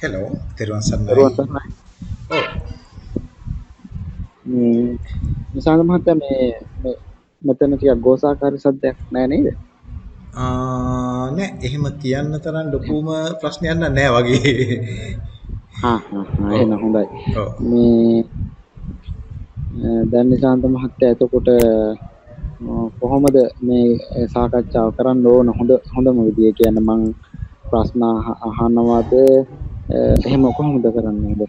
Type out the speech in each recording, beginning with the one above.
Hello තෙරුවන් සරණයි. ඔව්. මේ නිසාද මහත්තයා මේ මෙතන ටිකක් ගෝසාකාරී සද්දයක් නෑ නේද? ආ නෑ එහෙම කියන්න තරම් ලොකුම ප්‍රශ්නයක් නෑ වගේ. හා හා එහෙනම් හොඳයි. ඔව්. මේ දැන් නිසාන්ත මහත්තයා එතකොට කොහොමද මේ සාකච්ඡාව කරන්න ඕන හොඳ හොඳම විදිය කියන්නේ මං ප්‍රශ්න අහ- අහනවාද එහෙම කොහොමද කරන්නේ මං.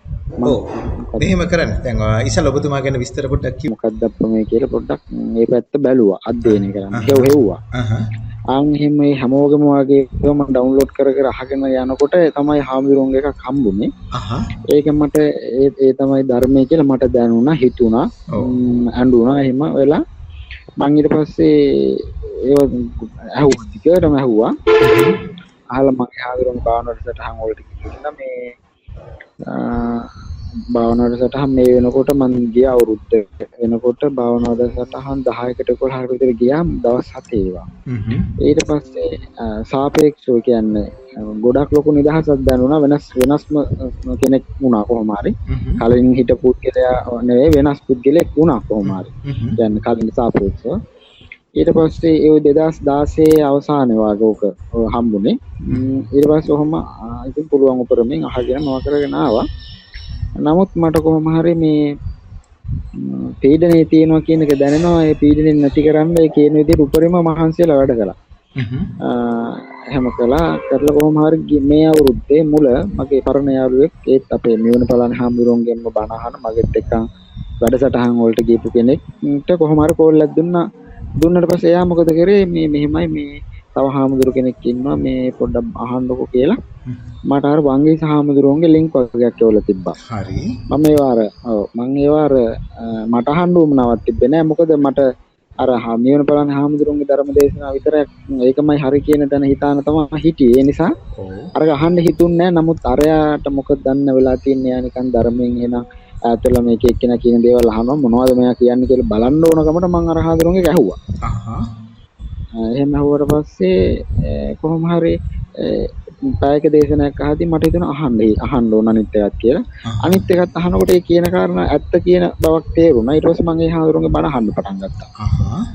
මෙහෙම කරන්න. දැන් ආ, ඉස්සල ඔබතුමා ගැන විස්තර පොඩ්ඩක් කිව්ව. මොකක්ද අප්පමේ කියලා පොඩ්ඩක් මේ පැත්ත බැලුවා අධ්‍යයනය කරන්න. ඒක හෙව්වා. අන් එහෙම මේ හැමෝගෙම වගේ මම ඩවුන්ලෝඩ් කර කර අහගෙන යනකොට තමයි හාමුදුරුවෝ එකක් හම්බුනේ. අහහ. ඒක මට ඒ ඒ තමයි ධර්මය කියලා මට දැනුණා හිතුණා. ම්, ඇඬුණා එහෙම වෙලා මං ඊට පස්සේ ඒව ඇහුවා ටිකටම ඇහුවා. අහලා මගේ හාමුදුරුවෝ භාවනාවට සටහන් වලට කිව්වා මේ අ, භාවනාවට සටහන් මේ වෙනකොට මං ගිය අවුරුද්ද වෙනකොට භාවනාවට සටහන් 10කට 11කට විතර ගියා දවස් 7 ඒවා. ඊට පස්සේ සාපේක්ෂව කියන්නේ ගොඩක් ලොකු නිදහසක් දැනුණා වෙනස් වෙනස්ම කෙනෙක් වුණා කොහොම හරි. කලින් හිටපු පුද්ගලයා නෙවෙයි වෙනස් පුද්ගලෙක් වුණා කොහොම හරි. කියන්නේ කලින් සාපේක්ෂව ඊට පස්සේ ඒ 2016 අවසානයේ වගේ ඕක ඔය හම්බුනේ. පස්සේ ඔහොම අ, ඉතින් පුළුවන් උපරමින් අහගෙන මොනවා කරගෙන ආවා. නමුත් මට කොහොම හරි මේ පීඩනයේ තියෙනවා කියන එක දැනෙනවා. ඒ පීඩනේ නැති කරන්න ඒ කියන විදිහට උපරිම මහන්සියලා වැඩ කළා. හ්ම්. කළා. කරලා කොහොම හරි මේ අවුරුද්දේ මුල මගේ පරණ යාළුවෙක් ඒත් අපේ නිවන පලන හාමුදුරුවන්ගෙන්ම බණ අහන මගෙත් එක්ක වැඩසටහන් වලට ගියපු කෙනෙක්ට කොහොම හරි කෝල් එකක් දුන්නා දුන්නට පස්සේ එයා මොකද කරේ? මේ මෙහෙමයි මේ තව හාමුදුරු කෙනෙක් ඉන්නවා මේ පොඩ්ඩක් අහන්නකෝ කියලා. මට අර වංගීස හාමුදුරුවන්ගේ ලින්ක් වගේක් එවලා තිබ්බා. හරි. මම ඒ වාර ඔව් මම ඒ වාර අ, මට අහන්න උවමනාවක් තිබ්බේ නෑ. මොකද මට අර හා- නිවන බලන්න හාමුදුරුවන්ගේ ධර්ම දේශනාව විතරක් ඒකමයි හරි කියන තැන හිතාන තමයි හිටියේ. ඒ නිසා. අර අහන්න හිතුන්නේ නමුත් අරයාට මොකද දන්න වෙලා තියන්නේ යා නිකන් ධර්මයෙන් එන ඈතලා මේක එක්කෙනා කියන දේවල් අහනවා මොනවද මෙයා කියන්නේ කියලා බලන්න ඕනකමට මං අර හාමුදුරුවන්ගේ ගැහුවා අහහ. එහෙම ඇහුවට පස්සේ කොහොම හරි පැයක දේශනයක් අහදී මට හිතුණා අහන්න අහන්න ඕන අනිත් එකත් කියලා අනිත් එකත් අහනකොට ඒ කියන කාරණා ඇත්ත කියන බවක් තේරුණා. ඊට පස්සේ මම ඒ හාමුදුරුවන්ගේ බණ අහන්න පටන් ගත්තා. අහහ.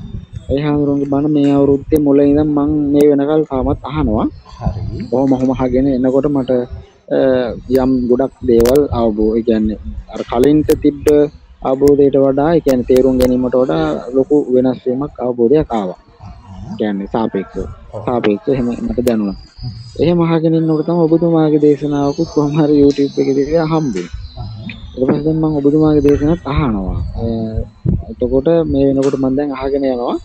ඒ හාමුදුරුවන්ගේ බණ මේ අවුරුද්දේ මුල ඉඳන් මම මේ වෙනකල් තාමත් අහනවා. හරි. කොහොම කොහොම අහගෙන එනකොට මට යම් ගොඩක් දේවල් කියන්නේ අර කලින්ට තිබ්බ අවබෝධයට වඩා කියන්නේ තේරුම් ගැනීමට වඩා ලොකු වෙනස් වීමක් අවබෝධයක් ආවා. ඒ කියන්නේ සාපේක්ෂව. සාපේක්ෂව එහෙම මට දැනුණා. එහෙම අහගෙන ඉන්නකොට තමයි ඔබතුමාගේ දේශනාවකුත් කොහොම හරි YouTube එකේදී හම්බුනේ. ඊට පස්සේ දැන් මම ඔබතුමාගේ දේශනත් අහනවා. එතකොට මේ වෙනකොට මම දැන් අහගෙන යනවා.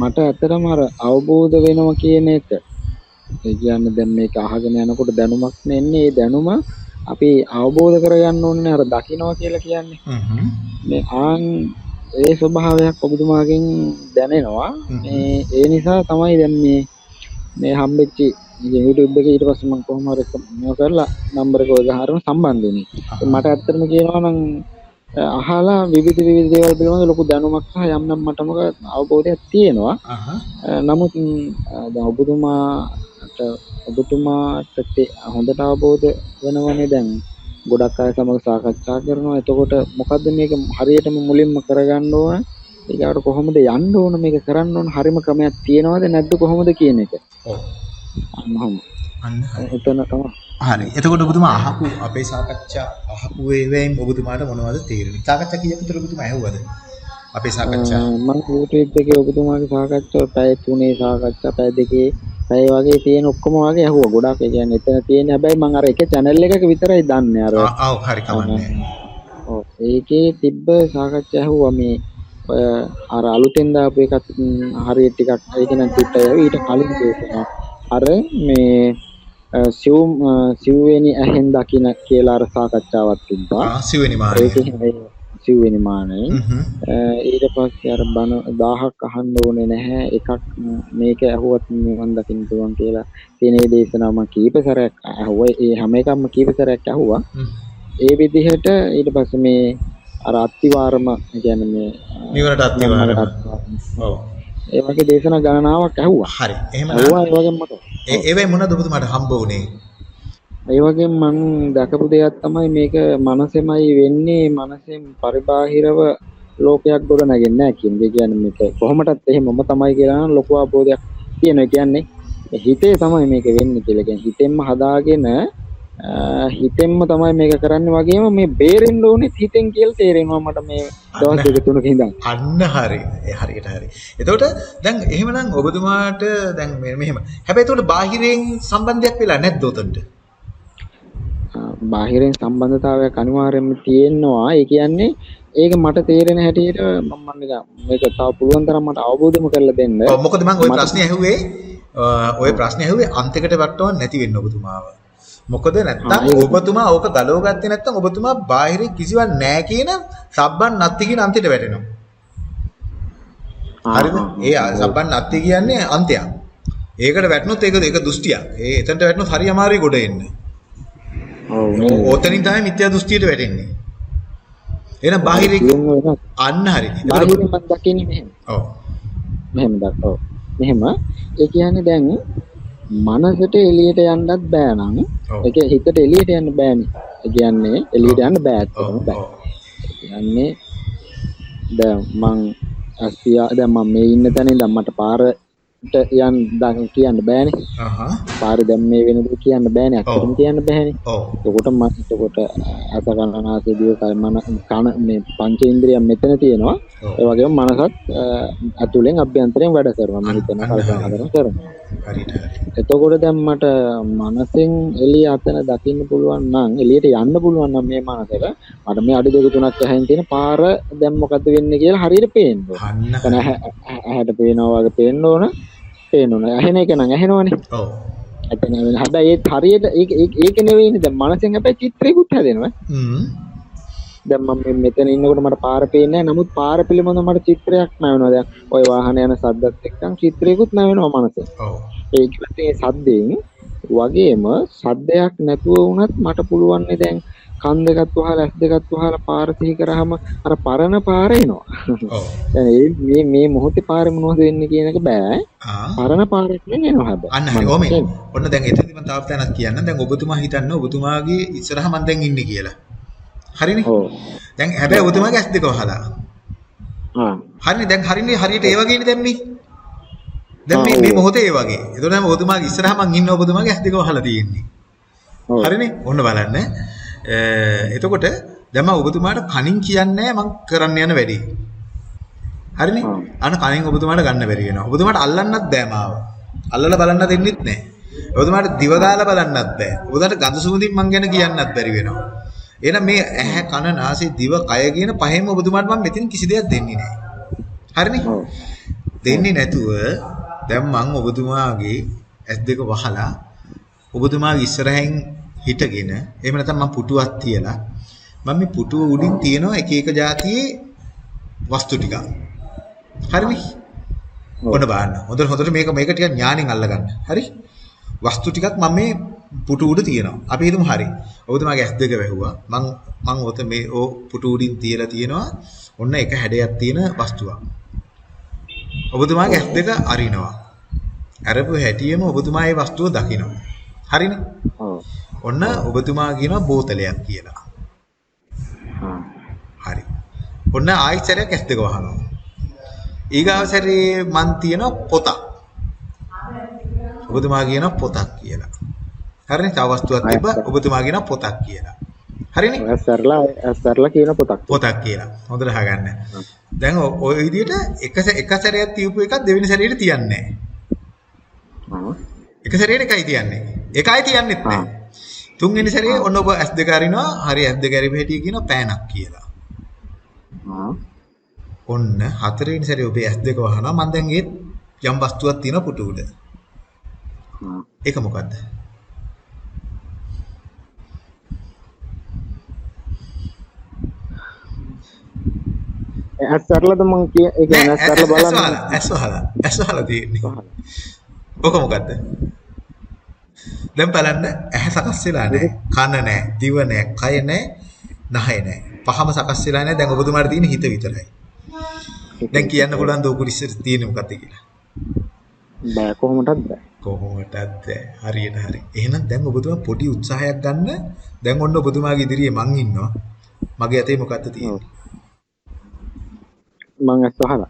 මට ඇත්තටම අර අවබෝධ වෙනවා කියන එක ඒ කියන්නේ දැන් මේක අහගෙන යනකොට දැනුමක් නෙන්නේ ඒ දැනුම අපි අවබෝධ කරගන්න ඕනේ අර දකින්නවා කියලා කියන්නේ. මේ ආන් ඒ ස්වභාවයක් ඔබතුමාගෙන් දැනෙනවා. මේ ඒ නිසා තමයි දැන් මේ මේ හම්බෙච්චි YouTube එකේ ඊට පස්සේ මම කොහොම හරි මේක කරලා නම්බර එක ඔය ගහරම සම්බන්ධ වුණේ. මට ඇත්තටම කියනවා නම් අහලා විවිධ විවිධ දේවල් පිළිබඳව ලොකු දැනුමක් සහ යම් යම් මටමක අවබෝධයක් තියෙනවා. නමුත් ම්, අ, එතකොට ඔබතුමාට හොඳට අවබෝධ වෙනවනේ දැන් ගොඩක් අය සමග සාකච්ඡා කරනවා. එතකොට මොකද්ද මේක හරියටම මුලින්ම කරගන්න ඕන? ඒකට කොහොමද යන්න ඕන මේක කරන්න ඕන හරිම ක්‍රමයක් තියෙනවද නැද්ද කොහොමද කියන එක. ඔව්. අම්මම. අන්න එතන තමයි. හරි. එතකොට ඔබතුමා අහපු අපේ සාකච්ඡා අහපු ඒවායින් ඔබතුමාට මොනවද තේරෙන්නේ? සාකච්ඡා කීයක් විතර ඔබතුමා ඇහුවද? අපේ සාකච්ඡා මම YouTube එකේ ඔබතුමාගේ සාකච්ඡා පැය 3ේ සාකච්ඡා පැය 2 ඇයි වගේ තියෙන ඔක්කොම වගේ ඇහුව. ගොඩක් ඒ කියන්නේ එතන තියෙන හැබැයි මම අර එක channel එකක විතරයි දන්නේ අර ආ ඔව් හරි කමන්නේ. ඔව්. ඒකේ තිබ්බ සාකච්ඡා ඇහුවා මේ ඔය අර අලුතෙන් දාපු එකක් හරියට ටිකක් ඒක නම් පිටය ඊට කලින් දේශනා අර මේ සිව් සිව්වෙනි ඇහෙන් දකින්න කියලා අර සාකච්ඡාවක් තිබ්බා. ආ සිව්වෙනි මාර්ගය හ්ම්. අ, ඊට පස්සේ අර බණ 1000ක් අහන්න ඕනේ නැහැ එකක් මේක ඇහුවත් නිවන් දකින්න පුළුවන් කියලා තියෙන ඒ දේශනාව මම කීප සැරයක් ඇහුවා ඒ හැම එකක්ම කීප සැරයක් ඇහුවා. ඒ විදිහට ඊට පස්සේ මේ අර අත්තිවාරම කියන්නේ මේ නිවනට. අත්තිවාරම. ඔව්. ඒ වගේ දේශනා ගණනාවක් ඇහුවා හරි. එහෙම ඒ වගේම මට ඒ ඒවෙන් මොනවද ඔබතුමාට හම්බ වුනේ? ඒ වගේම මම දැකපු දෙයක් තමයි මේක මනසෙමයි වෙන්නේ මනසෙන් පරිබාහිරව ලෝකයක් ගොඩ නැගෙන්නේ නැහැ කියන්නේ. ඒ කියන්නේ මේක කොහොමදත් එහෙමම තමයි කියලා ලොකු අවබෝධයක් තියෙනවා. ඒ කියන්නේ හිතේ තමයි මේක වෙන්නේ කියලා. කියන්නේ හිතෙන්ම හදාගෙන හිතෙන්ම තමයි මේක කරන්නේ වගේම මේ බේරෙන්න ඕනේ හිතෙන් කියලා තේරෙනවා මට මේ දවස් දෙක තුනක ඉඳන්. අන්න හරි. හරියට හරි. එතකොට දැන් එහෙමනම් ඔබතුමාට දැන් මෙහෙම. හැබැයි එතකොට බාහිරයෙන් සම්බන්ධයක් වෙලා නැද්ද උතන්ට? බාහිරෙන් සම්බන්ධතාවයක් අනිවාර්යයෙන්ම තියෙනවා. ඒ කියන්නේ ඒක මට තේරෙන හැටියට මම මේක තව පුළුවන් තරම් මට අවබෝධම කරලා දෙන්න. ඔව් මොකද මම ওই ප්‍රශ්නේ ඇහුවේ ඔය ප්‍රශ්නේ ඇහුවේ අන්තිකට වට්ටවන්න නැති වෙන්න ඔබතුමාව. මොකද නැත්තම් ඔබතුමා ඕක ගලව ගත්තේ නැත්තම් ඔබතුමා බාහිර කිසිවක් නැහැ කියන සබ්බන් නැති කියන අන්තිට වැටෙනවා. හරිද? ඒ සබ්බන් නැති කියන්නේ අන්තයක්. ඒකට වැටුනොත් ඒක ඒක දෘෂ්ටියක්. ඒ එතනට වැටුනොත් හරි අමාරුයි ගොඩ එන්න. ඔව්. ඕතනින් තමයි මිත්‍යා දෘෂ්ටියට වැටෙන්නේ. එහෙනම් බාහිර අන්න හරි. බාහිරින් මම දකින්නේ මෙහෙම. ඔව්. මෙහෙම දක්ව. මෙහෙම ඒ කියන්නේ දැන් මනසට එළියට යන්නත් බෑ නම් ඒක හිතට එළියට යන්න බෑනේ. ඒ කියන්නේ එළියට යන්න බෑ අතම බෑ. කියන්නේ දැන් මං අස්සියා දැන් මම මේ ඉන්න තැන ඉඳන් මට පාර යන් දන් කියන්න බෑනේ. පාරේ දැන් මේ වෙනද කියන්න බෑනේ. අක්කටම කියන්න බෑනේ. ඔව්. එතකොට මම එතකොට අස කනනාසය දිව කය මන කන මේ පංචේන්ද්‍රියන් මෙතන තියෙනවා. ඒ වගේම මනසත් අතුලෙන් අභ්‍යන්තරයෙන් වැඩ කරනවා. මම හිතන කල්පනා කරන. එතකොට දැන් මට මනසෙන් එළිය අතන දකින්න පුළුවන් නම් එළියට යන්න පුළුවන් නම් මේ මනසට මට මේ අඩි දෙක තුනක් ඇහෙන් තියෙන පාර දැන් මොකද්ද වෙන්නේ කියලා හරියට පේන්න ඕන. ඇහැට පේනවා වගේ පේන්න ඕන. ඕන. ඇහෙන එක නම් ඇහෙනවනේ. ඔව්. එතන හැබැයි ඒ හරියට ඒක නෙවෙයිනේ දැන් මනසෙන් හැබැයි චිත්‍රයකුත් හැදෙනවා. හ්ම්. දැන් මම මෙතන ඉන්නකොට මට පාර පේන්නේ නැහැ. නමුත් පාර පිළිබඳව මට චිත්‍රයක් නැවෙනවා. දැන් ওই වාහන යන සද්දත් එක්කන් චිත්‍රයකුත් නැවෙනවා මනසේ. ඒක ඒ සද්දෙන් වගේම සද්දයක් නැතුව වුණත් මට පුළුවන් දැන් කන් දෙකත් වහලා ඇස් දෙකත් වහලා පාර සිහි කරාම අර පරණ පාර එනවා. මේ මේ මොහොතේ පාරේ මොනවද වෙන්නේ කියන එක බෑ. පරණ පාරක් නෙවෙයි එනවා හැබැයි. අන්න හරි. ඔමේ. ඔන්න දැන් එතනදි මම තාප තැනක් කියන්න. දැන් ඔබතුමා හිතන්න ඔබතුමාගේ ඉස්සරහ මම දැන් ඉන්නේ කියලා. හරිනේ? ඔව්. දැන් හැබැයි ඔබතුමාගේ ඇස් දෙක වහලා. ආ. හරිනේ දැන් හරිනේ හරියට ඒ වගේනේ දැන් මේ. දැන් මේ මේ මොහොතේ ඒ වගේ. ඒතකොට නම් ඔබතුමාගේ ඉස්සරහ මං ඉන්න ඔබතුමාගේ ඇස් දෙක වහලා තියෙන්නේ. හරිනේ? ඔන්න බලන්න. එතකොට දැන් මම ඔබතුමාට කනින් කියන්නේ මං කරන්න යන වැඩේ. හරිනේ? අන කනින් ඔබතුමාට ගන්න බැරි වෙනවා. ඔබතුමාට අල්ලන්නත් බෑ මාව. අල්ලලා බලන්න දෙන්නෙත් නෑ. ඔබතුමාට දිව දාලා බලන්නත් බෑ. ඔබතුමාට ගඳ සුවඳින් මං ගැන කියන්නත් බැරි වෙනවා. එහෙනම් මේ ඇහැ කන නාසය දිව කය කියන පහෙම ඔබතුමාට මම මෙතන කිසි දෙයක් දෙන්නේ නෑ. හරිනේ? දෙන්නේ නැතුව දැන් මං ඔබතුමාගේ ඇස් දෙක වහලා ඔබතුමාගේ ඉස්සරහින් හිටගෙන එහෙම නැත්නම් මම පුටුවක් තියලා මම මේ පුටුව උඩින් තියෙනවා එක එක જાතියේ වස්තු ටික. හරිනේ? ඔන්න බලන්න. හොඳට හොඳට මේක මේක ටිකක් ඥාණයෙන් අල්ලගන්න. හරි? වස්තු ටිකක් මම මේ පුටු උඩ තියෙනවා. අපි හිතමු හරි. ඔබතුමාගේ ඇස් දෙක වැහුවා. මං මං ඔත මේ ඕ පුටු උඩින් තියලා තියෙනවා. ඔන්න එක හැඩයක් තියෙන වස්තුවක්. ඔබතුමාගේ ඇස් දෙක අරිනවා. අරපු හැටියෙම ඔබතුමා මේ වස්තුව දකිනවා. හරිනේ? ඔව්. ඔන්න ඔබතුමා කියනවා බෝතලයක් කියලා. හරි. ඔන්න ආයෙත් සැරයක් ඇස් දෙක වහනවා. ඊගාව සැරේ මන් තියනවා පොතක්. ඔබතුමා කියනවා පොතක් කියලා. හරිනේ? තව වස්තුවක් තිබ්බ ඔබතුමා කියනවා පොතක් කියලා. හරිනේ? ඇස්සරලා ඇස්සරලා කියන පොතක්. පොතක් කියලා. හොඳට අහගන්න. දැන් ඔය විදිහට එක එක සැරයක් තියපු එකක් දෙවෙනි සැරේට තියන්නේ ආ. එක සැරේට එකයි තියන්නේ. එකයි තියන්නෙත් නැහැ. තුන්වෙනි සැරේ ඔන්න ඔබ S2 අරිනවා. හරි S2 අරිපු හැටි කියනවා පෑනක් කියලා. ඔන්න හතරවෙනි සැරේ ඔබේ S2 වහනවා. මම දැන් ඒ යම් වස්තුවක් තියෙන පුටු උඩ. ඒක මොකද්ද? ඇස්සරලාද මං කිය ඒ කියන්නේ ඇස්සරලා බලන්න. ඇස් වහලා ඇස් වහලා තියෙන්නේ. ඔක මොකද්ද? දැන් බලන්න ඇහැ සකස් වෙලා නැහැ. කන නැහැ, දිව නැහැ, කය නැහැ, නහය නැහැ. පහම සකස් වෙලා නැහැ. දැන් ඔබතුමාට තියෙන හිත විතරයි. දැන් කියන්න පුළුවන් දෝකුඩ ඉස්සර තියෙන්නේ මොකද්ද කියලා. බෑ කොහොමටත් බෑ. කොහොමටත් බෑ. හරියට හරි. එහෙනම් දැන් ඔබතුමා පොඩි උත්සාහයක් ගන්න. දැන් ඔන්න ඔබතුමාගේ ඉදිරියේ මං ඉන්නවා. මගේ අතේ මොකද්ද තියෙන්නේ? මං ඇස් වහලා.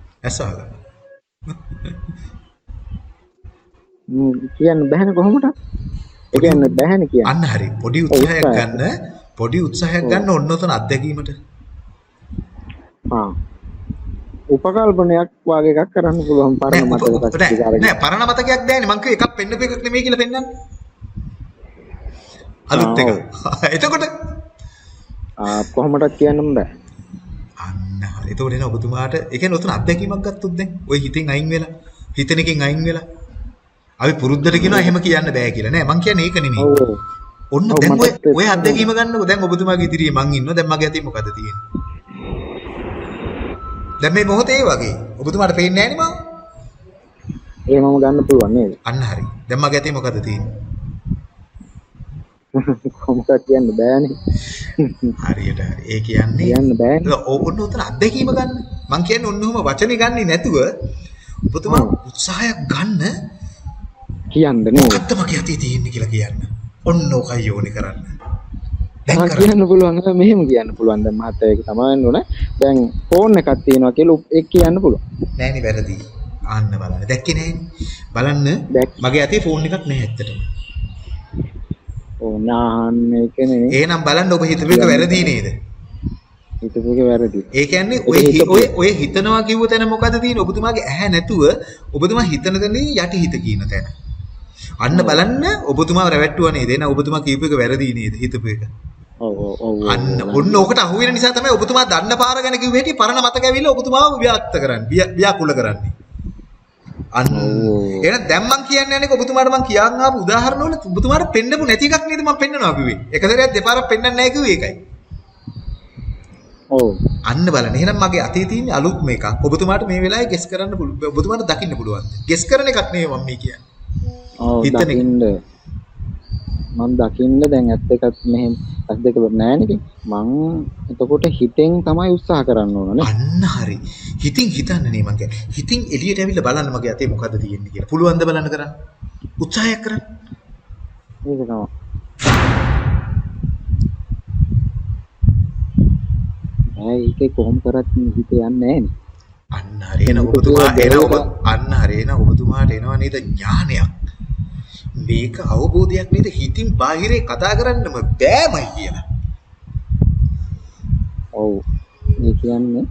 කියන්න බෑනේ කොහොමටත්. ඒ කියන්නේ බෑනේ කියන්න. අන්න හරි. පොඩි උත්සාහයක්. ගන්න. පොඩි උත්සාහයක් ගන්න ඔන්න ඔතන අත්දැකීමට. ආ. උපකල්පනයක් වාගේ එකක් කරන්න පුළුවන් පරණ නෑ, මතක උප- පස්සේ නෑ, පරණ මතකයක් දැනන්නේ මං කිව්වේ එකක් පෙන්නපු එකක් නෙමෙයි කියලා පෙන්නන්න. අලුත් එක. එතකොට ආ කොහොමටත් කියන්නම බෑ. අන්න හරි. එතකොට එන ඔබතුමාට ඒ කියන්නේ උතන අත්දැකීමක් ගත්තොත් දැන් ඔය හිතෙන් අයින් වෙලා හිතන එකෙන් අයින් වෙලා අපි පුරුද්දට කියනවා එහෙම කියන්න බෑ කියලා. නෑ මං කියන්නේ ඒක නෙමෙයි. ඔන්න දැන් ඔය ඔය අත්දැකීම ගන්නකො දැන් ඔබතුමාගේ ඉදිරියේ මං ඉන්නවා. දැන් මගේ අතේ මොකද තියෙන්නේ? දැන් මේ මොහොතේ වගේ. ඔබතුමාට පේන්නේ නෑනේ මම. ඒ මම ගන්න පුළුවන් නේද? අන්න හරි. දැන් මගේ අතේ මොකද තියෙන්නේ? කොහොමද කියන්න බෑනේ. හරියට හරි. ඒ කියන්නේ කියන්න බෑනේ. ඔන්න උතන අත්දැකීම ගන්න. මං කියන්නේ ඔන්න ඔහම වචනේ ගන්නේ නැතුව ඔබතුමා. උත්සාහයක් ගන්න කියන්න මගේ අතේ තියෙන්නේ කියලා කියන්න. ඔන්න ඔකයි ඕනේ කරන්න. කියන්න පුළුවන්? මෙහෙම කියන්න පුළුවන් දැන් මහත්තයා ඒක තමයි වෙන්න ඕන. දැන් ෆෝන් එකක් තියෙනවා කියලා ඒක කියන්න පුළුවන්. නෑනේ වැරදි. ආන්න බලන්න. දැක්කේ නෑනේ. බලන්න දැක් මගේ අතේ ෆෝන් එකක් නෑ ඇත්තටම. ඕ නාහන්න ඒක නෙමෙයි. එහෙනම් බලන්න ඔබ හිතපු එක වැරදි නේද? හිතපු එක වැරදි. ඒ කියන්නේ ඔය ඔය ඔය හිතනවා කිව්ව තැන මොකද තියෙන්නේ? ඔබතුමාගේ ඇහැ නැතුව ඔබතුමා හිතන තැනේ යටි හිත කියන තැන. අන්න බලන්න ඔබතුමා රැවට්ටුවා නේද? එහෙනම් ඔබතුමා කියපු එක වැරදි නේද? හිතපු එක. ඔව් ඔව් ඔව්. අන්න ඔන්න ඕකට අහු වෙන නිසා තමයි ඔබතුමා දන්න පාර ගැන කිව්ව හැටි පරණ මතක ඇවිල්ලා ඔබතුමාව ව්‍යාක්ත කරන්නේ. ව්‍යා- ව්‍යාකුල කරන්නේ. අන්න. එහෙනම් දැන් මං කියන්නේ අනේ ඔබතුමාට මං කියන් ආපු උදාහරණ වල ඔබතුමාට පෙන්නපු නැති එකක් නේද මං පෙන්නනවා කිව්වේ. එක සැරයක් දෙපාරක් පෙන්නන්නේ නැහැ කිව්වේ ඒකයි. ඔව්. අන්න බලන්න. එහෙනම් මගේ අතේ තියෙන අලුත්ම එකක්. ඔබතුමාට මේ වෙලාවේ ගෙස් කරන්න පුළුවන්. ඔබතුමාට දකින්න පුළුවන්. ගෙස් කරන එකක් නෙවෙයි මම මේ කියන්නේ. ඔව් හිතන එක. දකින්න දැන් ඇත්ත එකක් මෙහෙම ඇස් දෙක නෑනේ ඉතින්. මං එතකොට හිතෙන් තමයි උත්සාහ කරන්න ඕන. අන්න හරි. හිතින් හිතන්න මං කියන්නේ. හිතින් එළියට ඇවිල්ලා බලන්න මගේ අතේ මොකද්ද තියෙන්නේ කියලා. පුළුවන් ද බලන්න කරන්න. උත්සාහයක් කරන්න. ඒක තමයි. ඒකේ කොහොම කරත් හිත යන්නේ නෑනේ. අන්න හරි. එන ඔබතුමා එන ඔබ අන්න හරි. එන ඔබතුමාට එනවා නේද ඥානයක්. මේක අවබෝධයක් නේද හිතින් බාහිරේ කතා කරන්නම බෑමයි කියලා. ඔව්. ඒ කියන්නේ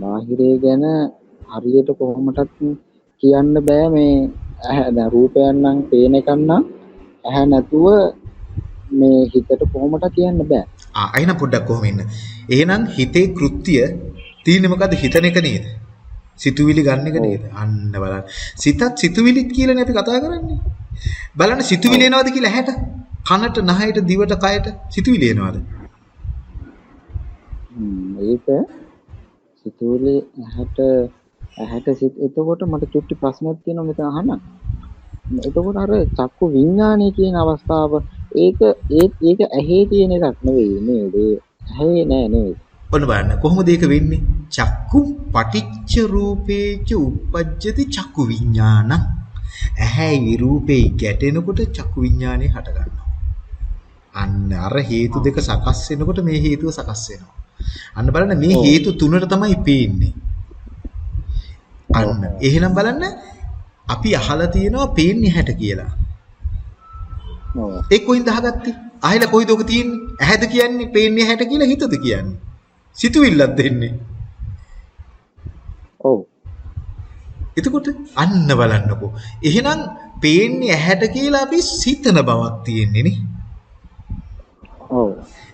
බාහිරේ ගැන හරියට කොහොමටත් කියන්න බෑ මේ ඇහැ දැන් රූපයන් නම් පේන එකක් නම් ඇහැ නැතුව මේ හිතට කොහොමට කියන්න බෑ. ආ අයින පොඩ්ඩක් කොහොම ඉන්න. එහෙනම් හිතේ කෘත්‍ය තියෙන්නේ මොකද්ද හිතන එක නේද? සිතුවිලි ගන්න එක නේද? අන්න බලන්න. සිතත් සිතුවිලිත් කියලානේ අපි කතා කරන්නේ. බලන්න සිතුවිලි එනවද කියලා ඇහැට? කනට, නහයට, දිවට, කයට සිතුවිලි එනවද? ඒක සිතුවිලි ඇහැට ඇහැට සිත් එතකොට මට චුට්ටි ප්‍රශ්නයක් තියෙනවා මෙතන අහන්න. එතකොට අර චක්කු විඥානය කියන අවස්ථාව ඒක ඒක ඇහි තියෙන එකක් නෙවෙයි නේද? ඇහි නෑ නේද? ඔන්න බලන්න කොහොමද ඒක වෙන්නේ? චක්කු පටිච්ච රූපේච උප්පජ්ජති චක්කු විඥානං. ඇහැයි රූපේ ගැටෙනකොට චක්කු විඥානේ හට ගන්නවා. අන්න අර හේතු දෙක සකස් වෙනකොට මේ හේතුව සකස් වෙනවා. අන්න බලන්න මේ. හේතු තුනට තමයි පේන්නේ. අන්න එහෙනම් බලන්න අපි අහලා තියෙනවා පේන්නේ හැට කියලා. ඔව්. ඒ කොයින්ද අහගත්තේ? අහලා කොයිද ඔක තියෙන්නේ? ඇහැද කියන්නේ පේන්නේ හැට කියලා හිතද කියන්නේ? සිතුවිල්ලක් දෙන්නේ. ඔව්. එතකොට අන්න බලන්නකෝ. එහෙනම් පේන්නේ ඇහැට කියලා අපි සිතන බවක් තියෙන්නේ නේ. ඔව්.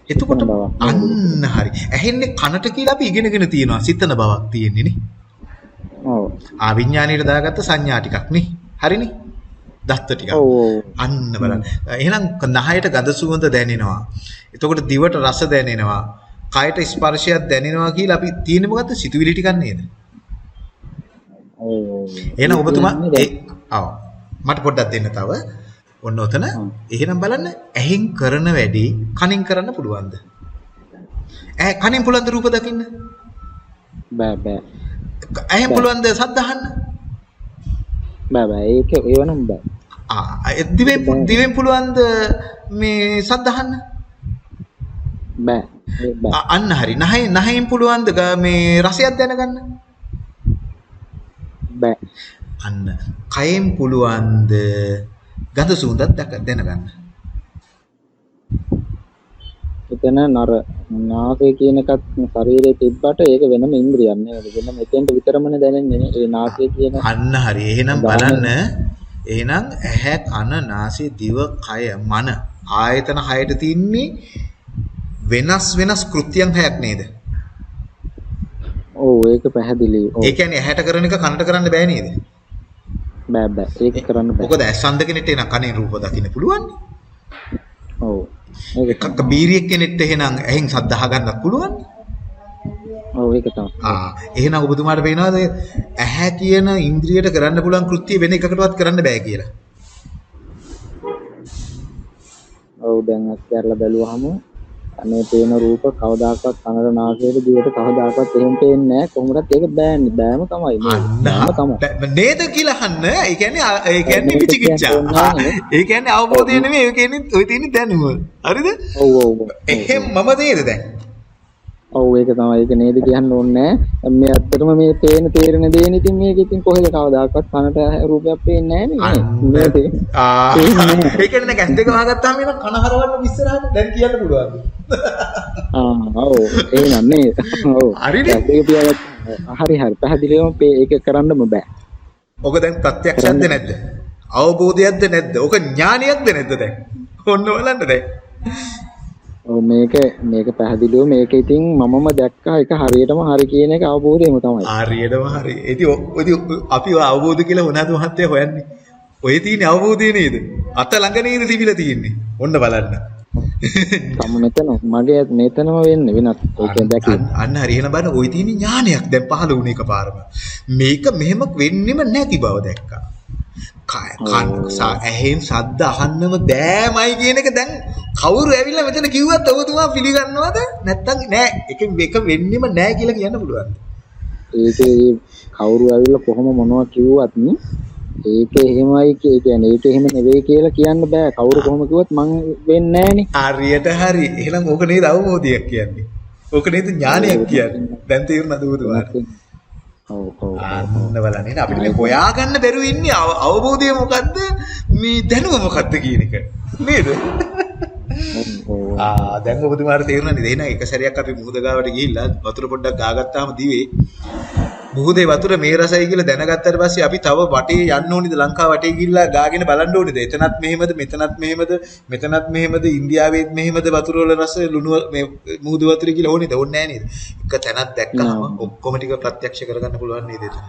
එතකොට. අන්න හරි. ඇහෙන්නේ කනට කියලා අපි ඉගෙනගෙන තියෙනවා. සිතන බවක් තියෙන්නේ නේ. ඔව්. ආ විඥාණයට දාගත්ත සංඥා ටිකක් නේ. හරිනේ. දත්ත ඔව්. අන්න බලන්න. එහෙනම් නහයට ගඳ සුවඳ දැනෙනවා. එතකොට දිවට රස දැනෙනවා. කයට ස්පර්ශයක් දැනෙනවා කියලා අපි තියෙන්නේ මොකද්ද? සිතුවිලි ටිකක් නේද? එහෙනම් ඔබතුමා කියන්නේ ඒ ආ මට පොඩ්ඩක් දෙන්න තව. ඔන්න ඔතන. එහෙනම් බලන්න ඇහෙන් කරන වැඩේ කනින් කරන්න පුළුවන්ද? ඇහ කනින් පුළුවන්ද රූප දකින්න? බෑ බෑ. ඇහෙන් පුළුවන්ද සද්ද අහන්න? බෑ බෑ ඒක ඒව නම් බෑ. ආ දිවෙන් දිවෙන් පුළුවන්ද මේ සද්ද අහන්න? බෑ. අන්න හරි. නහයෙන් නහයෙන් පුළුවන්ද මේ රසයක් දැනගන්න? බෑ. අන්න කයෙන් පුළුවන්ද ගඳ සුවඳක් දැනගන්න? එතන නර නාසය කියන එකත් ශරීරයේ තිබ්බට ඒක වෙනම ඉන්ද්‍රියක් නේද? වෙන මෙතෙන්ට විතරමනේ දැනෙන්නේ. ඒ නාසය කියන අන්න හරි. එහෙනම් බලන්න එහෙනම් ඇහැ කන නාසය දිව කය මන ආයතන හයට තින්නේ වෙනස් වෙනස් කෘත්‍යයන් හයක් නේද? ඔව් ඒක පැහැදිලි. ඔව් ඒ කියන්නේ ඇහැට කරන එක කනට කරන්න බෑ නේද? බෑ බෑ. ඒක කරන්න බෑ. මොකද ඇස් අන්ධ කෙනෙක්ට එන කනේ රූප දකින්න පුළුවන්. ඔව්. එකක බීරියෙක් කෙනෙක්ට එහෙනම් ඇහෙන් සද්ද අහගන්නත් පුළුවන්. ඔව් ඒක තමයි. ආ එහෙනම් ඔබතුමාට පේනවද ඇහැ කියන ඉන්ද්‍රියට කරන්න පුළුවන් කෘත්‍ය වෙන එකකටවත් කරන්න බෑ කියලා. ඔව් දැන් අත් කරලා බැලුවාම අනේ පේන රූප කවදාකවත් කනට නාසයට දිවට කවදාකවත් එහෙම පේන්නේ නැහැ කොහොමදත් ඒක බෑන්නේ බෑම තමයි තමයි නේද කියලා අහන්න. ඒ කියන්නේ ඒ කියන්නේ විචිකිච්ඡා. ඒ කියන්නේ අවබෝධය නෙමෙයි. ඒ කියන්නේ ඔය තියෙන දැනුම. හරිද? ඔව් ඔව්. එහෙම මම නේද දැන්? ඔව් ඒක තමයි ඒක නේද කියන්න ඕනේ මේ ඇත්තටම මේ පේන තේරෙන දේන ඉතින් මේක ඉතින් කොහෙද කවදාකවත් කනට රූපයක් පේන්නේ නැහැ. නේ? ආ ඒ කියන්නේ ඇස් දෙක වහගත්තාම එන කන හරවන්න ඉස්සරහට දැන් කියන්න පුළුවන්. ආ ඔව් එහෙනම් නේද ඔව් හරිනේ. හරි හරි පැහැදිලිවම ඒක කරන්නම බෑ ඔක දැන් ප්‍රත්‍යක්ෂයක්ද නැද්ද? අවබෝධයක්ද නැද්ද? ඔක ඥානියක්ද නැද්ද දැන්? ඔන්න බලන්න දැන්. මේක මේක පැහැදිලිව මේක ඉතින් මමම දැක්කා ඒක හරියටම හරි කියන එක අවබෝධයම තමයි හරියටම හරි. ඉතින් ඔ- ඉතින් අපි ඔය අවබෝධ කියලා මොනවද මහත්තයා හොයන්නේ? ඔය තියෙන අවබෝධය නේද? අත ළඟ නේද තිබිලා තියෙන්නේ. ඔන්න බලන්න. තම මෙතන මගේ මෙතනම වෙන්නේ වෙනත් ඒක දැකීම අන්න- අන්න හරි එහෙනම් බලන්න ওই තියෙන ඥානයක් දැන් පහළ වුණ එකපාරම. මේක මෙහෙම වෙන්නෙම නැති බව දැක්කා. කන් ඇහෙන් සද්ද අහන්නම බෑමයි කියන එක දැන් කවුරු ඇවිල්ලා මෙතන කිව්වත් ඔබතුමා පිළිගන්නවද? නැත්තම් නෑ. ඒක එක වෙන්නෙම නෑ කියලා කියන්න පුළුවන්. ඒකේ කවුරු ඇවිල්ලා කොහොම මොනවා කිව්වත් ඒක එහෙමයි කිය කියන්නේ ඒක එහෙම නෙවෙයි කියලා කියන්න බෑ කවුරු කොහොම කිව්වත් මං වෙන්නේ නෑනේ හරියට හරි. එහෙනම් ඕක නේද අවබෝධයක් කියන්නේ. ඕක නේද ඥානයක් කියන්නේ. දැන් තේරුණාද ඔබතුමාට? ඔව් ඔව් අන්න බලන්න එහෙනම් අපිට මේ හොයාගන්න බැරුව ඉන්නේ අව- අවබෝධය මොකද්ද? මේ දැනුම මොකද්ද කියන එක. නේද? ආ දැන් ඔබතුමාට තේරුණා නේද? එහෙනම් එක සැරයක් අපි මුහුද ගාවට ගිහිල්ලා වතුර පොඩ්ඩක් ගාගත්තාම දිවේ මුහුදේ වතුර මේ රසයි කියලා දැනගත්තට පස්සේ අපි තව වටේ යන්න ඕනේද ලංකාව වටේ ගිහිල්ලා ගාගෙන බලන්න ඕනේද? එතනත් මෙහෙමද මෙතනත් මෙහෙමද මෙතනත් මෙහෙමද ඉන්දියාවේත් මෙහෙමද වතුර වල රස ලුණු මේ මුහුදු වතුරේ කියලා ඕනේද? ඕනේ නැහැ නේද? එක තැනක් දැක්කම ඔක්කොම ටික ප්‍රත්‍යක්ෂ කරගන්න පුළුවන් නේද එතන?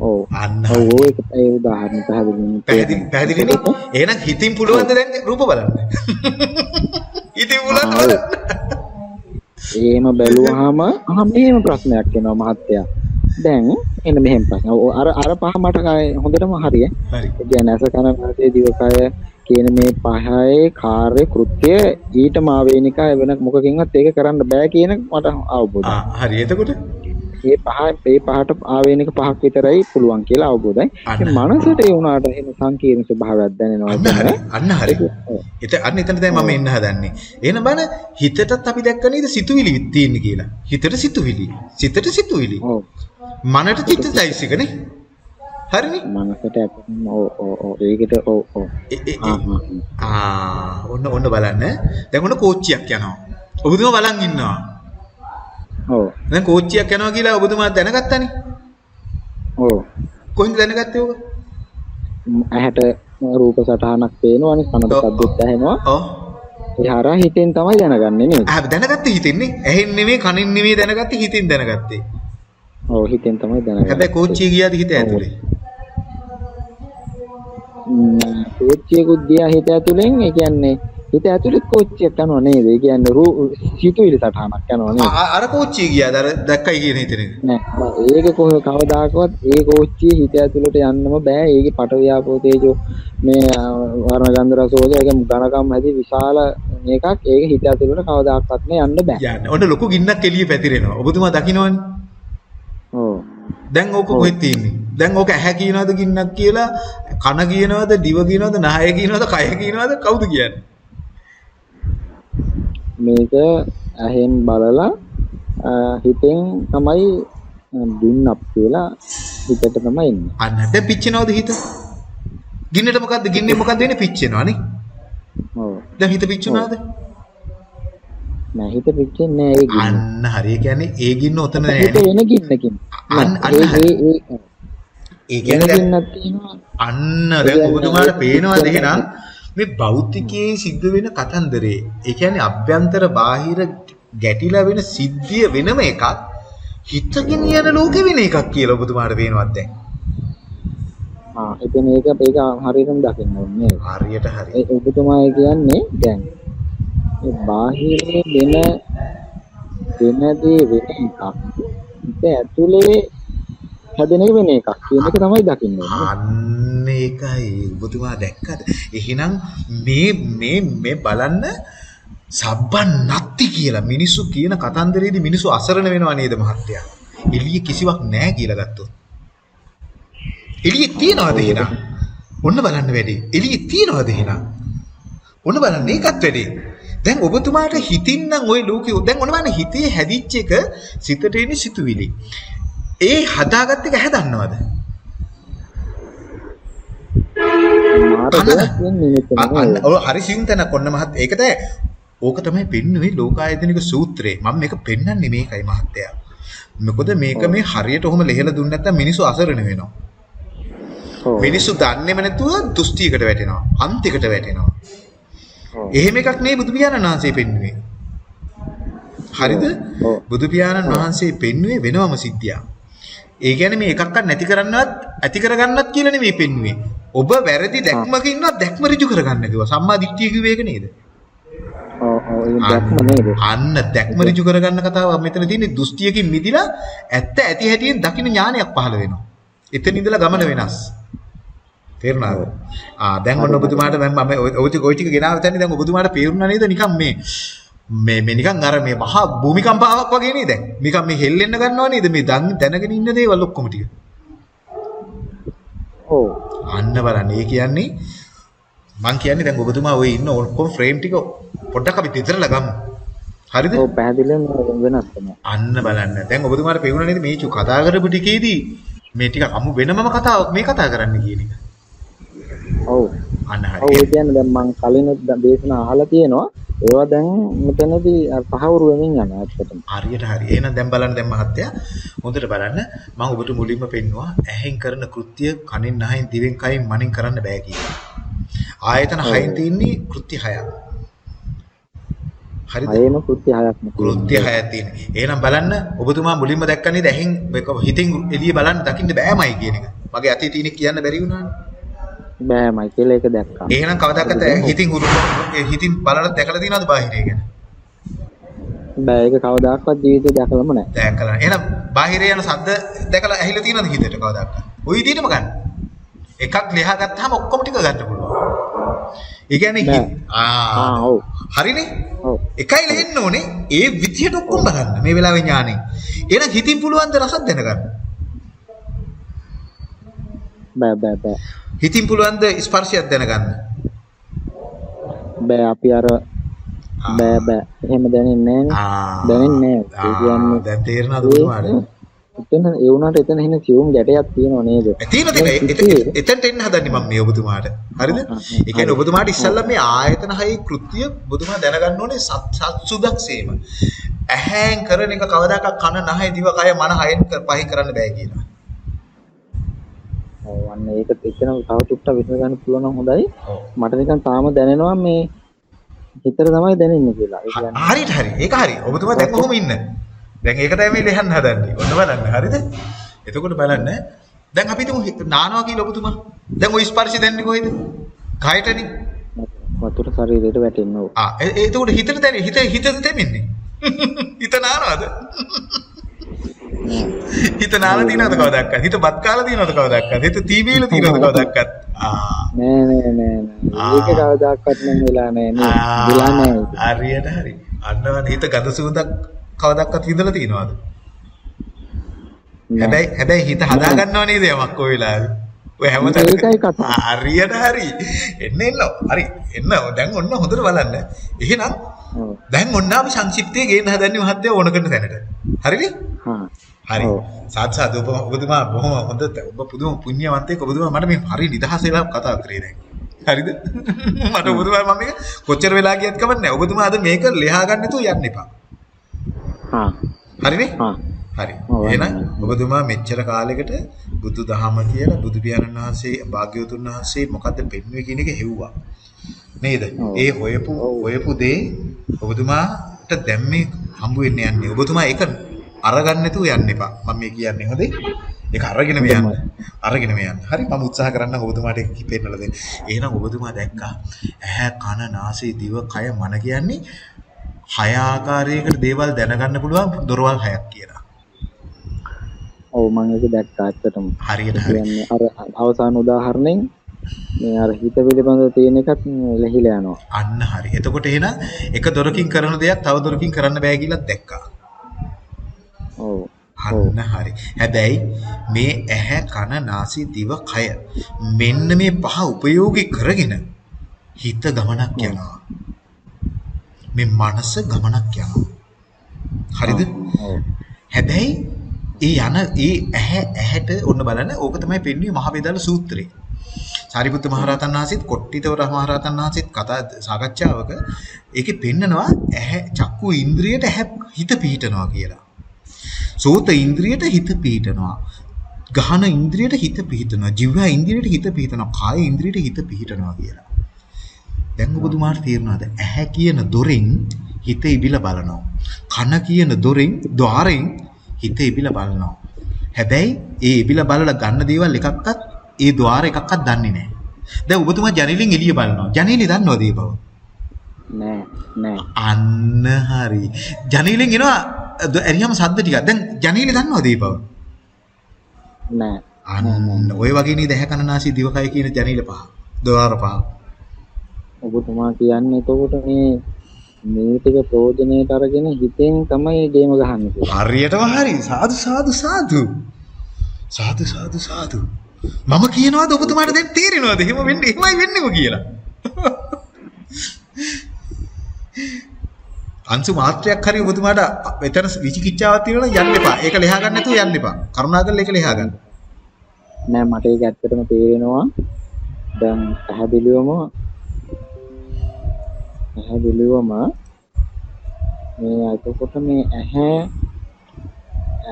ඔව් අන්න ඔව් ඒක ඒ උදාහරණ පැහැදිලි පැහැදිලි පැහැදිලිනේ. එහෙනම් හිතින් පුළුවන්ද දැන් රූප බලන්න? හිතින් පුළුවන්ද බලන්න? එහෙම බැලුවාම අහ මෙහෙම ප්‍රශ්නයක් එනවා මහත්තයා. දැන් එන්න මෙහෙම ප්‍රශ්න. අර අර පහ මට හොඳටම හරිය. ඇස කන නාසය දිවකය කියන මේ පහේ කාර්ය කෘත්‍ය ඊට මාවේනිකයි වෙන මොකකින්වත් ඒක කරන්න බෑ කියන මට අවබෝධයි. ආ හරි. එතකොට මේ පහ මේ පහට ආවේනික පහක් විතරයි පුළුවන් කියලා අවබෝධයි. ඒ මනසට ඒ වුණාට එහෙම සංකීර්ණ ස්වභාවයක් දැනෙනවා. අන්න හරි. එත අන්න එතන තමයි මම එන්න හදන්නේ. එහෙනම් බලන්න හිතටත් අපි දැක්ක නේද සිතුවිලි තියෙන්නේ කියලා? හිතට සිතුවිලි. සිතට සිතුවිලි. ඔව්. මනට චිත්තචෛසිකනේ හරිනේ? මනසට ඔව් ඒකට ඔව් ඔව්. ඒ- ඒ- ඒ- ආ ඔන්න ඔන්න බලන්න. දැන් ඔන්න කෝච්චියක් යනවා. ඔබතුමා බලන් ඉන්නවා ඔව්. දැන් කෝච්චියක් යනවා කියලා ඔබතුමා දැනගත්තානේ? ඔව්. කොහෙන්ද දැනගත්තේ ඔබ? ඇහැට රූප සටහනක් පේනවනේ කනට. ශබ්දත් ඇහෙනවා. ඔව්. ඒ හරහා හිතෙන් තමයි දැනගන්නේ නේද? ආ දැනගත්තේ හිතෙන්නේ. ඇහෙන් නෙමෙයි කනින් නෙමෙයි දැනගත්තේ හිතින් දැනගත්තේ. ඔව් හිතෙන් තමයි දැනගන්නේ. හැබැයි කෝච්චිය ගියාද හිත ඇතුලේ? ම්ම්, කෝච්චියකුත් ගියා හිත ඇතුලෙන් ඒ කියන්නේ හිත ඇතුලේ කෝච්චියක් යනවා නේද? ඒ කියන්නේ රූ සිතුවිලි සටහනක් යනවා නේද? අර කෝච්චිය ගියාද? අර දැක්කයි කියන හිතේ නෑ. ඒක කොහොම කවදාකවත් ඒ කෝච්චිය හිත ඇතුලට යන්නම බෑ. ඒකේ පට ව්‍යාපෝ තේජෝ මේ වර්ණ ගන්ධ රස ඕජ ඒක ඝනකම් හැදි විශාල මේකක් ඒක හිත ඇතුලට කවදාකවත් නෑ යන්න බෑ. යන්න. ඔන්න ලොකු ගින්නක් එළිය පැතිරෙනවා. ඔබතුමා දකින්නවනේ. ඔව්. දැන් ඕක කොහෙද තියෙන්නේ? දැන් ඕක ඇහැ කියනවද ගින්නක් කියලා? කන කියනවද? දිව කියනවද? නහය කියනවද? කය කියනවද? කවුද කියන්නේ? මේක ඇහෙන් බලලා හිතෙන් තමයි දුන්නක් කියලා හිතට තමයි එන්නේ. අන්න දැන් පිච්චෙනවද හිත? ගින්නට මොකද්ද? ගින්නේ මොකද්ද වෙන්නේ? පිච්චෙනවනේ. ඔව්. දැන් හිත පිච්චුණාද? නෑ හිත පිච්චෙන්නේ නෑ ඒ ගින්න. අන්න හරි. ඒ කියන්නේ ඒ ගින්න ඔතන හිත නෑනේ. වෙන ගින්නකින්. අන්න- නෑ, අන්න ඒ. ඒ ඒ ඒ වෙන කියන්නේ. අන්න දැන් ඔබතුමාට පේනවාද එහෙනම් මේ භෞතිකයේ සිද්ධ වෙන කතන්දරේ. ඒ කියන්නේ අභ්‍යන්තර බාහිර ගැටිලා වෙන සිද්ධිය වෙනම එකක්. හිතගෙන යන ලෝකෙ වෙන එකක් කියලා ඔබතුමාට පේනවද දැන්? ආ එතන ඒක ඒක හරියටම දකින්න ඕනේ. හරියට හරි. ඔබතුමා කියන්නේ දැන් මේ බාහිරේ වෙන වෙනදී වෙන එකක්. ඒක ඇතුලේ හැදෙන එක වෙන එකක් කියන එක තමයි දකින්න ඕනේ. අන්න ඒකයි ඔබතුමා දැක්කද? එහෙනම් මේ මේ මේ බලන්න සබ්බන් නත්ති කියලා මිනිස්සු කියන කතන්දරේදී මිනිස්සු අසරණ වෙනවා නේද මහත්තයා? එළිය කිසිවක් නැහැ කියලා ගත්තොත්. එළියේ තියනවාද එහෙනම්? ඔන්න බලන්න වැඩි. එළියේ තියනවාද එහෙනම්? ඔන්න බලන්න ඒකත් වැඩි. දැන් ඔබතුමාට හිතින් නම් ওই ලෝකේ දැන් ඔන්න බලන්න හිතේ හැදිච්ච එක සිතට එන සිතුවිලි. ඒ හදාගත්ත එක හැදන්නවද? හරි සියුම් තැනක් ඔන්න මහත්. ඒක තමයි ඕක තමයි පෙන්වන්නේ ලෝකායතනික සූත්‍රේ මම මේක පෙන්වන්නේ මේකයි මහත්තයා. මොකද මේක මේ හරියට ඔහොම ලෙහෙලා දුන්නේ නැත්නම් මිනිස්සු අසරණ වෙනවා. මිනිස්සු දන්නේම නැතුව දුස්තියකට වැටෙනවා. අන්තිකට වැටෙනවා. එහෙම එකක් නේ බුදු පියාණන් වහන්සේ පෙන්වුවේ හරිද. බුදු පියාණන් වහන්සේ පෙන්වුවේ වෙනවම සිද්ධියක් ඒ කියන්නේ මේ එකක්වත් නැති කරන්නවත් ඇති කරගන්නත් කියලා නෙමෙයි පෙන්වුවේ ඔබ වැරදි දැක්මක ඉන්නවත් දැක්ම ඍජු කරගන්න කිව්වා සම්මා දිට්ඨිය කිව්වේ ඒක නේද? අන්න දැක්ම ඍජු කරගන්න කතාව මෙතන තියෙන්නේ දෘෂ්ටියකින් මිදිලා ඇත්ත ඇති හැටියෙන් දකින්න ඥානයක් පහළ වෙනවා. එතන ඉඳලා ගමන වෙනස්. තේරුණාද? ආ දැන් ඔන්න ඔබතුමාට මම ඔය ටික ගෙනාව තැන්නේ දැන් ඔබතුමාට පේරුණා නේද නිකන් මේ මේ මේ නිකන් අර මේ මහා භූමිකම්පාවක් වගේ නේද දැන්? නිකන් මේ හෙල්ලෙන්න ගන්නවා නේද මේ දැන් දැනගෙන ඉන්න දේවල් ඔක්කොම ටික. ඔව්. අන්න බලන්න. ඒ කියන්නේ මං කියන්නේ දැන් ඔබතුමා ඔය ඉන්න ඔක්කොම ෆ්‍රේම් ටික පොඩ්ඩක් අපි දෙතරලා ගමු. හරිද? ඔව් පැහැදිලිවම වෙනස් තමයි. අන්න බලන්න. දැන් ඔබතුමාට පේුණා නේද මේ චු කතා කරපු ටිකේදී මේ ටික අමු වෙනමම කතාවක් මේ කතා කරන්න කියන එක. ඔව්. අන්න ඔව් හරි. ඒ කියන්නේ දැන් මම කලින් දේශනා අහලා තියෙනවා. ඒවා දැන් මෙතනදී පහවුරු වෙමින් යනවා ඇත්තටම. හරියට හරි. එහෙනම් දැන් බලන්න දැන් මහත්තයා හොඳට බලන්න මම ඔබට මුලින්ම පෙන්නවා ඇහෙන් කරන කෘත්‍ය කනෙන් නහයෙන් දිවෙන් කයින් මනෙන් කරන්න බෑ කියලා. ආයතන හයෙන් තියෙන්නේ කෘත්‍ය හයක්. හරිද? හයේම කෘත්‍ය හයක්. කෘත්‍ය හයක් තියෙන්නේ. එහෙනම් බලන්න ඔබතුමා මුලින්ම දැක්කා නේද ඇහෙන් හිතින් එළිය බලන්න දකින්න බෑමයි කියන එක. මගේ අතේ තියෙන කියන්න බැරි වුණානේ. බෑමයි කියලා ඒක දැක්කා. එහෙනම් කවදාකද හිතින් උරු හිතින් බලලා දැකලා තියෙනවද බාහිරය ගැන? බෑ ඒක කවදාකවත් ජීවිතේ දැකලම නැහැ. දැකලා. එහෙනම් බාහිරේ යන ශබ්ද දැකලා ඇහිලා තියෙනවද හිතට කවදාකද? ওই විදිහටම ගන්න. එකක් ලියා ගත්තාම ඔක්කොම ටික ගන්න පුළුවන්. ඒ කියන්නේ ආ ඔව්. හරිනේ? ඔව්. එකයි ලෙහෙන්න ඕනේ ඒ විදිහට ඔක්කොම බලන්න මේ වෙලාවේ ඥානෙ. එහෙනම් හිතින් පුළුවන් ද රසක් දැනගන්න. බෑ බෑ බෑ. හිතින් පුළුවන් ද ස්පර්ශයක් දැනගන්න. බෑ අපි අර බෑ බෑ එහෙම දැනෙන්නේ නැහැ දැනෙන්නේ නැහැ. දැන් තේරෙනවද ඔබතුමාට? එතන ඒ වුණාට එතන එහෙන සියුම් ගැටයක් තියෙනව නේද? තියෙන තියෙන එත- එතනට එන්න හදන්නේ මම මේ ඔබතුමාට. හරිද? ඒ කියන්නේ ඔබතුමාට ඉස්සල්ලා මේ ආයතන හයේ කෘත්‍ය ඔබතුමා දැනගන්න ඕනේ සත් සත්සුදක්සේම. ඇහැෙන් කරන එක කවදාකවත් කන නහය දිව කය මන හයෙන් පහින් කරන්න බෑ කියලා. ඔව් ඒක එතන තව චුට්ටක් විසඳ ගන්න පුළුවන් නම් හොඳයි. මට නිකන් තාම දැනෙනවා මේ හිතට තමයි දැනෙන්නේ කියලා. ඒ කියන්නේ හරියට හරි. ඒක හරි. ඔබතුමා දැන් කොහොම ඉන්න? දැන් ඒක තමයි මේ ලෙහන්න හදන්නේ. ඔන්න බලන්න. හරිද? එතකොට බලන්න. දැන් අපි හිතමු නානවා කියලා ඔබතුමා. දැන් ওই ස්පර්ශය දැනන්නේ කොහෙද? කයටනේ. වතුර ශරීරයට වැටෙන්න ඕන. ආ එතකොට හිතට දැනෙන්නේ. හිත හිතට දෙමින්නේ. හිත නානවද? හිත නාලා තියනවද කවදාවත්? හිත බත් කාලා තියනවද කවදාවත්? හිත තීබීලා තියනවද කවදාවත්? ආ නෑ නෑ නෑ නෑ. ඒක කවදාකවත් නම් වෙලා නෑ නේ. වෙලා නෑ. හරියට හරි. අන්නවනේ හිත ගඳ සුවඳක් කවදාවත් විඳලා තියනවද? හැබැයි හැබැයි හිත හදාගන්නව නේද යමක් ඔය වෙලාවේ. ඔය කතාව. හරියට හරි. එන්න එන්න. හරි. එන්න දැන් ඔන්න හොඳට බලන්න. එහෙනම්. දැන් ඔන්න අපි සංක්ෂිප්තයේ ගේන්න හදන්නේ මහත්තයා ඕන කරන තැනට. හරිනේ? හා. හරි. සාදු සාදු ඔබ ඔබතුමා බොහොම හොඳ ඔබ පුදුම පුණ්‍යවන්තයෙක් ඔබතුමා මට මේ හරි නිදහස වෙලා කතා කරේ දැන්. හරිද? මට ඔබතුමා මම මේක කොච්චර වෙලා ගියත් කමක් නැහැ. ඔබතුමා අද මේක ලියා ගන්න නැතුව යන්න එපා. හා. හරිනේ? හා. හරි. එහෙනම්. ඔබතුමා මෙච්චර කාලයකට බුදු දහම කියලා බුදු පියාණන් වහන්සේ භාග්‍යවතුන් වහන්සේ මොකද්ද පෙන්වුවේ කියන එක හෙව්වා. නේද? ඒ හොයපු. හොයපු දේ ඔබතුමාට දැන් මේ හම්බ වෙන්න යන්නේ. ඔබතුමා ඒක අරගන්න නැතුව යන්න එපා. මම මේ කියන්නේ හොඳේ. ඒක අරගෙන මේ යන්න. අරගෙන මේ යන්න. හරි මම උත්සාහ කරන්න ඔබතුමාට ඒක පෙන්නලා දෙන්න. එහෙනම් ඔබතුමා දැක්කා ඇහැ කන නාසය දිව කය මන කියන්නේ හය ආකාරයකට දේවල් දැනගන්න පුළුවන් දොරවල් හයක් කියලා. ඔව් මම ඒක දැක්කා ඇත්තටම. හරියට හරි. කියන්නේ අර අවසාන උදාහරණයෙන් මේ අර හිත පිළිබඳව තියෙන එකත් ලැහිලා යනවා. අන්න හරි. එතකොට එහෙනම් එක දොරකින් කරන දෙයක් තව දොරකින් කරන්න බෑ කියලා දැක්කා. ඔව්. අන්න හරි. හැබැයි මේ ඇහැ කන නාසය දිව කය මෙන්න මේ පහ උපයෝගී කරගෙන හිත ගමනක් යනවා. මේ මනස ගමනක් යනවා. හරිද? හැබැයි ඒ යන ඒ ඇහැ ඇහැට ඔන්න බලන්න ඕක තමයි පෙන්වන්නේ මහ වේදාල සූත්‍රේ. සාරිපුත්ත මහරහතන් වහන්සේත් කොට්ටිතවර මහරහතන් වහන්සේත් කතා සාකච්ඡාවක ඒකේ පෙන්නනවා ඇහැ චක්කු ඉන්ද්‍රියට ඇහැ හිත පිහිටනවා කියලා. සෝත ඉන්ද්‍රියට හිත පිහිටනවා. ගහන ඉන්ද්‍රියට හිත පිහිටනවා. ජීව ඉන්ද්‍රියට හිත පිහිටනවා. කාය ඉන්ද්‍රියට හිත පිහිටනවා කියලා. දැන් ඔබතුමාට තේරුණාද? ඇහැ කියන දොරෙන් හිත ඉබිලා බලනවා. කන කියන දොරෙන් ద్వාරෙන් හිත ඉබිලා බලනවා. හැබැයි ඒ ඉබිලා බලලා ගන්න දේවල් එකක්වත් ඒ ద్వාර එකක්වත් දන්නේ නැහැ. දැන් ඔබතුමා ජනේලෙන් එළිය බලනවා. ජනේලෙ දන්නවද ඒ බව? නෑ නෑ. අන්න හරි. ජනේලෙන් එනවා එරියම සද්ද ටිකක්. දැන් ජනේලෙ දන්නවද ඒ බව? නෑ. අන්න ඔය වගේ නේද ඇහැ කන නාසය දිවකය කියන ජනේල පහ. ద్వාර පහ. ඔබතුමා කියන්නේ එතකොට මේ මේ ටික ප්‍රයෝජනෙට අරගෙන හිතෙන් තමයි ගේම ගහන්නේ කියලා. හරියටම හරි. සාදු සාදු සාදු. සාදු සාදු සාදු. මම කියනවාද ඔබතුමාට දැන් තේරෙනවද? එහෙම වෙන්නේ එහෙමයි වෙන්නේම කියලා. අංශු මාත්‍රයක් හරි ඔබතුමාට එතන විචිකිච්ඡාවක් තියෙනවා යන්න එපා. ඒක ලෙහා ගන්න නැතුව යන්න එපා. කරුණාකරලා ඒක ලෙහා ගන්න. නෑ මට ඒක ඇත්තටම තේරෙනවා. දැන් පැහැදිලිවම පැහැදිලිවම මේ එතකොට මේ ඇහැ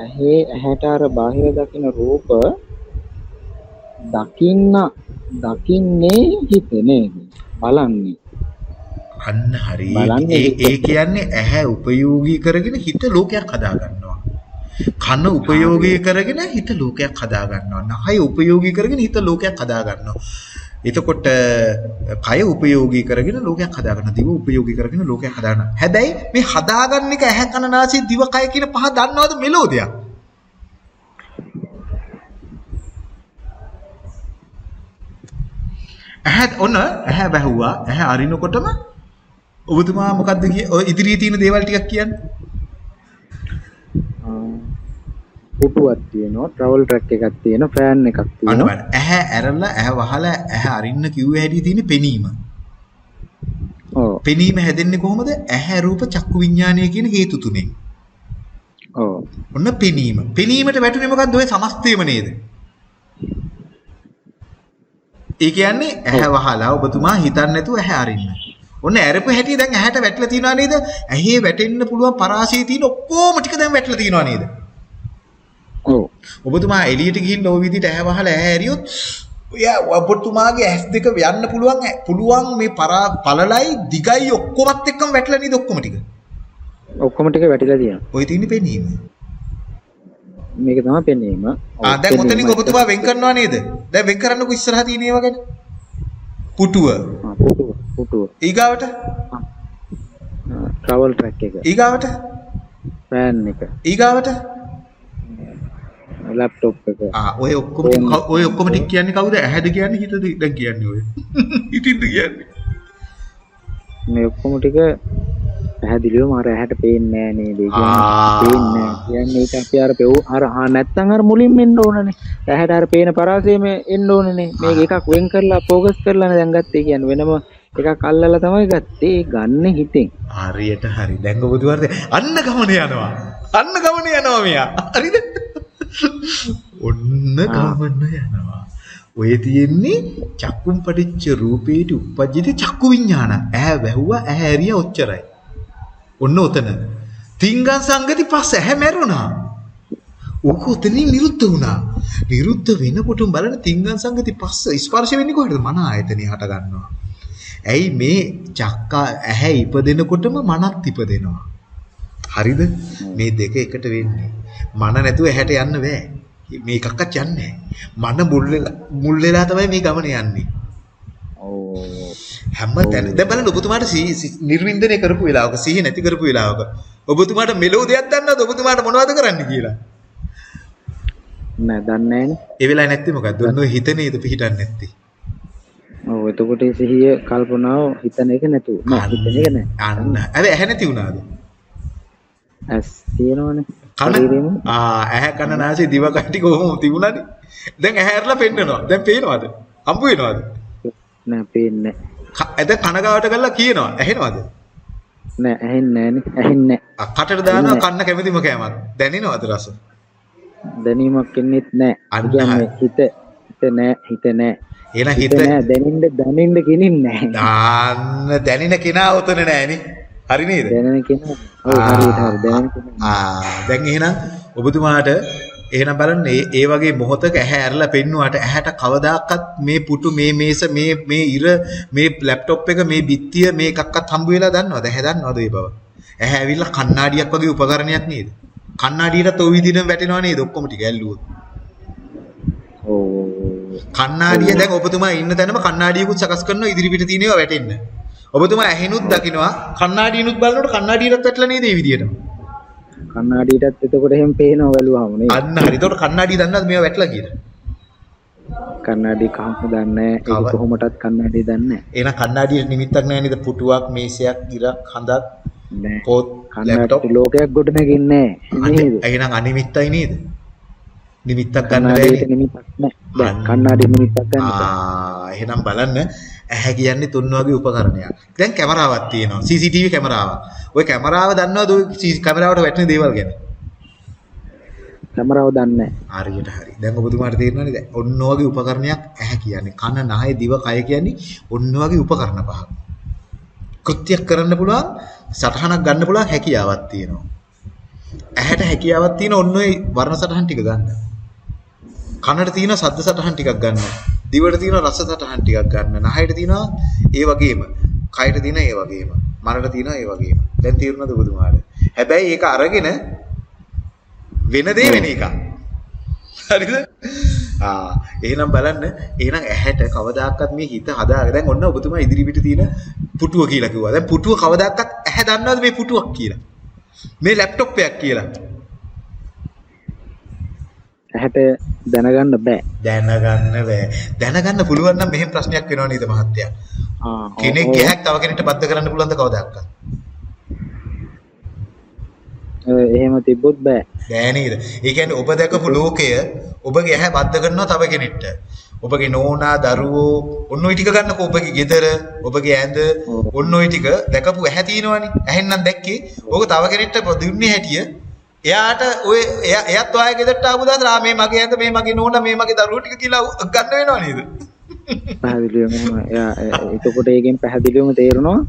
ඇහි ඇහැට අර බාහිර දකින රූප දකින්න දකින්නේ හිත නේද බලන්නේ අන්න හරි. ඒ කියන්නේ ඇහැ උපයෝගී කරගෙන හිත ලෝකයක් හදා ගන්නවා. කන උපයෝගී කරගෙන හිත ලෝකයක් හදා ගන්නවා. නහය උපයෝගී කරගෙන හිත ලෝකයක් හදා ගන්නවා. එතකොට කය උපයෝගී කරගෙන ලෝකයක් හදා ගන්නවා. දිව උපයෝගී කරගෙන ලෝකයක් හදා ගන්නවා. හැබැයි මේ හදාගන්න එක ඇහැ කන නාසය දිව කය කියන පහ දන්නවද මෙලෝදියක්? ඇහැ ඔන්න ඇහැ වැහුවා. ඇහැ අරිනකොටම ඔබතුමා මොකද්ද කිය ඔය ඉදිරියේ තියෙන දේවල් ටිකක් කියන්නේ? පුටුවක් තියෙනවා ට්‍රවල් ට්‍රැක් එකක් තියෙනවා ෆෑන් එකක් තියෙනවා. ඇහැ ඇරලා ඇහැ වහලා ඇහැ අරින්න කිව්ව හැටි තියෙන පෙනීම. ඔව් පෙනීම හැදෙන්නේ කොහොමද? ඇහැ රූප චක්කු විඥානය කියන හේතු තුනෙන්. ඔව් ඔන්න පෙනීම. පෙනීමට වැටුනේ මොකද්ද? ඔය සමස්තයම නේද? ඒ කියන්නේ ඇහැ වහලා ඔබතුමා හිතන්නේ නැතුව ඇහැ අරින්න. ඔන්න ඇරපු හැටි දැන් ඇහැට වැටලා තියනවා නේද? ඇහි වැටෙන්න පුළුවන් පරාසය තියෙන ඔක්කොම ටික දැන් වැටලා තියනවා නේද? ඔබතුමා එළියට ගිහින් ඔය විදිහට ඇහැ වහලා ඇහැ ඇරියොත් ඔය ඔබතුමාගේ ඇස් දෙක යන්න පුළුවන් පුළුවන් මේ පරා පළලයි දිගයි ඔක්කොමත් එක්කම වැටලා නේද ඔක්කොම ටික. ඔක්කොම ටික වැටිලා තියෙනවා ඔය තියෙන පෙනීම. මේක තමයි පෙනීම ආ දැන්. ඔතනින් ඔබතුමා වෙන් කරනවා නේද? දැන් වෙන් කරන්නකො ඉස්සරහා තියෙන ඒවා ගැන. පුටුව. පුටුව පුටුව ඊගාවට ට්‍රවල් ට්‍රැක් එක ඊගාවට ෆෑන් එක ඊගාවට ලැප්ටොප් එක ආ ඔය ඔක්කොම ඔය ඔක්කොම ටික කියන්නේ කවුද? ඇහැද කියන්නේ හිතද දැන් කියන්නේ ඔය. හිතින්ද කියන්නේ. මේ ඔක්කොම ටික පැහැදිලිවම අර ඇහැට පේන්නේ නෑ නේද? පේන්නේ. කියන්නේ ඒක අපි අර පෙව් අර ආ නැත්තම් අර මුලින්ම එන්න ඕනනේ. ඇහැට අර පේන පරාසයම එන්න ඕනනේ. මේක එකක් වෙන් කරලා ફોකස් කරලානේ දැන් ගත්තේ. කියන්නේ වෙනම එකක් අල්ලලා තමයි ගත්තේ. ගන්න හිතෙන්. හරියට හරි. දැන් ඔබතුමාට අන්න ගමන යනවා. අන්න ගමන යනවා මෙයා. හරිද? ඔන්න ගමන යනවා. ඔය තියෙන්නේ චක්කුම් පටිච්ච රූපේටි උපජ්ජති චක්කු විඥාන. ඇහැ වැහුවා ඇහැ ඇරියා ඔච්චරයි. ඔන්න ඔතන. තිංගං සංගති පස්ස ඇහැ මැරුණා. ඕක උතනින් නිරුද්ධ වුණා. නිරුද්ධ වෙනකොටම බලන්න තිංගං සංගති පස්ස ස්පර්ශ වෙන්නේ කොහෙද? මන ආයතනිය හට ගන්නවා. ඇයි මේ චක්කා ඇහැ ඉපදෙනකොටම මනත් ඉපදෙනවා. හරිද? මේ දෙක එකට වෙන්නේ. මන නැතුව ඇහැට යන්න බෑ. මේ එකක්වත් යන්නේ. මන මුල් වෙලා මුල් වෙලා තමයි මේ ගමන යන්නේ. හැම තැන දැන් බලන්න ඔබතුමාට නිර්වින්දනය කරපු වෙලාවක සිහිය නැති කරපු වෙලාවක ඔබතුමාට මෙලෝ දෙයක් දන්නවද ඔබතුමාට මොනවද කරන්න කියලා? නෑ දන්නේ නෑනේ. ඒ වෙලාවේ නැත්තේ මොකද්ද? ඔන්න ඔය හිත නේද පිහිටන්නේ නැත්තේ. ඔව් එතකොට සිහිය කල්පනාව හිතන එක නැතුව. නෑ හිතන එක නෑ. අන්න. හැබැයි ඇහැ නැති වුණාද? ඇස් තියෙනවනේ. කන ඇහැ කන නාසය දිව කය ටික කොහොම තිබුණානේ. දැන් ඇහැ ඇරලා පෙන්නනවා. දැන් පේනවද? හම්බ වෙනවද? නෑ පේන්නේ ක- දැන් කන ගාවට ගල්ලා කියනවා. ඇහෙනවද? නෑ ඇහෙන්නේ නෑනේ. ඇහෙන්නේ කටට දානවා කන්න කැමතිම කෑමක්. දැනෙනවද රස? දැනීමක් එන්නෙත් නෑ. අන්න කියන්නේ හිත හිත නෑ හිත නෑ. එහෙනම් හිත නෑ දැනින්න දැනින්න කෙනින්නේ නෑ. දාන්න දැනෙන කෙනා උතන නෑනේ. හරි නේද? දැනෙන කෙනා ඔව් හරියට හරි දැනෙන කෙනා. ආ දැන් එහෙනම් ඔබතුමාට එහෙනම් බලන්න මේ ඒ වගේ මොහොතක ඇහැ ඇරලා පෙන්නුවාට ඇහැට කවදාකවත් මේ පුටු මේ මේස මේ මේ ඉර මේ ලැප්ටොප් එක මේ බිත්තිය මේ එකක්වත් හම්බ වෙලා දන්නවද? ඇහැ දන්නවද ඒ බව? ඇහැ ඇවිල්ලා කණ්ණාඩියක් වගේ උපකරණයක් නේද? කණ්ණාඩියට ඔය විදිහටම වැටෙනව නේද? ඔක්කොම ටික ඇල්ලුවොත්. කණ්ණාඩිය දැන් ඔබතුමා ඉන්න තැනම කණ්ණාඩියකුත් සකස් කරනවා ඉදිරිපිට තියෙන ඒවා වැටෙන්න. ඔබතුමා ඇහෙනුත් දකින්නවා කණ්ණාඩියනුත් බලනකොට කණ්ණාඩියටත් වැටලා නේද මේ විදිහටම? කන්නාඩියටත් එතකොට එහෙම පේනවා බැලුවාම නේ. අන්න හරි. ඒතකොට කණ්ණාඩිය දන්නවද මේවා වැටලා කියලා? කන්නාඩි කහම දන්නේ ඒක කොහොමටත් කන්නාඩි දන්නේ එහෙනම් කණ්ණාඩියට නිමිත්තක් නැහැ නේද? පුටුවක්, මේසයක්, ඉරක්, හඳක්. පොත්, ලැප්ටොප්. ලෝකයක් ගොඩ නැගින්නේ නෑ නේද? එහෙනම් අනිමිත්තයි නේද? නිමිත්තක් ගන්න බැහැ. නිමිත්තක් නෑ. දැන් අන්න. කන්නාඩි නිමිත්තක් ගන්න. ආ එහෙනම් බලන්න ඇහැ කියන්නේ තුන් වගේ උපකරණයක්. දැන් කැමරාවක් තියෙනවා. CCTV කැමරාවක්. ওই කැමරාව දන්නවද ওই කැමරාවට වැටෙන දේවල් ගැන? කැමරාව දන්නේ නෑ. හරියට හරි. දැන් ඔබතුමාට තේරෙනවද? දැන් ඔන්න වගේ උපකරණයක් ඇහැ කියන්නේ. කන, නහය, දිව, කය කියන්නේ ඔන්න වගේ උපකරණ පහක්. කෘත්‍යයක් කරන්න පුළුවන්, සටහනක් ගන්න පුළුවන් හැකියාවක් තියෙනවා. ඇහැට හැකියාවක් තියෙන ඔන්න ඔය වර්ණ සටහන් ටික ගන්න. කනට තියෙන ශබ්ද සටහන් ටිකක් ගන්න. දිවට තියෙන රස සටහන් ටිකක් ගන්න. නහයට තියෙනවා ඒ වගේම. කයට තියෙන ඒ වගේම. මනට තියෙන ඒ වගේම. දැන් තේරුණාද ඔබතුමාට? හැබැයි ඒක අරගෙන වෙන දේ වෙන එකක්. හරිද? ආ එහෙනම් බලන්න එහෙනම් ඇහැට කවදාකවත් මේ හිත හදාගෙන දැන් ඔන්න ඔබතුමා ඉදිරි පිට තියෙන පුටුව කියලා කිව්වා. දැන් පුටුව කවදාකවත් ඇහැ දන්නවද මේ පුටුවක් කියලා? මේ ලැප්ටොප් එකක් කියලා. ඇහැට දැනගන්න බෑ. දැනගන්න බෑ. දැනගන්න පුළුවන් නම් මෙහෙම ප්‍රශ්නයක් වෙනව නේද මහත්තයා? කෙනෙක්. ගැහක් තව කෙනෙක්ට බද්ධ කරන්න පුළුවන්ද කවදාකවත්? ඔය එහෙම තිබ්බොත් බෑ. බෑ නේද? ඒ කියන්නේ ඔබ දැකපු ලෝකය ඔබගේ ඇහැ බද්ධ කරනවා තව කෙනෙක්ට. ඔබගේ නෝනා දරුවෝ ඔන්න ඔය ටික ගන්නකෝ ඔබගේ ගෙදර ඔබගේ ඇඳ ඔන්න ඔය ටික දැකපු ඇහැ තියෙනවනේ. ඇහෙන් නම් දැක්කේ. ඕක තව කෙනෙක්ට දුන්නේ හැටිය. එයාට ඔය එයා එයාත් ඔයාගේ ගෙදරට ආපු දාතර ආ මේ මගේ ඇඳ මේ මගේ නෝනා මේ මගේ දරුවෝ ටික කියලා ගන්න වෙනව නේද? පැහැදිලිවම එහෙම එයා එතකොට ඒකෙන් පැහැදිලිවම තේරෙනවා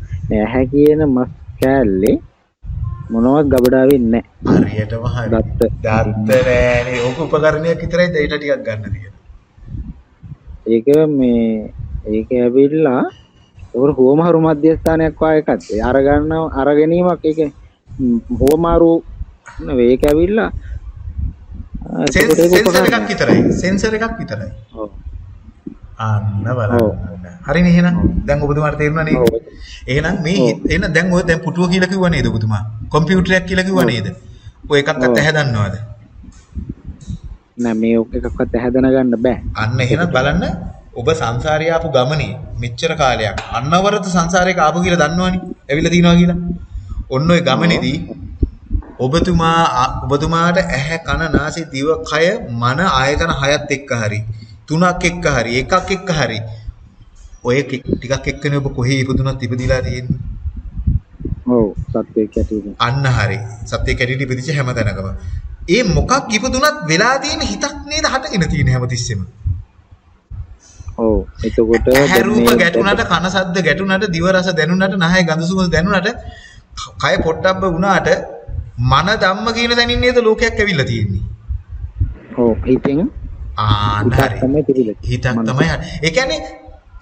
ඇහැ කියන මස් කෑල්ලේ මොනවත් ගබඩා වෙන්නේ නැහැ. හරියටම හරි. දත්ත. දත්ත නෑනේ. ඕක උපකරණයක් විතරයි ඊට ටිකක් ගන්න තියෙන්නේ. ඒක මේ ඒක ඇවිල්ලා ඒකට හෝමහරු මධ්‍යස්ථානයක් වා එකක්. ඒ අරගන්න අරගැනීමක් ඒක ම්, හෝමාරු ඒක ඇවිල්ලා සෙන්සර් එකක්. විතරයි. සෙන්සර් එකක් විතරයි. අන්න. බලන්න. හරිනේ එහෙනම්. දැන් ඔබතුමාට තේරුණා නේද? එහෙනම් මේ එහෙනම් දැන් ඔය දැන් පුටුව කියලා කිව්වා නේද ඔබතුමා? කම්පියුටරයක් කියලා කිව්වා. නේද? ඔය එකක්වත් ඔව්. ඇහැ දන්නවද? නෑ මේ එකක්වත් ඇහැ දැනගන්න බෑ. අන්න එහෙනම් බලන්න ඔබ සංසාරේ ආපු ගමනේ මෙච්චර කාලයක් අන්නවරත සංසාරේක ආපු කියලා දන්නවනේ. ඇවිල්ලා තිනවා කියලා. ඔන්න ඔය ගමනේදී ඔබතුමා ඔබතුමාට ඇහැ කන නාසය දිව කය මන ආයතන හයත් එක්ක හරි තුනක් එක්ක හරි එකක් එක්ක හරි ඔය ටිකක් එක්කනේ ඔබ කොහේ ඉපදුනත් ඉපදිලා තියෙන්නේ. ඔව් සත්‍යයක් ඇටියෙ. අන්න හරි. සත්‍යයක් ඇටියෙ ඉපදිච්ච හැම තැනකම. ඒ මොකක් ඉපදුනත් වෙලා තියෙන හිතක් නේද හටගෙන තියෙන හැමතිස්සෙම. ඔව් එතකොට රූප ගැටුණාට කන සද්ද ගැටුණාට දිව රස දැනුණාට නහය ගඳ සුවඳ දැනුණාට කය පොට්ටබ්බ වුණාට මන ධම්ම කියන තැනින් නේද ලෝකයක් ඇවිල්ලා තියෙන්නේ. ඔව් හිතෙන් ආ හරි. හිතක් තමයි. ඒ කියන්නේ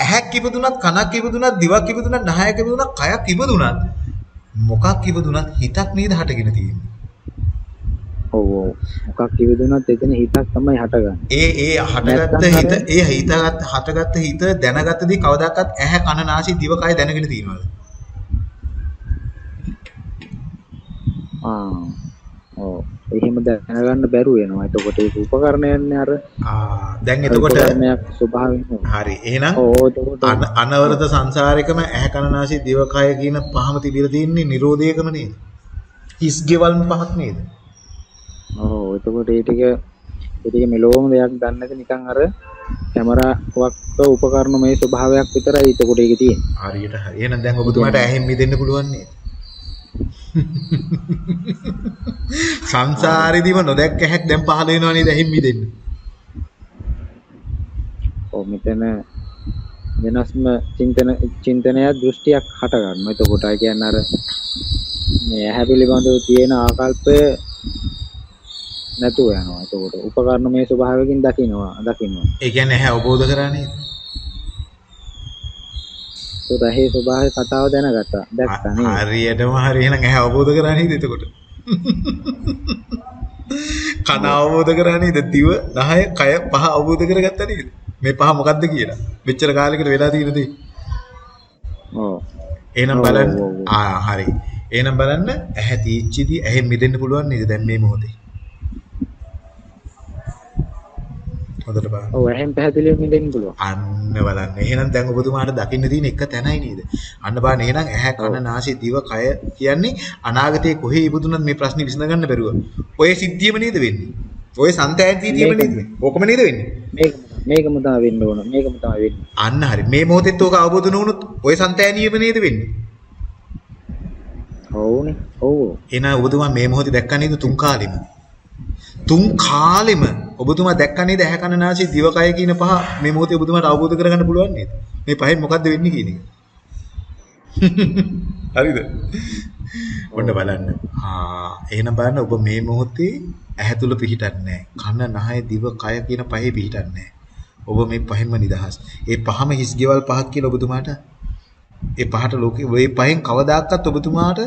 ඇහැක් ඉපදුනත් කනක් ඉපදුනත් දිවක් ඉපදුනත් නහයක් ඉපදුනත් කයක් ඉපදුනත් මොකක් ඉපදුනත් හිතක් නේද හටගෙන තියෙන්නේ. ඔව් ඔව් මොකක් ඉපදුනත් එතන හිතක් තමයි හටගන්නේ. ඒ ඒ හටගත්ත හිත ඒ හිතගත් හටගත්ත හිත දැනගත්තදී කවදාකවත් ඇහැ කන නාසය දිව කය දැනගෙන තියෙනවද? ආ ඔව් එහෙම දැනගන්න බැරුව වෙනවා. එතකොට ඒක උපකරණයන්නේ අර ආ දැන් එතකොට ස්වභාවයෙන් හරි. එහෙනම් අනවරත සංසාරේකම ඇහැ කනනාසී දිවකය කියන පහම තිබිලා තියෙන්නේ Nirodhayකම නේද? හිස් ගෙවල් පහක් නේද? ඔව් එතකොට ඒ ටික ඒ ටික මෙලොවම දෙයක් දන්නේ නැති නිකන් අර කැමරාවක් උපකරණ මේ ස්වභාවයක් විතරයි එතකොට ඒක තියෙන්නේ. හරියට හරි. එහෙනම් දැන් ඔබතුමාට ඇහෙන් මිදෙන්න පුළුවන් නේද? සංසාරෙදිම නොදැක්ක හැක් දැන් පහල වෙනවා නේද ඇහිම් මිදෙන්න. ඔව් මෙතන වෙනස්ම චින්තන චින්තනයක් දෘෂ්ටියක් හට ගන්නවා. එතකොට ඒ කියන්නේ අර මේ ඇහැ පිළිබඳව තියෙන ආකල්පය නැතුව යනවා. එතකොට උපකරණ මේ ස්වභාවයෙන් දකින්නවා දකින්නවා. ඒ කියන්නේ ඇහැ අවබෝධ කරා ඒකට ඇහි ස්වභාවය කතාව දැනගත්තා. දැක්කා නේද? හරියටම හරි එහෙනම් ඇහැ අවබෝධ කරා නේද එතකොට? කන අවබෝධ කරා නේද? දිව, නහය, කය පහ අවබෝධ කරගත්තා නේද? මේ පහ මොකද්ද කියලා. මෙච්චර කාලයකට වෙලා තියෙන දේ. ඔව්. එහෙනම් බලන්න ආ හරි. එහෙනම් බලන්න ඇහැ තීච්චිදී ඇහෙ මිදෙන්න පුළුවන් නේද දැන් මේ මොහොතේ? හොඳට බලන්න. ඔව් එහෙන් පැහැදිලිව මිදෙන්න පුළුවන්. අන්න බලන්න. එහෙනම් දැන් ඔබතුමාට දකින්න තියෙන එක තැනයි නේද? අන්න බලන්න එහෙනම් ඇහැ කන නාසය දිව කය කියන්නේ අනාගතයේ කොහේ ඉපදුනත් මේ ප්‍රශ්නේ විසඳ ගන්න බැරුව. ඔය සිද්ධියම නේද වෙන්නේ? ඔය සංතෑන්තියම නේද? ඕකම නේද වෙන්නේ? මේක මේකම තමයි වෙන්න ඕන. මේකම තමයි වෙන්නේ. අන්න හරි. මේ මොහොතේත් ඕක අවබෝධ නොවුනොත් ඔය සංතෑනියම නේද වෙන්නේ? ඔව්නේ. ඔව්. එහෙනම් ඔබතුමා මේ මොහොතේ දැක්ක නේද තුන් කාලෙම? තුන් කාලෙම ඔබතුමා දැක්ක නේද ඇහැ කන නාසය දිවකය කියන පහ මේ මොහොතේ ඔබතුමාට අවබෝධ කරගන්න පුළුවන් නේද? මේ පහෙන් මොකද්ද වෙන්නේ කියන එක. හරිද? ඔන්න බලන්න. ආ එහෙනම් බලන්න ඔබ මේ මොහොතේ ඇහැ තුල පිහිටන්නේ කන නහය දිව කය කියන පහේ පිහිටන්නේ ඔබ මේ පහෙන්ම නිදහස්. ඒ පහම හිස් ගෙවල් පහක් කියලා ඔබතුමාට ඒ පහට ලෝකේ ওই පහෙන් කවදාකවත් ඔබතුමාට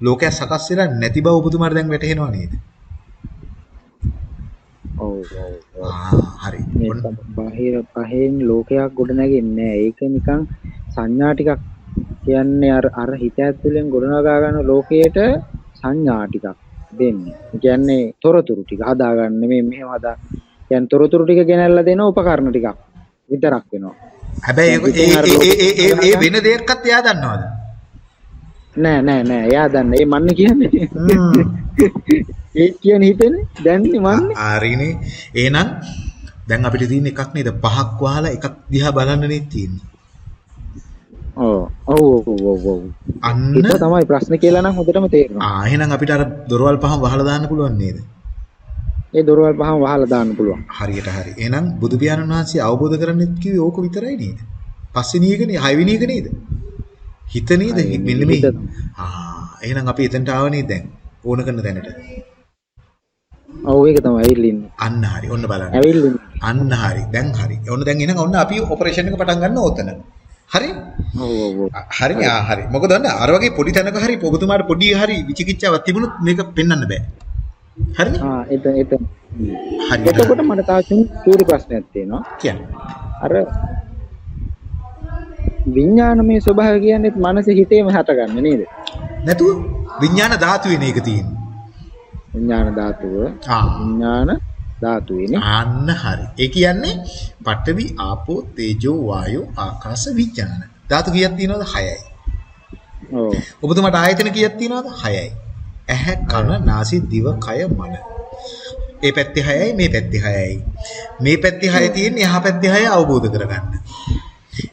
ලෝකයක් සකස් වෙලා නැති බව ඔබතුමාට දැන් වැටහෙනව නේද? හරි. බාහිර පහෙන් ලෝකයක් ගොඩ නැගෙන්නේ ඒක නිකන් සංඥා ටිකක් කියන්නේ අර අර හිත ඇතුලෙන් ගොඩනගා ගන්න ලෝකයට සංඥා ටිකක් දෙන්නේ. කියන්නේ තොරතුරු ටික හදාගන්න මේ මෙහෙම හදා. කියන්නේ තොරතුරු ටික ගෙනල්ලා දෙන උපකරණ ටිකක් විතරක් වෙනවා. හැබැයි ඒ ඒ ඒ ඒ වෙන දෙයක්වත් එයා දන්නවද? නෑ නෑ නෑ එයා දන්නේ. ඒ මන්නේ කියන්නේ. ඒ කියන හිතෙන්නේ දැන්නේ මන්නේ. හරිනේ. එහෙනම් දැන් අපිට තියෙන එකක් නේද? පහක් වහලා එකක් දිහා බලන්න නේ තියෙන්නේ. ඔව් ඔව් ඔව් ඔව් අන්න ඒක තමයි ප්‍රශ්නේ කියලා නම් හොඳටම තේරෙනවා. ආ එහෙනම් අපිට අර දොරවල් පහම වහලා දාන්න පුළුවන් නේද? ඒ දොරවල් පහම වහලා දාන්න පුළුවන්. හරියට හරි. එහෙනම් බුදු පියාණන් වහන්සේ අවබෝධ කරගන්නෙත් කිව්වේ ඕක විතරයි නේද? පස්වෙනි එක නේ, හයවෙනි එක නේද? හිත නේද? මෙන්න මේ. ආ එහෙනම් අපි එතනට ආවනේ දැන්. ඕන කරන තැනට. ඔව් ඒක තමයි ඇවිල්ලින්නේ. අන්න හරි. ඔන්න බලන්න. ඇවිල්ලින්නේ. අන්න හරි. දැන් හරි. ඔන්න දැන් එහෙනම් ඔන්න අපි ඔපරේෂන් එක පටන් ගන්න ඕතන. හරි? ඔව් ඔව්. හරිනේ ආ හරි. මොකද ඔන්න අර වගේ පොඩි තැනක හරි ඔබතුමාට පොඩි හරි විචිකිච්ඡාවක් තිබුණොත් මේක පෙන්වන්න බෑ. හරිනේ? ආ එතන එතන. හරි. එතකොට මට තාම චූරි ප්‍රශ්නයක් තියෙනවා. කියන්නේ. අර විඥානමය ස්වභාවය කියන්නේ මනස හිතේම හටගන්න නේද? නැතුව විඥාන ධාතුවේ මේක තියෙන්නේ. විඥාන ධාතුව විඥාන ධාතුවේනේ. අන්න හරි. ඒ කියන්නේ පඨවි ආපෝ තේජෝ වායෝ ආකාශ විඥාන. ධාතු කීයක් තියෙනවද? 6යි. ඔව්. ඔබතුමාට ආයතන කීයක් තියෙනවද? 6යි. ඇහැ, කන, නාසය, දිව, කය, මන. ඒ පැත්තේ 6යි, මේ පැත්තේ 6යි. මේ පැත්තේ 6 තියෙන්නේ එහා පැත්තේ 6 අවබෝධ කරගන්න.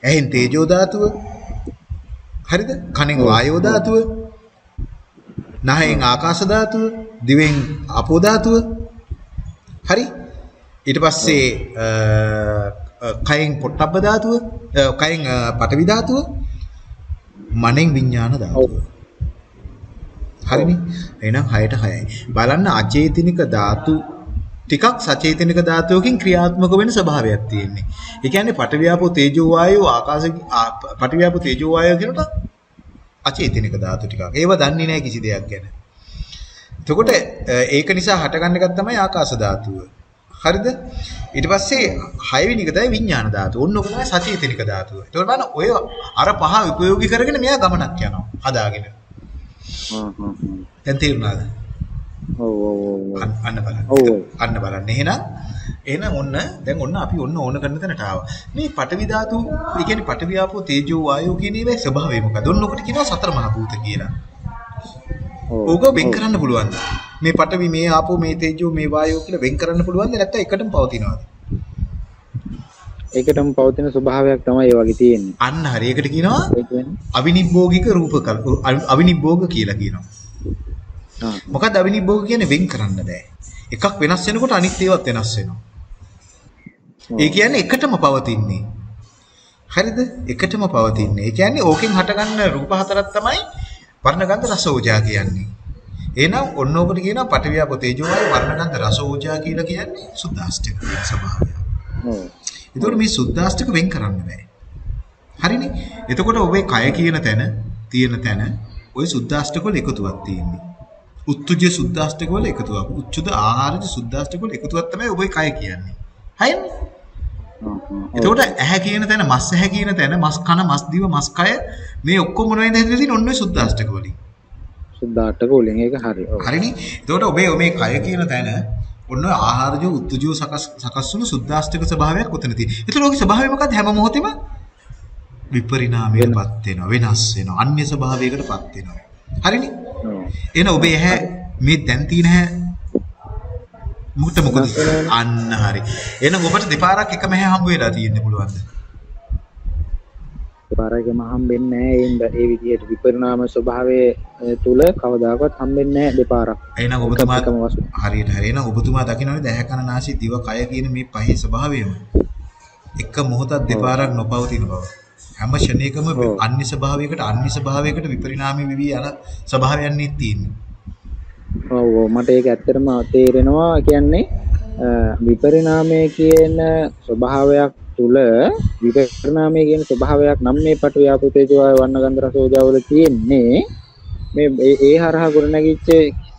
ඇහෙන් තේජෝ ධාතුව. හරිද? කනෙන් වායෝ ධාතුව. නහයෙන් ආකාශ ධාතුව, දිවෙන් අපෝ ධාතුව. හරි? ඊට පස්සේ කයෙන් පොට්ටබ්බ ධාතුව, කයෙන් පඨවි ධාතුව, මනෙන් විඥාන ධාතුව. හරිනේ. එහෙනම් 6ට 6යි. බලන්න අචේතනික ධාතු ටිකක් සචේතනික ධාතුවකින් ක්‍රියාත්මක වෙන ස්වභාවයක් තියෙන්නේ. ඒ කියන්නේ පඨවියාපෝ තේජෝ වායෝ ආකාශ ආ, පඨවියාපෝ තේජෝ වායෝ කියනට අචේතනික ධාතු ටිකක්. ඒව දන්නේ නැහැ කිසි දෙයක් ගැන. එතකොට ඒක නිසා හටගන්න එකක් තමයි ආකාශ ධාතුව. හරිද? ඊට පස්සේ හයවෙනි එක තමයි විඥාන ධාතුව. ඔන්න ඔක තමයි සචේතනික ධාතුව. ඒතකොට බලන්න ඔය අර පහ උපයෝගී කරගෙන මෙයා ගමනක් යනවා. හදාගෙන. හ්ම් හ්ම් හ්ම්. දැන් තේරුණාද? ඔව් ඔව්. අන්න බලන්න. අන්න බලන්න. එහෙනම් එහෙනම් ඔන්න දැන් ඔන්න අපි ඔන්න ඕන කරන තැනට ආවා. මේ පඨවි ධාතු, ඒ කියන්නේ පඨවි ආපෝ තේජෝ වායෝ කියන ඒවායේ ස්වභාවය මොකද? ඔන්න ඔකට කියනවා සතර මහා භූත කියලා. ඕක වෙන් කරන්න පුළුවන්ද? මේ පඨවි, මේ ආපෝ, මේ තේජෝ, මේ වායෝ කියලා වෙන් කරන්න පුළුවන්ද? නැත්නම් එකටම පවතිනවද? ඒකටම පවතින ස්වභාවයක් තමයි ඒ වගේ තියෙන්නේ. අන්න හරි. ඒකට කියනවා අවිනිබ්බෝගික රූපකල අවිනිබ්බෝග කියලා කියනවා. ආ මොකද්ද අවිනිබ්බෝග කියන්නේ වෙන් කරන්න බෑ. එකක් වෙනස් වෙනකොට අනිත් ඒවාත් වෙනස් වෙනවා. ඒ කියන්නේ එකටම පවතින්නේ. හරිද? එකටම පවතින්නේ. ඒ කියන්නේ ඕකෙන් හටගන්න රූප හතරක් තමයි වර්ණගන්ධ රස ඕජා කියන්නේ. එහෙනම් ඔන්න ඔකට කියනවා පටවියාප තේජෝ වායු වර්ණගන්ධ රස ඕජා කියලා කියන්නේ කියන ස්වභාවය. ඔව්. එතකොට මේ සුද්දාෂ්ටක වෙන් කරන්න බෑ. හරිනේ? එතකොට ඔබේ කය කියන තැන තියෙන තැන ওই සුද්දාෂ්ටක වල එකතුවක් තියෙන්නේ. උත්තුජ සුද්දාෂ්ටක වල එකතුවක්. උච්චුද ආහාරජ සුද්දාෂ්ටක වල එකතුවක් තමයි ඔබේ කය කියන්නේ. හරිනේ? එතකොට ඇහැ කියන තැන මස් ඇහැ කියන තැන මස් කන මස් දිව මස් කය මේ ඔක්කොම මොනවද හැදලා තියෙන්නේ ඔන්න ඔය සුද්දාෂ්ටක වලින්. සුද්ධාටක වලින් ඒක හරි. හරිනේ? එතකොට ඔබේ මේ කය කියන තැන ඔන්න ආහාරජ උත්තුජ සකස් සකස් වුණු සුද්දාෂ්ටක ස්වභාවයක් උතන තියෙනවා. එතකොට ඔගේ ස්වභාවය මොකක්ද හැම මොහොතෙම විපරිණාමයටපත් වෙනවා වෙනස් වෙනවා අන්‍ය ස්වභාවයකටපත් වෙනවා. හරිනේ? එහෙනම් ඔබේ ඇහැ මේ දැන් තියෙන ඇහැ මොකද මොකද. අන්න හරි. එහෙනම් ඔබට දෙපාරක් එකම ඇහැ හම්බ වෙලා තියෙන්න පුළුවන්ද? පාරකම හම්බෙන්නේ නැහැ ඒ විදිහට විපරිණාම ස්වභාවයේ තුල කවදාකවත් හම්බෙන්නේ නැහැ දෙපාරක්. එහෙනම් ඔබතුමා. හරියට හරි. එහෙනම් ඔබතුමා දකින්නනේ දැහැ කන නාසය දිව කය කියන මේ පහේ ස්වභාවයම. එක මොහොතක් දෙපාරක් නොපවතින බව. හැම ක්ෂණයකම ඔව්. අන්‍ය ස්වභාවයකට අන්‍ය ස්වභාවයකට විපරිණාමී වෙවි යන ස්වභාවයන් තියෙන්නේ. ඔව් ඔව් මට ඒක ඇත්තටම තේරෙනවා කියන්නේ විපරිණාමය කියන ස්වභාවයක් තුල විපරිණාමය කියන ස්වභාවයක් නම් මේ පටු ව්‍යාපෘතේජෝ වර්ණ ගන්ධ රස ඕජා වල තියෙන්නේ මේ ඒ හරහා ගොඩනැගිච්ච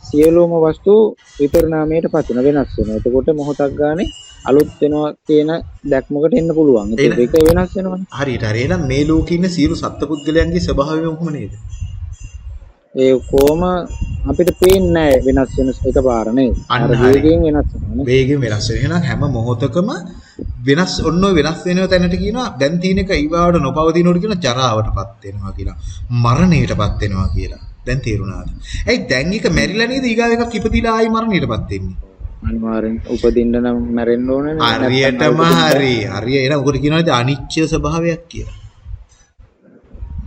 සියලුම වස්තු විපරිණාමයට පත් වෙන වෙනස් වෙනවා. එතකොට මොහොතක් ගානේ අලුත් වෙනවා කියන දැක්මකට එන්න පුළුවන්. ඒක වෙනස් වෙනවනේ. හරියට හරි. එහෙනම් මේ ලෝකේ ඉන්න සියලු සත්පුද්ගලයන්ගේ ස්වභාවය කොහොම නේද? ඒ කොහොම අපිට පේන්නේ නැහැ වෙනස් වෙන එකපාර නේද? අර. වේගයෙන් වෙනස් වෙනවානේ. වේගෙන් වෙනස් වෙන. එහෙනම් හැම මොහොතකම වෙනස් ඔන්න වෙනස් වෙනව තැනට කියනවා දැන් තියෙන එක ඊවාවට නොපවතිනවට කියන ජරාවටපත් වෙනවා කියලා. මරණයටපත් වෙනවා කියලා. දැන් තේරුණාද? ඇයි දැන් එක මැරිලා නේද ඊගාව එකක් ඉපදිලා ආයි මරණයටපත් වෙන්නේ? අනිවාර්යෙන් උපදින්න නම් මැරෙන්න ඕනේ. හරියටම හරි. හරිය එහෙනම් උකට කියනවාද අනිච්ච ස්වභාවයක් කියලා.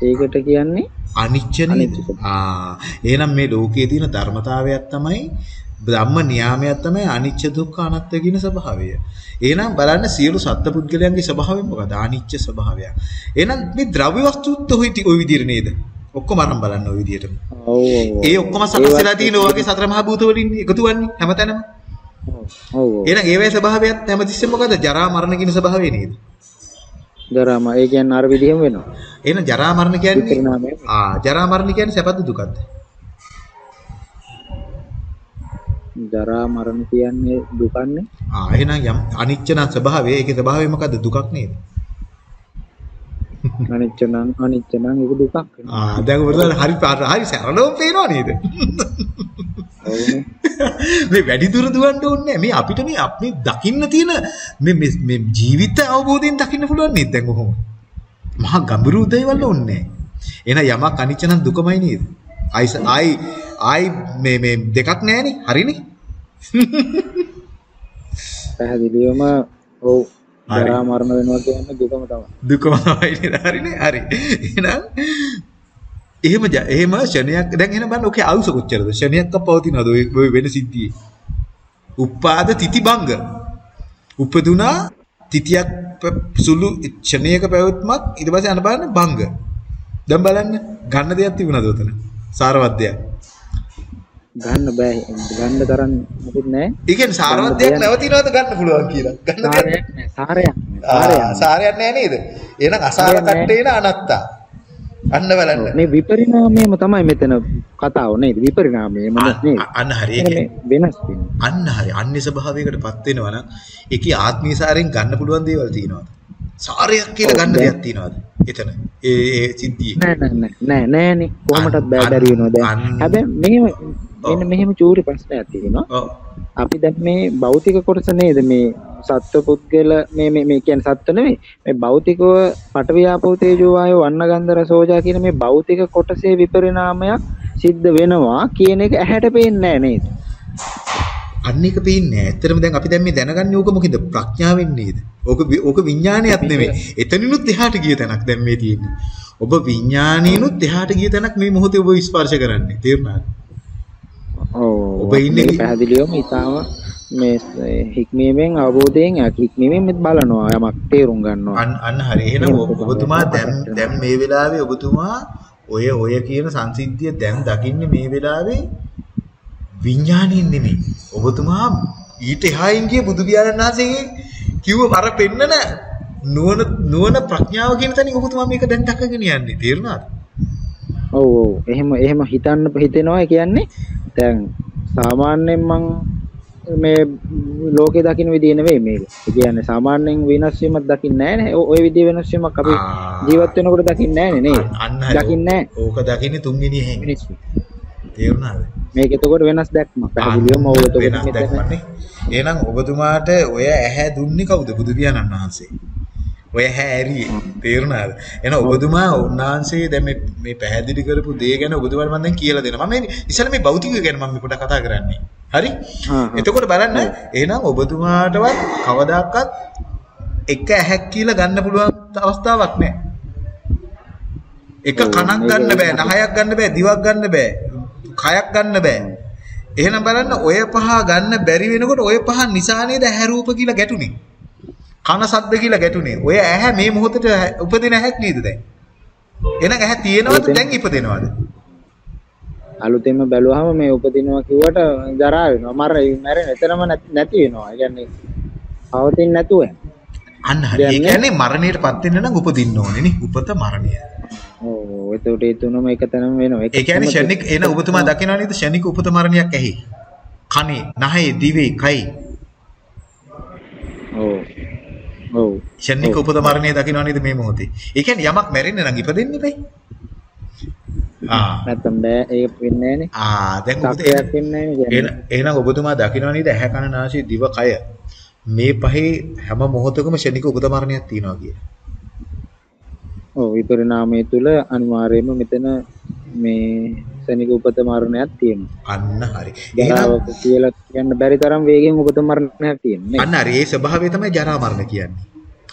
ඒකට කියන්නේ අනිච්ච නේද? අනිච්ච ස්වභාවය. ආ එහෙනම් මේ ලෝකයේ තියෙන ධර්මතාවයක් තමයි ධම්ම නියාමයක් තමයි අනිච්ච දුක්ඛ අනාත්ම කියන ස්වභාවය. එහෙනම් බලන්න සියලු සත්පුද්ගලයන්ගේ ස්වභාවය මොකද? අනිච්ච ස්වභාවය. එහෙනම් මේ ද්‍රව්‍ය වස්තුත් ඔය විදිහට නේද? ඔක්කොම අරන් බලන්න ඔය විදිහටම. ඔව් ඔව් ඒ ඔක්කොම සකස් වෙලා තියෙන ඔය වගේ සතර මහා භූත වලින් එකතු වන්නේ හැමතැනම. ඔව් එහෙනම් ඒවැය ස්වභාවයත් හැමතිස්සෙම මොකද? ජරා මරණ කියන ස්වභාවය නේද? දරාම ඒ කියන්නේ අර විදිහෙම වෙනවා එහෙනම් ජරා මරණ කියන්නේ ආ ජරා මරණ කියන්නේ සැපද දුකද? ජරා මරණ කියන්නේ දුකන්නේ ආ එහෙනම් යම් අනිච්ච නම් ස්වභාවය ඒකේ ස්වභාවය මොකද්ද? දුකක් නේද? අනිච්ච නම් අනිච්ච නම් ඒක දුකක් වෙනවා ආ දැන් ඔබට හරි හරි සරලව පේනවා නේද? මේ වැඩි දුර දුවන්න ඕනේ. මේ අපිට මේ අපි දකින්න තියෙන මේ මේ- ජීවිත අවබෝධයෙන් දකින්න පුළුවන් නේද දැන් කොහොම? මහා ගැඹුරු දේවල් ඕනේ. එහෙනම් යමක් අනිච්ච නම් දුකමයි නේද? ආයි ආයි ආයි මේ මේ දෙකක් නැහැනේ. හරිනේ? පැහැදිලිවම ඔව්. ජරා මරණ වෙනවා කියන්නේ දුකම තමයි. දුකම තමයි නේද? හරිනේ? හරි. එහෙනම් එහෙම එහෙම ෂණයක් දැන් එහෙනම් බලන්න ඔකේ ආයුෂ කොච්චරද? ෂණයක්ක පවතිනවද ඔය වෙන සිද්ධියේ? උපාද තිති භංග. උපදුනා තිතියක් සුළු ෂණයක පැවැත්මක් ඊට පස්සේ අන බලන්න භංග. දැන් බලන්න ගන්න දෙයක් තිබුණාද උතන? සාරවත් දෙයක්. ගන්න බෑ ගන්න තරම් මොකුත්. ඒ කියන්නේ සාරවත් දෙයක් නැවතිනවද ගන්න පුළුවන් කියලා. ගන්න දෙයක් සාරයක් නැහැ. සාරයක්. ආ, සාරයක්. නෑ නේද? එහෙනම් අසාර නෑ. කට්ටේන අනත්තා. අන්න බලන්න. මේ විපරිණාමයම තමයි මෙතන කතාව නේද? විපරිණාමයම නේද? අ- අන්න හරි. ඒකේ වෙනස් වෙන්නේ. අන්න හරි. අන්‍ය ස්වභාවයකටපත් වෙනවා නම් ඒකේ ආත්මීය සාරයෙන් ගන්න පුළුවන් දේවල් තියෙනවද? සාරයක් කියලා ගන්න දෙයක් තියෙනවද? එතන. ඒ ඒ සිද්ධියේ. නෑ නෑ නෑ නෑ නෑනේ කොහොමටත් බෑ බැරි වෙනවා දැන්. හැබැයි මෙහෙම. මෙන්න මෙහෙම චූරි ප්‍රශ්නයක් තියෙනවා. අපි දැන් මේ භෞතික කොටස නේද මේ සත්ව පුද්ගල මේ මේ මේ කියන්නේ සත්ව නෙමෙයි මේ භෞතිකව පඨවි ආපෝ තේජෝ වායෝ වන්න ගන්ධ රස ඕජා කියන මේ භෞතික කොටසේ විපරිණාමයක් සිද්ධ වෙනවා කියන එක ඇහැට පේන්නේ නැහැ නේද? අන්න එක පේන්නේ. ඇත්තටම දැන් අපි දැන් මේ දැනගන්නේ ඕක මොකද? ප්‍රඥාවෙන් නේද? ඕක ඕක විඥානයක් නෙමෙයි. එතනිනුත් එහාට ගිය තැනක් දැන් මේ තියෙන්නේ. ඔබ විඥානිනුත් එහාට ගිය තැනක් මේ මොහොතේ ඔබ ස්පර්ශ කරන්නේ. තේරුණාද? ඔව්. ඔබ ඉන්නේ- පැහැදිලිවම ඊටාම මේ හික්මීමෙන් අවබෝධයෙන් හික්මීමෙන් බලනවා යමක් තේරුම් ගන්නවා. අන්න අන්න හරි. එහෙනම් ඔබ- ඔබතුමා දැන් දැන් මේ වෙලාවේ ඔබතුමා ඔය ඔය කියන සංසිද්ධිය දැන් දකින්නේ මේ වෙලාවේ විඥාණයෙන් නෙමෙයි. ඔබතුමා ඊට එහායින් ගිය බුදු පියාණන් වහන්සේගේ කිව්ව අර පෙන්නන නුවණ නුවණ ප්‍රඥාව කියන තැනින් ඔබතුමා මේක දැන් දක්කගෙන යන්නේ. තේරුණාද? ඔව් ඔව් එහෙම එහෙම හිතන්න හිතෙනවා කියන්නේ දැන් සාමාන්‍යයෙන් මං මේ ලෝකේ දකින්න විදිය නෙවෙයි මේක. ඒ කියන්නේ සාමාන්‍යයෙන් වෙනස් වීමක් දකින්නේ නැහැ නේ. ඔය විදිය වෙනස් වීමක් අපි. ජීවත් වෙනකොට දකින්නේ නැහැ නේ. දකින්නේ නැහැ. ඕක දකින්නේ තුන්වෙනි එහෙන්. තේරුණාද? මේක එතකොට වෙනස් දැක්මක්. පැහැදිලිවම ඔය එතකොට වෙනස් දැක්මනේ. එහෙනම් ඔබතුමාට ඔය ඇහැ දුන්නේ කවුද? බුදු පියාණන් වහන්සේ. ඔය ඇහැ ඇරියේ. තේරුණාද? එහෙනම් ඔබතුමා උන්වහන්සේ දැන් මේ මේ පැහැදිලි කරපු දේ ගැන ඔබතුමාට මම දැන් කියලා දෙනවා. මම ඉස්සෙල්ලා මේ භෞතිකය ගැන මම මේ පොඩ්ඩක් කතා කරන්නේ. හරි? එතකොට බලන්න එහෙනම් ඔබතුමාටවත් කවදාකවත් එක ඇහැක් කියලා ගන්න පුළුවන් අවස්ථාවක් නැහැ. එක මේක ගන්න බෑ, නහයක් ගන්න බෑ, දිවක් ගන්න බෑ, කයක් ගන්න බෑ. එහෙනම් බලන්න ඔය පහ ගන්න බැරි වෙනකොට ඔය පහ නිසා නේද ඇහැ රූප කියලා ගැටුනේ. කන සද්ද කියලා ගැටුනේ. ඔය ඇහැ මේ මොහොතේ උපදින ඇහැක් නේද දැන්? එහෙනම් ඇහැ තියෙනවද දැන් ඉපදෙනවද? අලුතෙන්ම බැලුවහම මේ උපදිනවා කිව්වට ජරා වෙනවා. මර මැරෙන එතනම නැති- වෙනවා. ඒ කියන්නේ පවතින්නේ නැතුව. අන්න හරි. ඒ කියන්නේ මරණයටපත් වෙන්න නම් උපදින්න ඕනේ නේ. උපත මරණය. ඒ තුනම එක තැනම වෙනවා. එක ඒ කියන්නේ තැනම ෂණික එන ඔබතුමා දකිනවා නේද ෂණික උපත මරණයක් ඇහි. කනේ, නහයේ, දිවේ, කයි. ෂණික උපත මරණය දකිනවා නේද මේ මොහොතේ. කියන්නේ යමක් මැරෙන්න නම් ඉපදෙන්න. ආ නැත්තම් බෑ ඒක වෙන්නේ නැහනේ. ආ දැන් සත්‍යයක් වෙන්නේ නැහැ එහෙනම් ඔබතුමා දකිනවා නේද ඇහැ කන නාසය දිව කය මේ පහේ හැම මොහොතකම ෂණික උපත මරණයක් තියෙනවා කිය. ඔව් විපරිණාමය තුල අනිවාර්යයෙන්ම මෙතන මේ සනික උපත මරණයක් තියෙනවා. අන්න හරි. එහෙනම් කියලා කියන්න බැරි තරම් වේගෙන් උපත මරණයක් තියෙනවා. අන්න හරි ඒ ස්වභාවය තමයි ජරා මරණ කියන්නේ.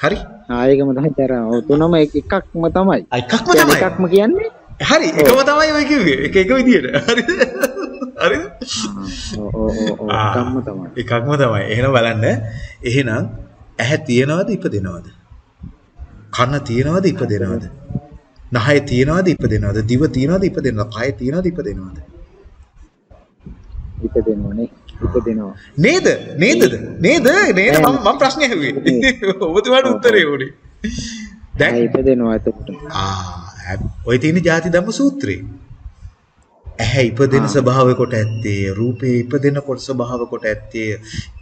හරි? ආයෙකම තමයි ජරාව. ඔව් තුනම එක- එකක්ම තමයි. එකක්ම තමයි. එකක්ම කියන්නේ. හරි එකම තමයි ඔය කිව්වේ. එක එක විදියට. හරිද? හරිද? ඔව් ඔව් ඔව් එකක්ම තමයි. එකක්ම තමයි. එහෙනම් බලන්න. එහෙනම් ඇහැ තියනවද ඉපදෙනවද? කන තියනවද ඉපදෙනවද? නහය තියනවද ඉපදෙනවද? දිව තියනවද ඉපදෙනවද? කය තියනවද ඉපදෙනවද? ඉපදෙනවනේ. ඉපදෙනවා. නේද? නේදද? නේද? නේද? මම මම ප්‍රශ්නේ ඇහුවේ. ඔබතුමාට උත්තරේ ඕනේ. දැන් ඉපදෙනවා එතකොට. ආ ඔය තියෙන ಜಾති ධම්ම සූත්‍රේ. ඇහැ ඉපදෙන ස්වභාවය කොට ඇත්තේ රූපේ ඉපදෙන කොට ස්වභාව කොට ඇත්තේ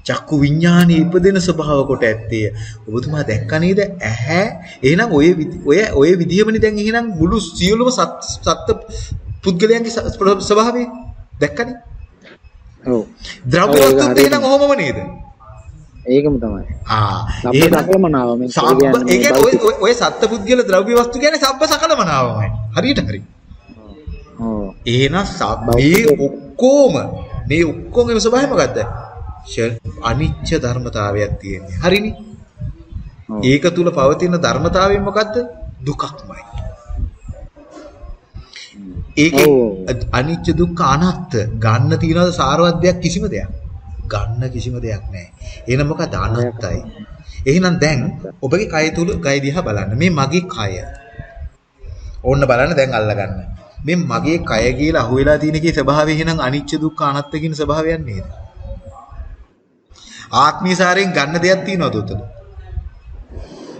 චක්කු විඥානයේ ඉපදෙන ස්වභාව කොට ඇත්තේ ඔබතුමා දැක්ක නේද ඇහැ එහෙනම් ඔය ඔය ඔය විදිහමනේ දැන් එහෙනම් මුළු සියලුම සත් සත්ත්ව පුද්ගලයන්ගේ ස්වභාවය දැක්කනේ ඔව්. ද්‍රව්‍ය වස්තුත්. එහෙනම් ඔහොමම නේද ඒකම තමයි. ආ එහෙනම් සකලමනාව මේ ඒ කියන්නේ ඔය- ඔය සත්පුද්ගල ද්‍රව්‍ය වස්තු කියන්නේ සබ්බ සකලමනාවමයි. හරියට හරි. එහෙනම් සබ් මේ ඔක්කොම මේ ඔක්කොගේම ස්වභාවය මොකද්ද? ෂ- අනිච්ච ධර්මතාවයක් තියෙන්නේ. හරිනේ? ඒක තුල පවතින ධර්මතාවය මොකද්ද? දුකක්මයි. ඒකේ. අනිච්ච දුක්ඛ අනාත්ත ගන්න තියනවද සාරවත් දෙයක් කිසිම දෙයක්? ගන්න කිසිම දෙයක් නැහැ. එහෙනම් මොකද අනාත්තයි. එහෙනම් දැන් ඔබගේ කය තුල කය දිහා බලන්න. මේ මගේ කය. ඕන්න බලන්න දැන් අල්ලගන්න. මේ මගේ කය කියලා අහුවෙලා තියෙන කේ ස්වභාවය එහෙනම් අනිච්ච දුක්ඛ අනාත්ත කියන ස්වභාවයක් නේද? ආත්මීසාරයෙන් ගන්න දෙයක් තියනවද උතන?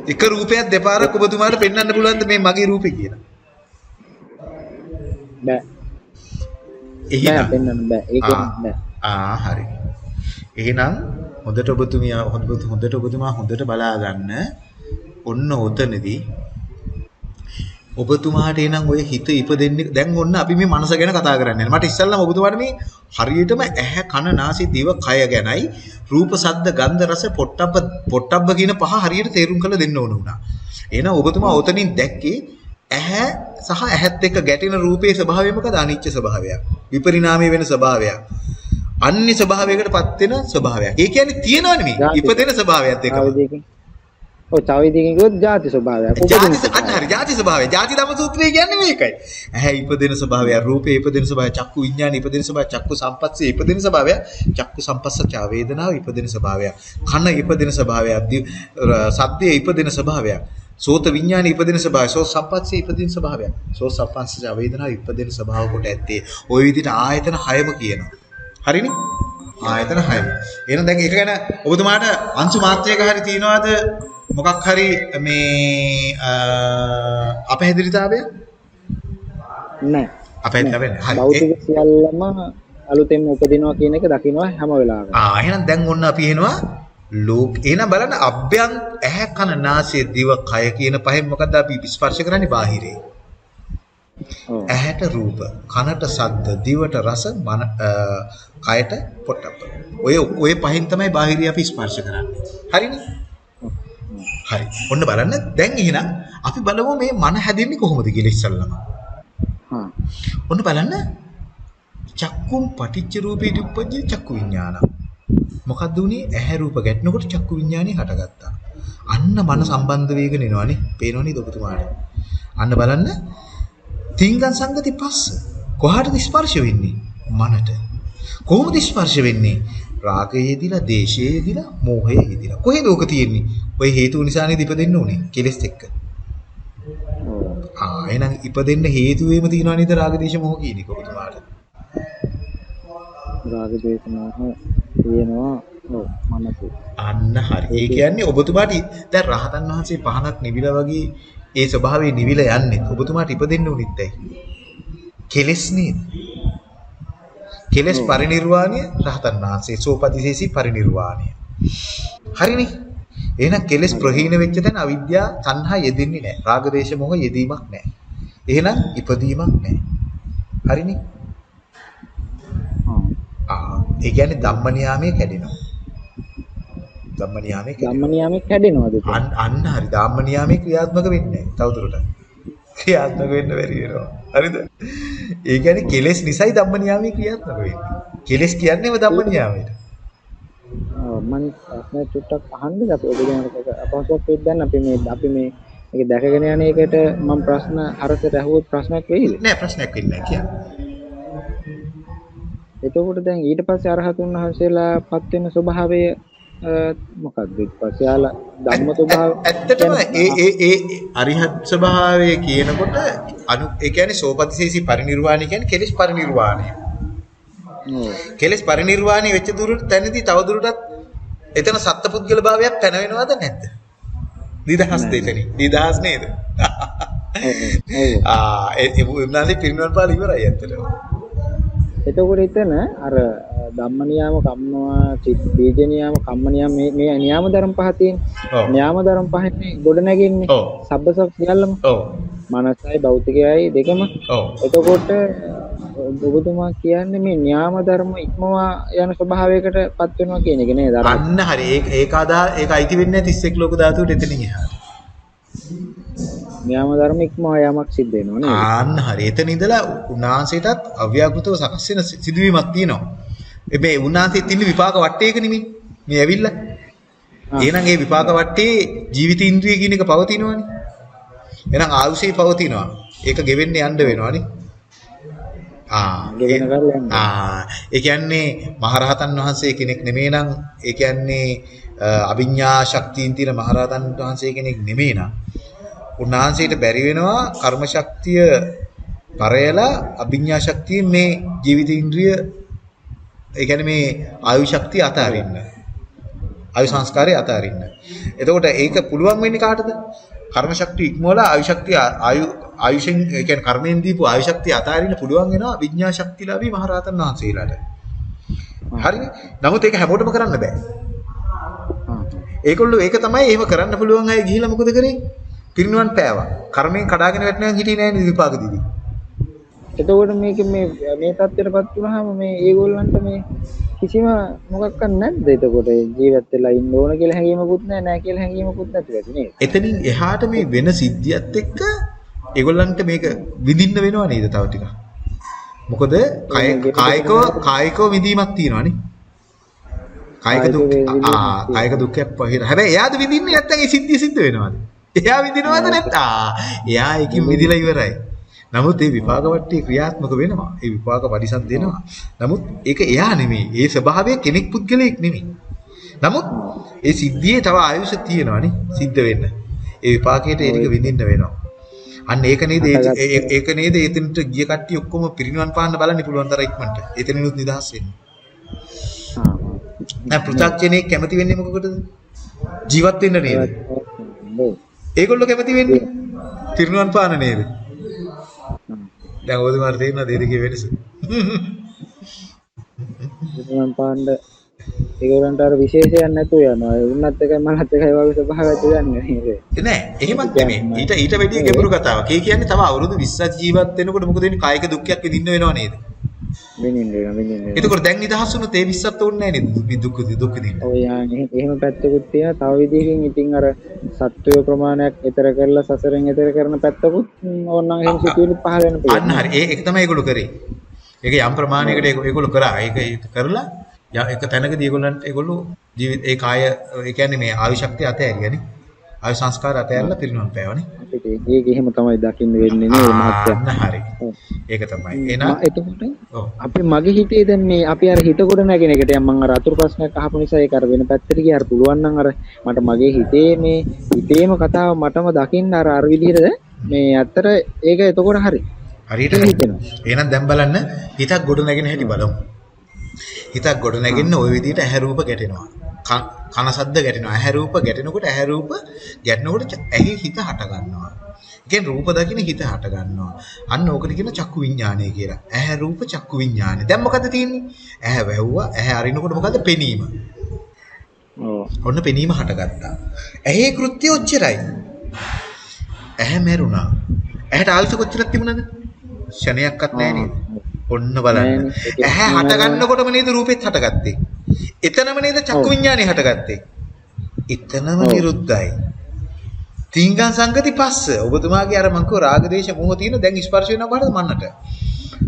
එක රූපයක් දෙපාරක් ඔබතුමාට පෙන්වන්න පුළුවන්ද මේ මගේ රූපේ කියලා? බෑ. එහෙනම් පෙන්වන්න බෑ. ඒක. බෑ. ආ හරි. එහෙනම් හොඳට ඔබතුමිය හොඳට ඔබතුමා හොඳට බලා ගන්න. ඔන්න ඔතනදී ඔබතුමාට එනං ඔය හිත ඉපදෙන්නේ දැන් ඔන්න අපි මේ මනස ගැන කතා කරන්නේ. මට ඉස්සල්ලාම ඔබතුමාට මේ හරියටම ඇහැ කන නාසය දිව කය ගැනයි රූප සද්ද ගන්ධ රස පොට්ටබ්බ පොට්ටබ්බ කියන පහ හරියට තේරුම් කරලා දෙන්න ඕන වුණා. එහෙනම් ඔබතුමා ඔතනින් දැක්කේ ඇහැ සහ ඇහත් එක්ක ගැටෙන රූපේ ස්වභාවය මොකද? අනිච්ච ස්වභාවයක්. විපරිණාමය වෙන ස්වභාවයක්. අන්‍ය ස්වභාවයකටපත් වෙන ස්වභාවයක්. ඒ කියන්නේ තියනව නෙමෙයි. ජාති. ඉපදෙන ස්වභාවයත් එක්කම. ඔය තව විදිහකින් කිව්වොත් ಜಾති ස්වභාවයක්. ಜಾති අන්න හරි ಜಾති ස්වභාවය. ಜಾති ධම සූත්‍රය කියන්නේ මේකයි. ඇහැ ඉපදෙන ස්වභාවය, රූපේ ඉපදෙන ස්වභාවය, චක්කු විඥාන ඉපදෙන ස්වභාවය, චක්කු සංපස්සේ ඉපදෙන ස්වභාවය, චක්කු සංපස්සච වේදනාව ඉපදෙන ස්වභාවය, කන ඉපදෙන ස්වභාවය, සද්දේ ඉපදෙන ස්වභාවය. සෝත විඥාන ඉපදෙන ස්වභාවය සෝත සම්පස්සේ ඉපදෙන ස්වභාවය සෝත සම්පස්සේ ආවේදනා ඉපදෙන ස්වභාව කොට ඇත්තේ ওই විදිහට ආයතන හයම කියනවා හරිනේ ආයතන 6ම. එහෙනම් දැන් ඒක ගැන ඔබතුමාට අංශු මාත්‍රයක හරි තියනවාද මොකක් හරි මේ අපහැදිරිතාවය? නෑ. අපහැදිරිතාවය නෑ. හරි. භෞතික සියල්ලම අලුතෙන්ම උපදිනවා කියන එක දකින්නවා හැම වෙලාවෙම. ආ එහෙනම් දැන් ඔන්න අපි එනවා ලෝක එහෙනම් බලන්න අභ්‍යං ඇහැ කන නාසය දිව කය කියන පහෙන් මොකද්ද අපි ස්පර්ශ කරන්නේ බාහිරේ. ඇහැට රූප, කනට ශබ්ද, දිවට රස, මන කයට පොට්ටබ්බ. ඔය ඔය පහෙන් තමයි බාහිරේ අපි ස්පර්ශ කරන්නේ. හරිනේ? හරි. ඔන්න බලන්න දැන් එහෙනම් අපි බලමු මේ මන හැදෙන්නේ කොහොමද කියලා ඉස්සල්ලාම. ඔන්න බලන්න චක්කුම් පටිච්ච රූපේ දුප්පජ්ජ චක්කු විඥාන. මොකද්ද උනේ? ඇහැ රූප ගැටෙනකොට චක්කු විඥානේ හටගත්තා. අන්න මන සම්බන්ධ වේගන එනවනේ. පේනවනේ ඔබතුමාට. අන්න බලන්න තිංගන් සංගති පස්ස. කොහාටද ස්පර්ශ වෙන්නේ? මනට. කොහොමද ස්පර්ශ වෙන්නේ? රාගයේදීලා, දේශයේදීලා, මෝහයේදීලා. කොහෙද ඕක තියෙන්නේ? ඔය හේතු නිසානේ ඉපදෙන්න උනේ. කෙලස් එක්ක. ආ එහෙනම් ඉපදෙන්න හේතු වීම තියනවා නේද රාග දේශ මොහ කියන එක ඔබතුමාට? රාග තියෙනවා. ඔව්. මනසේ. අන්න හරි. ඒ කියන්නේ ඔබතුමාට දැන් රහතන් වහන්සේ පහනක් නිවිලා වගේ ඒ ස්වභාවයේ නිවිලා යන්නේ. ඔබතුමාට ඉපදෙන්න උනිත් ඇයි? කෙලස් නේද? කෙලස් පරිණිරවාණය රහතන් වහන්සේ සෝපදිසේසී පරිණිරවාණය. හරිනේ. එහෙනම් කෙලස් ප්‍රහීන වෙච්ච තැන අවිද්‍යාව තණ්හා යෙදෙන්නේ නැහැ. රාග දේශ මොහ යෙදීමක් නැහැ. එහෙනම් ඉපදීමක් නැහැ. හරිනේ? ආ ඒ කියන්නේ ධම්ම නියාමයේ කැඩෙනවා. ධම්ම නියාමයේ. ධම්ම නියමයක් හැදෙනවද ඒක? අන්න හරි ධම්ම නියාමයේ ක්‍රියාත්මක වෙන්නේ තවදුරටත්. ක්‍රියාත්මක වෙන්න බැරි වෙනවා. හරිද? ඒ කියන්නේ කෙලෙස් නිසායි ධම්ම නියාමයේ ක්‍රියාත්මක වෙන්නේ. කෙලෙස් කියන්නේම ධම්ම නියාමයට. මම ප්‍රශ්න චුට්ටක් අහන්නද අපි ඔබ ගැන අපහසුයක් වෙද්දී දැන් අපි මේ අපි මේ මේක දැකගෙන යන එකට මම ප්‍රශ්න අරකට ඇහුවොත් ප්‍රශ්නයක් වෙයිද? නෑ ප්‍රශ්නයක් වෙන්නේ නැහැ කියන්නේ. එතකොට දැන් ඊට පස්සේ අරහතුන් වහන්සේලා පත් වෙන ස්වභාවය මොකක්ද පස්සේ යාලා ධම්ම ස්වභාව ඇත්තටම ඒ ඒ ඒ අරිහත් ස්වභාවය කියනකොට අනු ඒ කියන්නේ සෝපතිසේසී පරිනිර්වාණය කියන්නේ කෙලෙස් පරිනිර්වාණය. ඔව්. කෙලෙස් පරිනිර්වාණය වෙච්ච දුරට තැනදී තවදුරටත් එතන සත්පුද්ගල භාවයක් පැන වෙනවද නැද්ද? නිදහස් දෙතනි. නිදහස් නේද? ආ ඒ උන්නාලේ පිරිනවන් පාල ඉවරයි ඇත්තටම. එතකොට එතන අර අ, ධම්ම නියාම කම්ම චිත් බීජ නියාම කම්ම නියාම මේ නියාම ධර්ම පහ තියෙන. නියාම ධර්ම පහනේ ගොඩ නැගෙන්නේ. සබ්බසක් සියල්ලම ඔව්. මනසයි භෞතිකයයි දෙකම. ඔව්. එතකොට ඔබතුමා කියන්නේ මේ න්‍යාම ධර්ම ඉක්මවා යන ස්වභාවයකට පත් වෙනවා කියන එක නේද? අන්න හරි ඒක ඒක අදා ඒක අයිති වෙන්නේ නැහැ 31 ලෝක ධාතුවට එතනින් එහාට. න්‍යාම ධර්ම ඉක්මවා යamak සිද්ධ වෙනවා නේද? ආන්න හරි. එතන ඉඳලා උන්වහන්සේටත් අව්‍යාකෘතව සකස් වෙන සිදුවීමක් තියෙනවා. මේ උන්වහන්සේත් ඉන්නේ විපාක වටේක නෙමෙයි. මේ ඇවිල්ලා. එහෙනම් ඒ විපාක වටේ ජීවිත ඉන්ද්‍රිය කියන එක පවතිනවනේ. එහෙනම් ආයුෂේ පවතිනවා. ඒක ගෙවෙන්න යන්න වෙනවනේ. ආ ගෙවෙන කරලා යන්න. ආ ඒ කියන්නේ මහරහතන් වහන්සේ කෙනෙක් නෙමෙයි නම් ඒ කියන්නේ අ, අවිඤ්ඤා ශක්තියින් තියෙන මහරහතන් වහන්සේ කෙනෙක් නෙමෙයි නම් උන්වහන්සේට බැරි වෙනවා කර්ම ශක්තිය පරයලා අභිඥා ශක්තිය මේ ජීවිත ඉන්ද්‍රිය ඒ කියන්නේ මේ ආයු ශක්තිය අතහරින්න. ආයු සංස්කාරය අතහරින්න. එතකොට ඒක පුළුවන් වෙන්නේ කාටද? කර්ම ශක්තිය ඉක්මවලා ආයු ශක්තිය ආයු ආයුෂෙන් ඒ කියන්නේ කර්මයෙන් දීපු ආයු ශක්තිය අතහරින්න පුළුවන් වෙනවා විඥා ශක්තිලාභී මහරහතන් වහන්සේලාට. හරිනේ. නමුත් ඒක හැමෝටම කරන්න බෑ. ඒගොල්ලෝ ඒක තමයි එහෙම කරන්න පුළුවන් අය ගිහිල්ලා මොකද කරේ? පිරිනුවන් පෑවා. කර්මයෙන් කඩාගෙන වැටෙනවා හිටියේ නෑනේ විපාක දීදී. එතකොට මේක මේ මේ தත්ත්වයටපත් වුණාම මේ ඒගොල්ලන්ට මේ කිසිම මොකක්වත් නැද්ද එතකොට ජීවත් වෙලා ඉන්න ඕන කියලා හැඟීමකුත් නැහැ නැහැ කියලා හැඟීමකුත් නැති වෙති නේද? එතනින් එහාට මේ වෙන සිද්ධියත් එක්ක ඒගොල්ලන්ට මේක විඳින්න වෙනව නේද තව ටිකක්. මොකද කාය කායිකව කායිකව විඳීමක් තියෙනවානේ. කායික දුක් ආ කායික දුක්ඛයක් පහිර. හැබැයි එයාද විඳින්නේ නැත්නම් ඒ සිද්ධිය සිද්ධ වෙනවද? එයා විඳිනවද නැත්නම් ආ එයා ඒකෙන් විඳිලා ඉවරයි. නමුත් ඒ විපාක වට්ටිය ක්‍රියාත්මක වෙනවා. ඒ විපාක පරිසම් දෙනවා. නමුත් ඒක එයා නෙමෙයි. ඒ ස්වභාවය කෙනෙක් පුද්ගලයෙක් නෙමෙයි. නමුත් ඒ සිද්ධියේ තව ආයුෂ තියෙනවානේ සිද්ධ වෙන්න. ඒ විපාකයට ඒ ටික විඳින්න වෙනවා. අන්න ඒක නේද ඒක නේද එතනට ගිය කට්ටිය ඔක්කොම පිරිනිවන් පාන්න බලන්න පුළුවන් තරම් ඉක්මනට. එතනිනුත් නිදහස් වෙන්න. දැන් පෘථග්ජනෙක් කැමති වෙන්නේ මොකකටද? ජීවත් වෙන්න නේද? ඒගොල්ලෝ කැමති වෙන්නේ පිරිනිවන් පාන නේද? දැන් ඔබතුමාට තේරෙනවද ඒ දෙකේ වෙනස? මම පාණ්ඩ ඒගොල්ලන්ට අර විශේෂයක් නැතුව යනවා. ඒ උන්නත් එකයි මලත් එකයි වගේ ස්වභාවයක් දන්නේ නේද? නෑ එහෙමත් නෙමෙයි. ඊට ඊට වැඩිය ගැඹුරු කතාවක්. ඒ කියන්නේ තව අවුරුදු 20ක් ජීවත් වෙනකොට මොකද වෙන්නේ? කායික දුක්ඛයක් විඳින්න වෙනව නේද? එතකොට දැන් නිදහස් වුණොත් ඒ 20ත් ඕනේ නෑ නේද? දුක් දුක් විඳින්න. ඔය එහෙම පැත්තකුත් තියෙනවා. තව විදිහකින් ඉතින් අර සත්වය ප්‍රමාණයක් ඈතර කරලා සසරෙන් ඈතර කරන පැත්තකුත් ඕනනම් එහෙම සිතුවිලි පහල වෙන පුළුවන්. අන්න හරි. ඒක තමයි ඒගොල්ලෝ කරේ. ඒක යම් ප්‍රමාණයකට ඒගො- ඒගොල්ලෝ කරා. ඒක කරලා එක තැනකදී ඒගොල්ලන්ට ඒගොල්ලෝ ජීවිත ඒ කාය ඒ කියන්නේ මේ ආයු ශක්තිය අතහැරියානේ. ආයු සංස්කාර අතහැරලා පිරිනොම් පෑවනේ. ඒක එහෙම තමයි දකින්න වෙන්නේ නේද මහත්තයා. හරි. ඒක තමයි. එහෙනම් එතකොට. අපි මගේ හිතේ දැන් මේ අපි අර හිත කොට නැගෙන එකට යම් මම අර අතුරු ප්‍රශ්නයක් අහපු නිසා ඒක අර වෙන පැත්තට ගියා අර පුළුවන් නම් අර මට මගේ හිතේ මේ හිතේම කතාව මටම දකින්න අර අර විදිහට මේ ඇත්තට ඒක එතකොට හරි හරියට හිතෙනවා එහෙනම් දැන් බලන්න හිතක් ගොඩ නැගෙන හැටි බලමු. හිතක් ගොඩ නැගෙන්න ওই විදිහට ඇහැ රූප ගැටෙනවා. කන සද්ද ගැටෙනවා. ඇහැ රූප ගැටෙනකොට ඇහැ රූප ගැටෙනකොට ඇහි හිත හට ගන්නවා. ඒ රූප දකින්න හිත හට ගන්නවා. අන්න ඕකට කියන චක්කු විඥානය කියලා. ඇහැ රූප චක්කු විඥානය. දැන් මොකද තියෙන්නේ? ඇහැ වැහුවා. ඇහැ අරිනකොට මොකද පෙනීම. ඔන්න පෙනීම හටගත්තා. ඇහි කෘත්‍ය ඔච්චරයි. ඇහැ මැරුණා. ඇහැට ආයුෂ කොච්චරක් තිබුණද? ක්ෂණයක්වත් නැහැ නේද? ඔන්න බලන්න. ඇහැ හට ගන්නකොටම නේද රූපෙත් හටගත්තේ. එතනම නේද චක්කු ඔව්. විඥානේ හටගත්තේ. එතනම. නිරුද්ධයි. තිංගං සංගති පස්ස. ඔබතුමාගේ අර මං කෝ රාග දේශ මොහ තියෙන දැන් ස්පර්ශ වෙනවා බාරද මන්නට.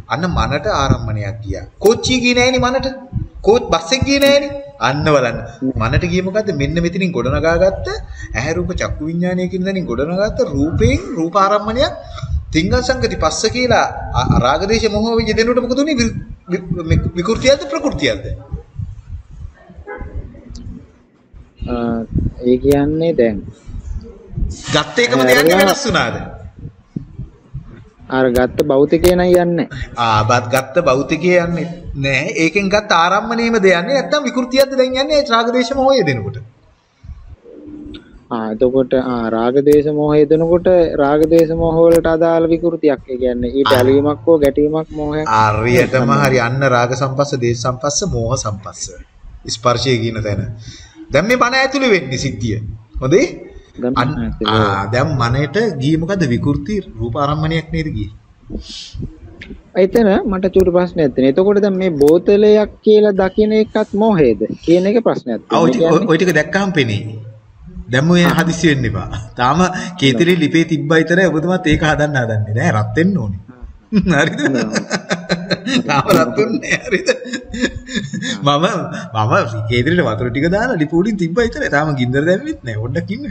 අන්න මනට ආරම්මණයක් ගියා. කෝච්චිය ගියේ නෑනේ මනට. කෝච් බස් එක ගියේ නෑනේ. අන්න බලන්න. මනට ගියේ මොකද්ද? මෙන්න මෙතනින් ගොඩනගාගත්ත ඇහැ රූප චක්කු විඥානය කියන දණින් ගොඩනගාගත්ත රූපයෙන් රූප ආරම්මණයක් තිංගං සංගති පස්ස කියලා ආ- රාග දේශ මොහ විජ දෙනකොට මොකද උනේ? විකෘතියක්ද ප්‍රകൃතියක්ද? ආ, ඒ කියන්නේ දැන් ගත්ත එකම දෙයක් වෙනස් වුණාද? අර ගත්ත භෞතිකේ නම් යන්නේ ආ බත් ගත්ත භෞතිකය යන්නේ නෑ. ඒකෙන් ගත්ත ආරම්මණයම දෙයන්නේ නැත්තම් විකෘතියක්ද දැන් යන්නේ රාග දේශ මොහය දෙනකොට. ආ එතකොට ආ රාග දේශ මොහ හේතනකොට රාග දේශ මොහ වලට අදාළ විකෘතියක් ඒ කියන්නේ ඊට. ඇලීමක් හෝ ගැටීමක් මොහයක් ආර්යයටම හරි අන්න රාග සම්පස්ස, දේශ සම්පස්ස, මෝහ සම්පස්ස. ස්පර්ශය කියන තැන. දැන් මේ බණ ඇතුළේ වෙන්නේ සිද්ධිය. හොඳේ? ආ දැන් මනේට ගියේ මොකද්ද විකෘති රූප ආරම්මණයක් නේද ගියේ. එතන මට චූටි ප්‍රශ්නයක් තියෙනවා. එතකොට දැන් මේ බෝතලයක් කියලා දකින එකත් මොහේද කියන එක ප්‍රශ්නයක් තියෙනවා. ටික- ඔය ටික දැක්කම පෙනේ. දැන් ඔය හදිස්සි වෙන්න එපා. තාම කේතිරි ලිපේ තිබ්බා විතරයි ඔබතුමාත් ඒක හදන්න හදන්නේ නෑ රත් වෙන්න ඕනේ. හරිද? තාම රත් වෙන්නේ නෑ, හරිද? මම මම කේතිරිට වතුර ටික දාලා ලිප උඩින් තිබ්බා විතරයි. තාම ගින්දර දැම්මෙත් නෑ. පොඩ්ඩක් ඉන්න.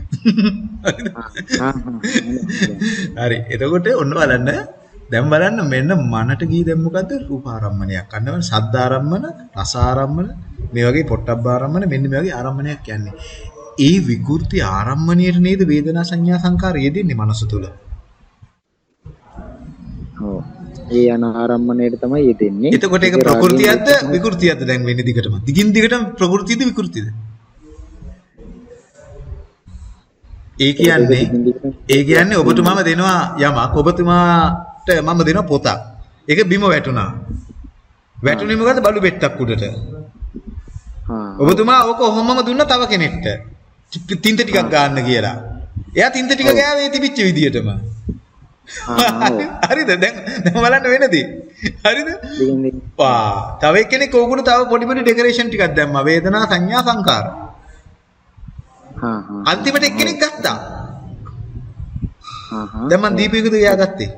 හරි. එතකොට ඔන්න බලන්න. දැන් බලන්න මෙන්න මනට ගියේ දැන් මොකද්ද? රූපාරම්මණයක්. අන්න බලන්න සද්දාරම්මන, රසාරම්මන, මේ වගේ පොට්ටබ්බාරම්මන මෙන්න මේ වගේ ආරම්මණයක් යන්නේ. ඒ විකෘති ආරම්මණයට නේද වේදනා සංඥා සංකාර යෙදෙන්නේ මනස තුල. ඔව්. ඒ යන ආරම්මණයට තමයි යෙදෙන්නේ. එතකොට ඒක ප්‍රകൃතියක්ද විකෘතියක්ද දැන් වෙන්නේ දිගටම? දිගින් දිගටම ප්‍රകൃතියද විකෘතියද? ඒ කියන්නේ ඒ කියන්නේ ඔබතුමාම දෙනවා යමක් ඔබතුමාට මම දෙනවා පොතක්. ඒක බිම වැටුණා. වැටුනේ මොකද බලු බෙට්ටක් උඩට. ඔබතුමා ඕක ඔහොමම දුන්න තව කෙනෙක්ට. තින්ත ටිකක් ගන්න කියලා. එයා තින්ත ටික ගෑවේ තිබිච්ච විදියටම. හරිද? දැන් දැන් බලන්න වෙනදී. හරිද? වා තව එක්කෙනෙක් ඕකුණ තව පොඩි පොඩි ඩෙකරේෂන් ටිකක් දැම්මා. වේදනා සංඥා සංකාර. අන්තිමට එක්කෙනෙක් ගත්තා. දැන් මං දීපේකද එයා ගත්තේ.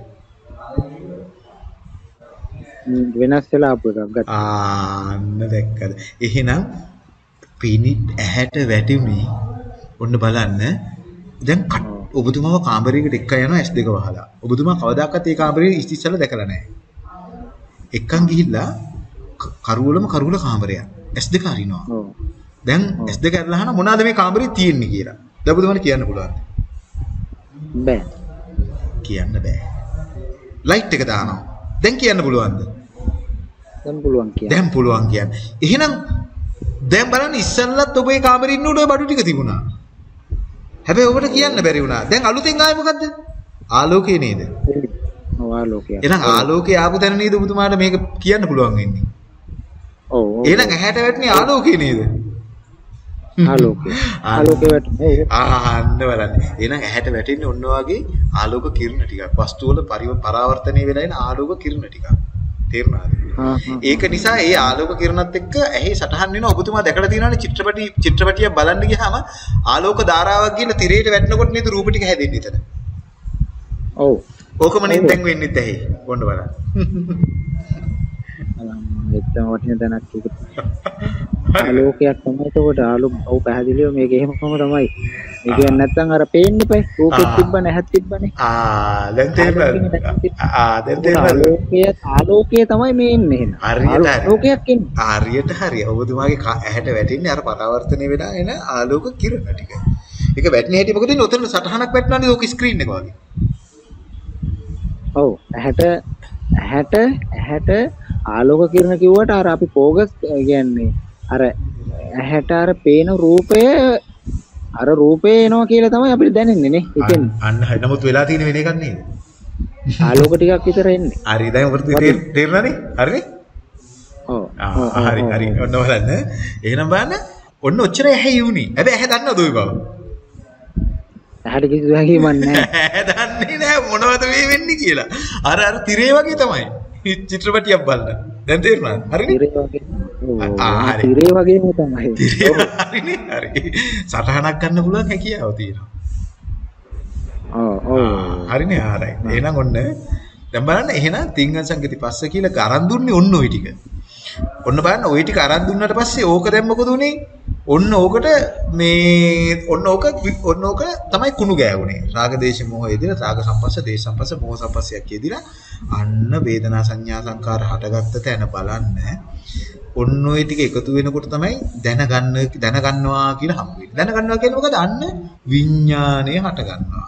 වෙනස් වෙලා ආපු එකක් ගත්තා. ආන්න දැක්කද එහෙනම් පිනිත් ඇහැට වැටුනේ ඔන්න බලන්න දැන් ඔබතුමාව කාමරයකට එක්ක යනවා S2 වහලා ඔබතුමා කවදාකවත් ඒ කාමරේ ඉස්තිස්සල දැකලා නැහැ එක්කන් ගිහිල්ලා කරුවලම කරුවල කාමරයක් S2 අරිනවා ඔව්. දැන් S2 ඇරලා අහන මොනවද මේ කාමරේ තියෙන්නේ කියලා දැන් ඔබතුමාට කියන්න පුළුවන් බෑ. කියන්න බෑ ලයිට් එක දානවා දැන් කියන්න පුළුවන්ද දැන් පුළුවන් කියන්න. දැන් පුළුවන් කියන්න. එහෙනම් දැන් බලන්න ඉස්සල්ලත් ඔබේ කාමරේ ඉන්න උඩ ඔය බඩු ටික තිබුණා. හැබැයි ඔබට කියන්න බැරි වුණා. දැන් අලුතෙන් ආවේ මොකද්ද? ආලෝකය නේද? ඔව් ආලෝකයක්. එහෙනම් ආලෝකය ආපු තැන නේද ඔබතුමාට මේක කියන්න පුළුවන් වෙන්නේ. ඔව්. එහෙනම් ඇහැට වැටෙන්නේ ආලෝකය නේද? ආලෝකය. ආලෝකය වැටෙන්නේ. ආන්න බලන්න. එහෙනම් ඇහැට වැටෙන්නේ ඔන්න වගේ ආලෝක කිරණ ටිකක්. වස්තු වල පරිව පරාවර්තනය වෙලා එන ආලෝක කිරණ ටිකක්. තේරුණාද? ඒක නිසා ඒ ආලෝක කිරණත් එක්ක ඇහි සටහන් වෙනවා ඔබතුමා දැකලා තියෙනවනේ චිත්‍රපටි චිත්‍රපටියක් බලන්න ගියාම ආලෝක ධාරාවක් ගිහලා තිරයට වැටෙනකොට නේද රූප ටික හැදෙන්නේ එතන. ඔව්. ඕකම නේද දැන් වෙන්නේ ඇහි. කොන්න බලන්න. එච්චම වටින තැනක් ඒක. ආලෝකයක් තමයි එතකොට ආලෝක ඔව් පැහැදිලිව මේක එහෙමම තමයි. ඒ කියන්නේ නැත්තම් අර පේන්නේ පයි ආ. තිබ්බ නැහත් තිබ්බනේ. ආ දැන් තේරුණාද? ආ දැන් තේරුණාද? ආලෝකය ආලෝකය තමයි මේ එහෙනම්. හරියට හරි. ආලෝකයක් එන්නේ. හරියට හරි. ඔබතුමාගේ ඇහැට වැටෙන්නේ අර පරාවර්තනය වෙලා එන ආලෝක කිරණ ටික. ඒක වැටෙන හැටි මොකද ඉන්නේ? ඔතන සටහනක් වැටෙනවානේ ඕක ස්ක්‍රීන් එක වගේ. ඔව් ඇහැට ඇහැට ඇහැට ආලෝක කිරණ කිව්වට අර අපි ફોකස් කියන්නේ අර ඇහැට අර පේන රූපය අර රූපේ එනවා කියලා තමයි අපිට දැනෙන්නේ නේ. ඉතින් අන්න. නමුත් වෙලා තියෙන වෙන එකක් නේද? ආලෝක ටිකක් විතර එන්නේ. හරි දැන් ඔබට තේර- තේරුණානේ? හරිනේ? ඔව්. හරි හරි. ඔන්න බලන්න එහෙනම් බලන්න ඔන්න ඔච්චර ඇහැ යුනේ හැබැයි ඇහැ දන්නවද ඔය බව ඇහැට කිසි හැඟීමක් නැහැ. ඇහැ දන්නේ නැහැ මොනවද මේ වෙන්නේ කියලා අර අර තිරේ වගේ තමයි චිත්‍රපටියක් බලන්න දැන් තේරුණාද හරිනේ තිරේ වගේ. ඔව්, ආ, හරි. තිරේ වගේම තමයි. තිරේ හරිනේ හරි සටහනක් ගන්න පුළුවන් හැකියාව තියෙනවා ඔව් ඔව්. ආ, හරිනේ ආරයි එහෙනම් ඔන්න දැන් බලන්න එහෙනම් තිංගන් සංගති පස්ස කියලා අරන් දුන්නේ ඔන්න ওই ටික ඔන්න බලන්න ওই ටික අරන් දුන්නාට පස්සේ ඕක දැන් මොකද උනේ ඔන්න ඕකට මේ ඔන්න ඕක වි- ඔන්න ඕක තමයි කුණු ගෑවුනේ. රාග දේශ මොහ යෙදিলা රාග සම්පස්ස දේශ සම්පස්ස මොහ සම්පස්සයක් යෙදিলা අන්න වේදනා සංඥා සංකාර හටගත්ත තැන බලන්න. ඔන්න ඔය ටික එකතු වෙනකොට තමයි දැනගන්න දැනගන්නවා කියලා හම්බ වෙන්නේ. දැනගන්නවා කියන්නේ මොකද? අන්න විඥාණය හටගන්නවා.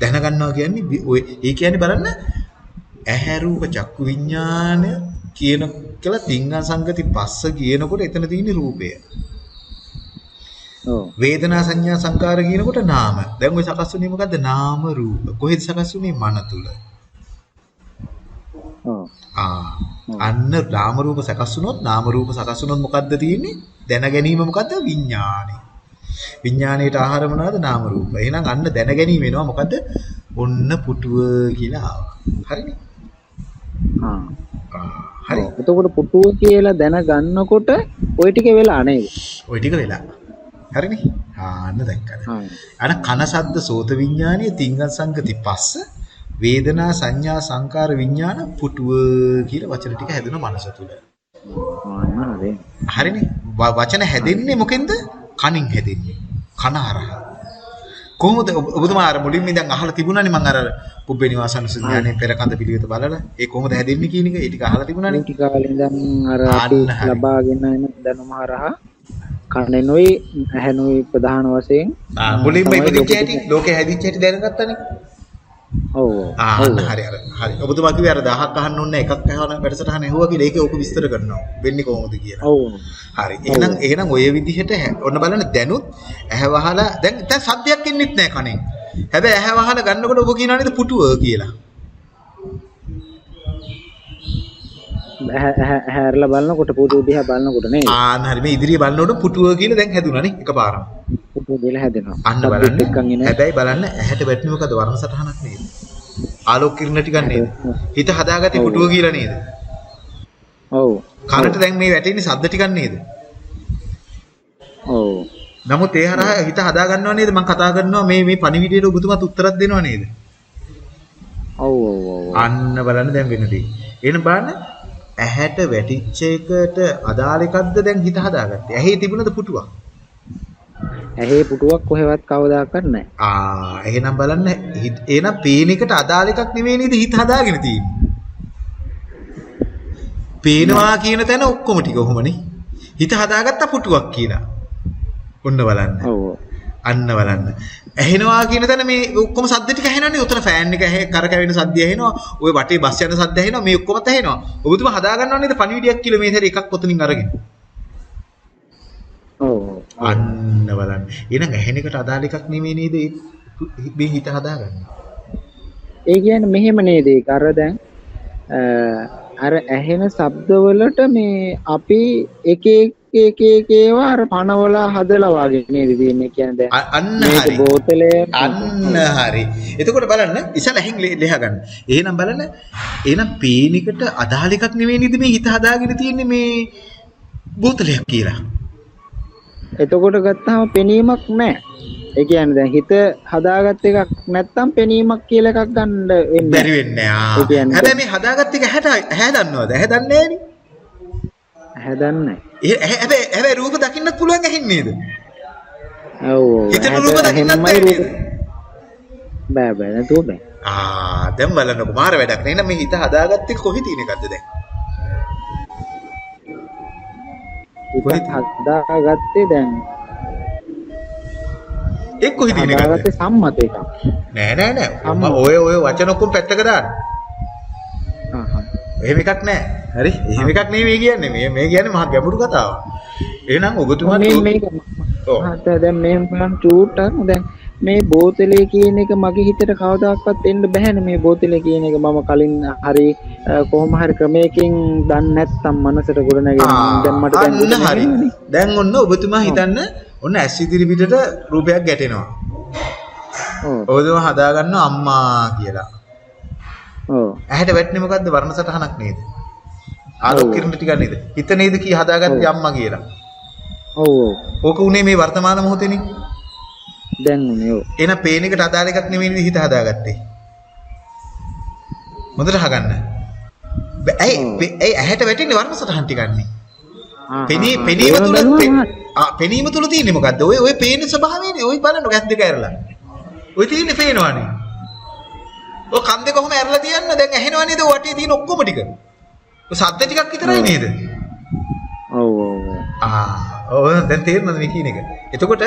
දැනගන්නවා කියන්නේ වි- ඔය ඒ කියන්නේ බලන්න ඇහැ රූප චක්කු විඥාන කියන කියලා තිංග සංගති පස්ස කියනකොට එතන තියෙන රූපය. ඔව්. වේදනා සංඥා සංකාර කියනකොට නාම. දැන් ඔය සකස් වුනේ මොකද්ද? නාම රූප. කොහෙද සකස් වුනේ? මන තුල. ඔව්. ආ අන්න නාම රූප සකස් වුණොත් නාම රූප සකස් වුණොත් මොකද්ද තියෙන්නේ? දැන ගැනීම මොකද්ද? විඥානෙ. විඥාණයට ආහාර මොනවද? නාම රූප. එහෙනම් අන්න දැන ගැනීම වෙනවා මොකද්ද? ඔන්න පුටුව කියලා ආවා. හරිනේ? ආ ආ, හරි. ඔව්. එතකොට පුටුව කියලා දැනගන්නකොට ওই ටික වෙලා නේද? ওই ටික වෙලා. හරිනේ. ආන්න දැක්කද? අර කන සද්ද සෝත විඥානීය තිංග සංගති පස්ස වේදනා සංඥා සංකාර විඥාන පුටුව කියලා වචන ටික හැදුන මනස තුල. හරිනේ. වචන හැදෙන්නේ මොකෙන්ද? කනින් හැදෙන්නේ. කන හරහා. කොහොමද ඔබ- ඔබතුමා අර මුලින්ම ඉඳන් අහලා තිබුණානේ මම අර පුබ්බේ නිවාසන සුඥානේ පෙර කඳ පිළිවෙත බලලා ඒ කොහොමද හැදෙන්නේ කියන එක ඒ ටික අහලා තිබුණානේ. ටික කාලේ ඉඳන් අර අපි. ලබාගෙන එන දැනුම හරහා කනෙනුයි ඇහෙනුයි ප්‍රධාන වශයෙන් මුලින්ම ඉපදිච්ච ලෝකෙ හැටි ලෝකේ හැදිච්ච හැටි දැනගත්තානේ. ඔව් ආ ඔව්. අන්න හරි අර හරි. ඔබතුමා කිව්වේ අර 1000ක් අහන්න ඕනේ එකක් අහන වැඩසටහන ඇහුවා කියලා ඒකේ ඕක විස්තර කරනවා. වෙන්නේ කොහොමද කියලා. ඔව් හරි. එහෙනම් එහෙනම් ඔය විදිහට ඔන්න බලන්න දැනුත් ඇහැ වහලා දැන් දැන් සද්දයක් එන්නෙත් නැහැ කණෙන්. හැබැයි ඇහැ වහලා ගන්නකොට ඔබ කියනවා නේද පුටුව කියලා. ඇහැ- ඇහැරලා බලනකොට පුටුව දිහා බලනකොට නේ ආන්න හරි මේ ඉදිරිය බලනකොට පුටුව කියලා දැන් හැදුණානේ එකපාරම. පුටුව දිහා හැදෙනවා අන්න සද්දෙත් එක්කන් බලන්න. එන හැබැයි බලන්න ඇහැට වැටෙන්නේ මොකද වර්ණ සටහනක් නේද? ආලෝක කිරණ ටිකක් නේද? හිත හදාගත්තේ. පුටුව කියලා නේද? ඔව් කනට දැන් මේ වැටෙන්නේ ශබ්ද ටිකක් නේද? ඔව් නමුත් ඒ හරහා හිත හදා ගන්නව නේද? මම කතා කරනවා මේ මේ පණිවිඩයට ඔබතුමාත් උත්තරයක් දෙනව නේද? ඔව් ඔව් ඔව් අන්න බලන්න දැන් වෙන දේ. එන බලන්න ඇහැට වැටිච්ච එකට අදාළ එකක්ද දැන් හිත හදාගත්තේ. ඇහි තිබුණද පුටුවක්? ඇහි පුටුවක් කොහෙවත් කවදාකවත් නැහැ ආ එහෙනම් බලන්න එහෙනම් පේන එකට අදාළ එකක් නෙවෙයි නේද හිත හදාගෙන තියෙන්නේ. පේනවා කියන තැන ඔක්කොම ටික ඔහොමනේ. හිත හදාගත්ත පුටුවක් කියලා. ඔන්න බලන්න. ඔව්. අන්න බලන්න. ඇහෙනවා කියන තැන මේ ඔක්කොම සද්ද ටික ඇහෙනවනේ. උතන ෆෑන් එක ඇහෙ කරකැවෙන සද්ද ඇහෙනවා. ওই වටේ බස් යන සද්ද ඇහෙනවා. මේ ඔක්කොමත් ඇහෙනවා. ඔබතුමා හදා ගන්නව නේද පණිවිඩයක් කියලා මේ හැරි එකක් ඔතනින් අරගෙන. ඔව්. අන්න බලන්න. එහෙනම් ඇහෙන එකට අදාළ එකක් නෙමෙයි නේද මේ හිත හදාගන්නේ. ඒ කියන්නේ මෙහෙම නේද ඒක අර දැන් අර ඇහෙන ශබ්දවලට මේ අපි එක එක එක එක ඒවා අර පනවල හදලා වගේ නේද තියෙන්නේ කියන්නේ දැන් අන්න හරි. බෝතලය අන්න හරි. එතකොට බලන්න ඉස්සල ඇහින් ලෙ- ලෙහ ගන්න. එහෙනම් බලන්න එහෙනම් පේන එකට අදාළ එකක් නෙවෙයි නේද මේ හිත හදාගෙන තියෙන්නේ මේ බෝතලයක් කියලා. එතකොට ගත්තාම පෙනීමක් නැහැ. ඒ කියන්නේ දැන් හිත හදාගත්ත එකක් නැත්තම් පෙනීමක් කියලා එකක් ගන්න වෙන්නේ බැරි වෙන්නේ. ආ. ඒ කියන්නේ- හැබැයි මේ හදාගත්ත එක ඇහැට ඇහැ දන්නවද? ඇහැ දන්නේ නෑනේ. හැදන්නේ. හැබැයි හැබැයි රූප දකින්නත් පුළුවන් ඇහින් නේද? ඔව් ඔව්. හිතන ඇහැට රූප දකින්නත් ඇහෙන්නමයි බැහැ රූප- නේද? බෑ බෑ නැතුව බෑ. ආ දැන් බලන්නකො මාර වැඩක් නේ. එහෙනම් මේ හිත හදාගත්තේ කොහි තියෙන? හිත හදාගත්තේ දැන් එක් කොහි තියෙන එකක්ද? හදාගත්තේ සම්මත එකක්. නෑ නෑ නෑ. ඔය ඔය වචන ඔක්කොම පැත්තක දාන්න. එහෙම එකක් නෑ. හරි? එහෙම එකක් නෙවෙයි කියන්නේ. මේ මේ කියන්නේ මහා ගැඹුරු කතාවක්. එහෙනම් ඔබතුමාට මේ මේක ඔව්. දැන් මෙහෙම බලන්න චූට්ටක් දැන් මේ බෝතලේ කියන එක මගේ හිතට කවදාකවත් එන්න බෑනේ මේ බෝතලේ කියන එක මම කලින් හරි කොහොම හරි ක්‍රමයකින් දන්නේ නැත්තම් මනසට ගොඩ නැගෙන දැන් හරි. දැන් ඔන්න ඔබතුමා හිතන්න ඔන්න ඇස් ඉදිරි පිටට රූපයක් ගැටෙනවා. ඔව් ඔබතුමා හදා ගන්නවා අම්මා කියලා. ඔව් ඇහැට වැටෙන්නේ මොකද්ද වර්ණ සටහනක් නේද? ආලෝක. කිරණ ටිකක් නේද? හිත නේද කී හදාගත්තේ අම්මා කියලා. ඔව් ඕක උනේ මේ වර්තමාන මොහොතේනේ. දැන් උනේ ඔව් එහෙනම් පේන එකට අදාළ එකක් නෙමෙයි හිත හදාගත්තේ. හොඳට අහගන්න. ඇයි ඇයි ඇහැට වැටෙන්නේ වර්ණ සටහන් ටිකන්නේ? ආ, පෙනී. පෙනීම තුල පෙනීම තුල තියෙන්නේ මොකද්ද? ඔය ඔය පේන ස්වභාවයනේ. ඔය බලන්න ගැස් දෙක ඇරලා. ඔය තියෙන්නේ පේනවනේ. ඔය කන් දෙක කොහොම ඇරලා තියන්න දැන් ඇහෙනව නේද ඔය වටේ තියෙන ඔක්කොම ටික. ඔය සද්ද ටිකක් විතරයි නේද? ඔව් ඔව්. ආ ඔව් දැන් තේරෙනවද මේ කියන එක? එතකොට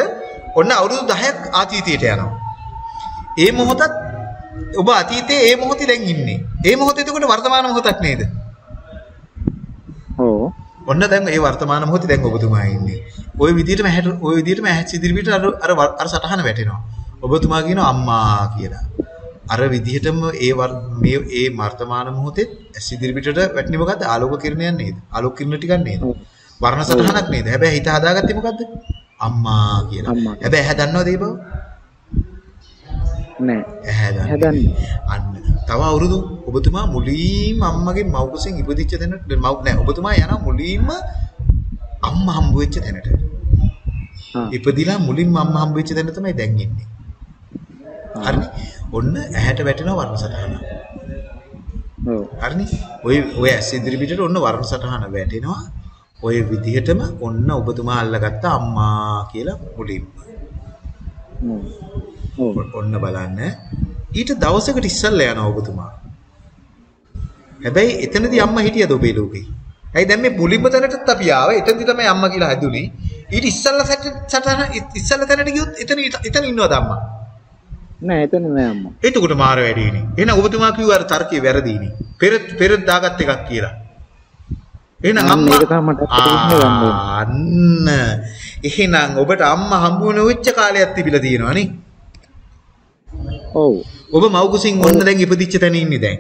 ඔන්න අවුරුදු 10ක් අතීතයට යනවා. ඒ මොහොතත් ඔබ අතීතයේ ඒ මොහොතේ දැන් ඉන්නේ. ඒ මොහොත එතකොට වර්තමාන මොහොතක් නේද? ඔව් ඔන්න දැන් ඒ වර්තමාන මොහොතේ දැන් ඔබතුමා ඉන්නේ. ওই විදිහටම ඇහැට ওই විදිහටම ඇහැ ඉදිරියට අර අර වර්- අර සටහන වැටෙනවා. ඔබතුමා කියනවා අම්මා කියලා. අර විදිහටම ඒ වර්- මේ ඒ වර්තමාන මොහොතේ ඇස් ඉදිරියට වැටෙන්නේ මොකද්ද? ආලෝක කිරණයක් නේද? ආලෝක කිරණ ටිකක් නේද? ඔව්. වර්ණ සටහනක් නේද? හැබැයි හිත හදාගත්තේ මොකද්ද? අම්මා කියලා. අම්මා. හැබැයි ඇහැ දන්නවද ඒ බව? නෑ ඇහැ දන්නේ. හැදන්නේ අන්න. තව අවුරුදු ඔබතුමා මුලින්ම අම්මගේ මව් කුසෙන් ඉපදිච්ච තැනට මව් නෑ ඔබතුමා යනවා මුලින්ම අම්මා හම්බ වෙච්ච තැනට. ඉපදිලා මුලින්ම අම්මා හම්බ වෙච්ච තැන තමයි දැන් ඉන්නේ. හරිනේ? ඔන්න ඇහැට වැටෙන වර්ණ සටහන. ඔව්. හරිනේ? ඔය ඔය ඇස් ඉදිරි පිටට ඔන්න වර්ණ සටහන වැටෙනවා. ඔය විදිහටම ඔන්න ඔබතුමා අල්ලගත්ත අම්මා කියලා මුලින්ම. ඔන්න බලන්න. ඊට දවසකට ඉස්සල්ලා යනවා ඔබතුමා. හැබැයි එතනදී අම්මා හිටියද ඔබේ ලෝකේ? ඇයි දැන් මේ මුලින්ම තැනටත් අපි ආවේ. එතනදී තමයි අම්මා කියලා හැදුනේ. ඊට ඉස්සල්ලා සටහන ඉස්සල්ලා තැනට ගියොත් එතන එතන ඉන්නවද අම්මා? නෑ එතන නෑ අම්මා. එතකොට මාර වැඩිනේ. එහෙනම් ඔබතුමා කිව්ව අර තර්කයේ වැරදීනේ. පෙර පෙර දාගත් එකක් කියලා. එහෙනම් අම්මා ඒක තමයි මට. අන්න එහෙනම් ඔබට අම්මා හම්බ වෙන වෙච්ච කාලයක් තිබිලා තියෙනවා නේ. ඔව්. ඔබ මව් කුසින් ඔන්න දැන් ඉපදිච්ච තැන ඉන්නේ දැන්.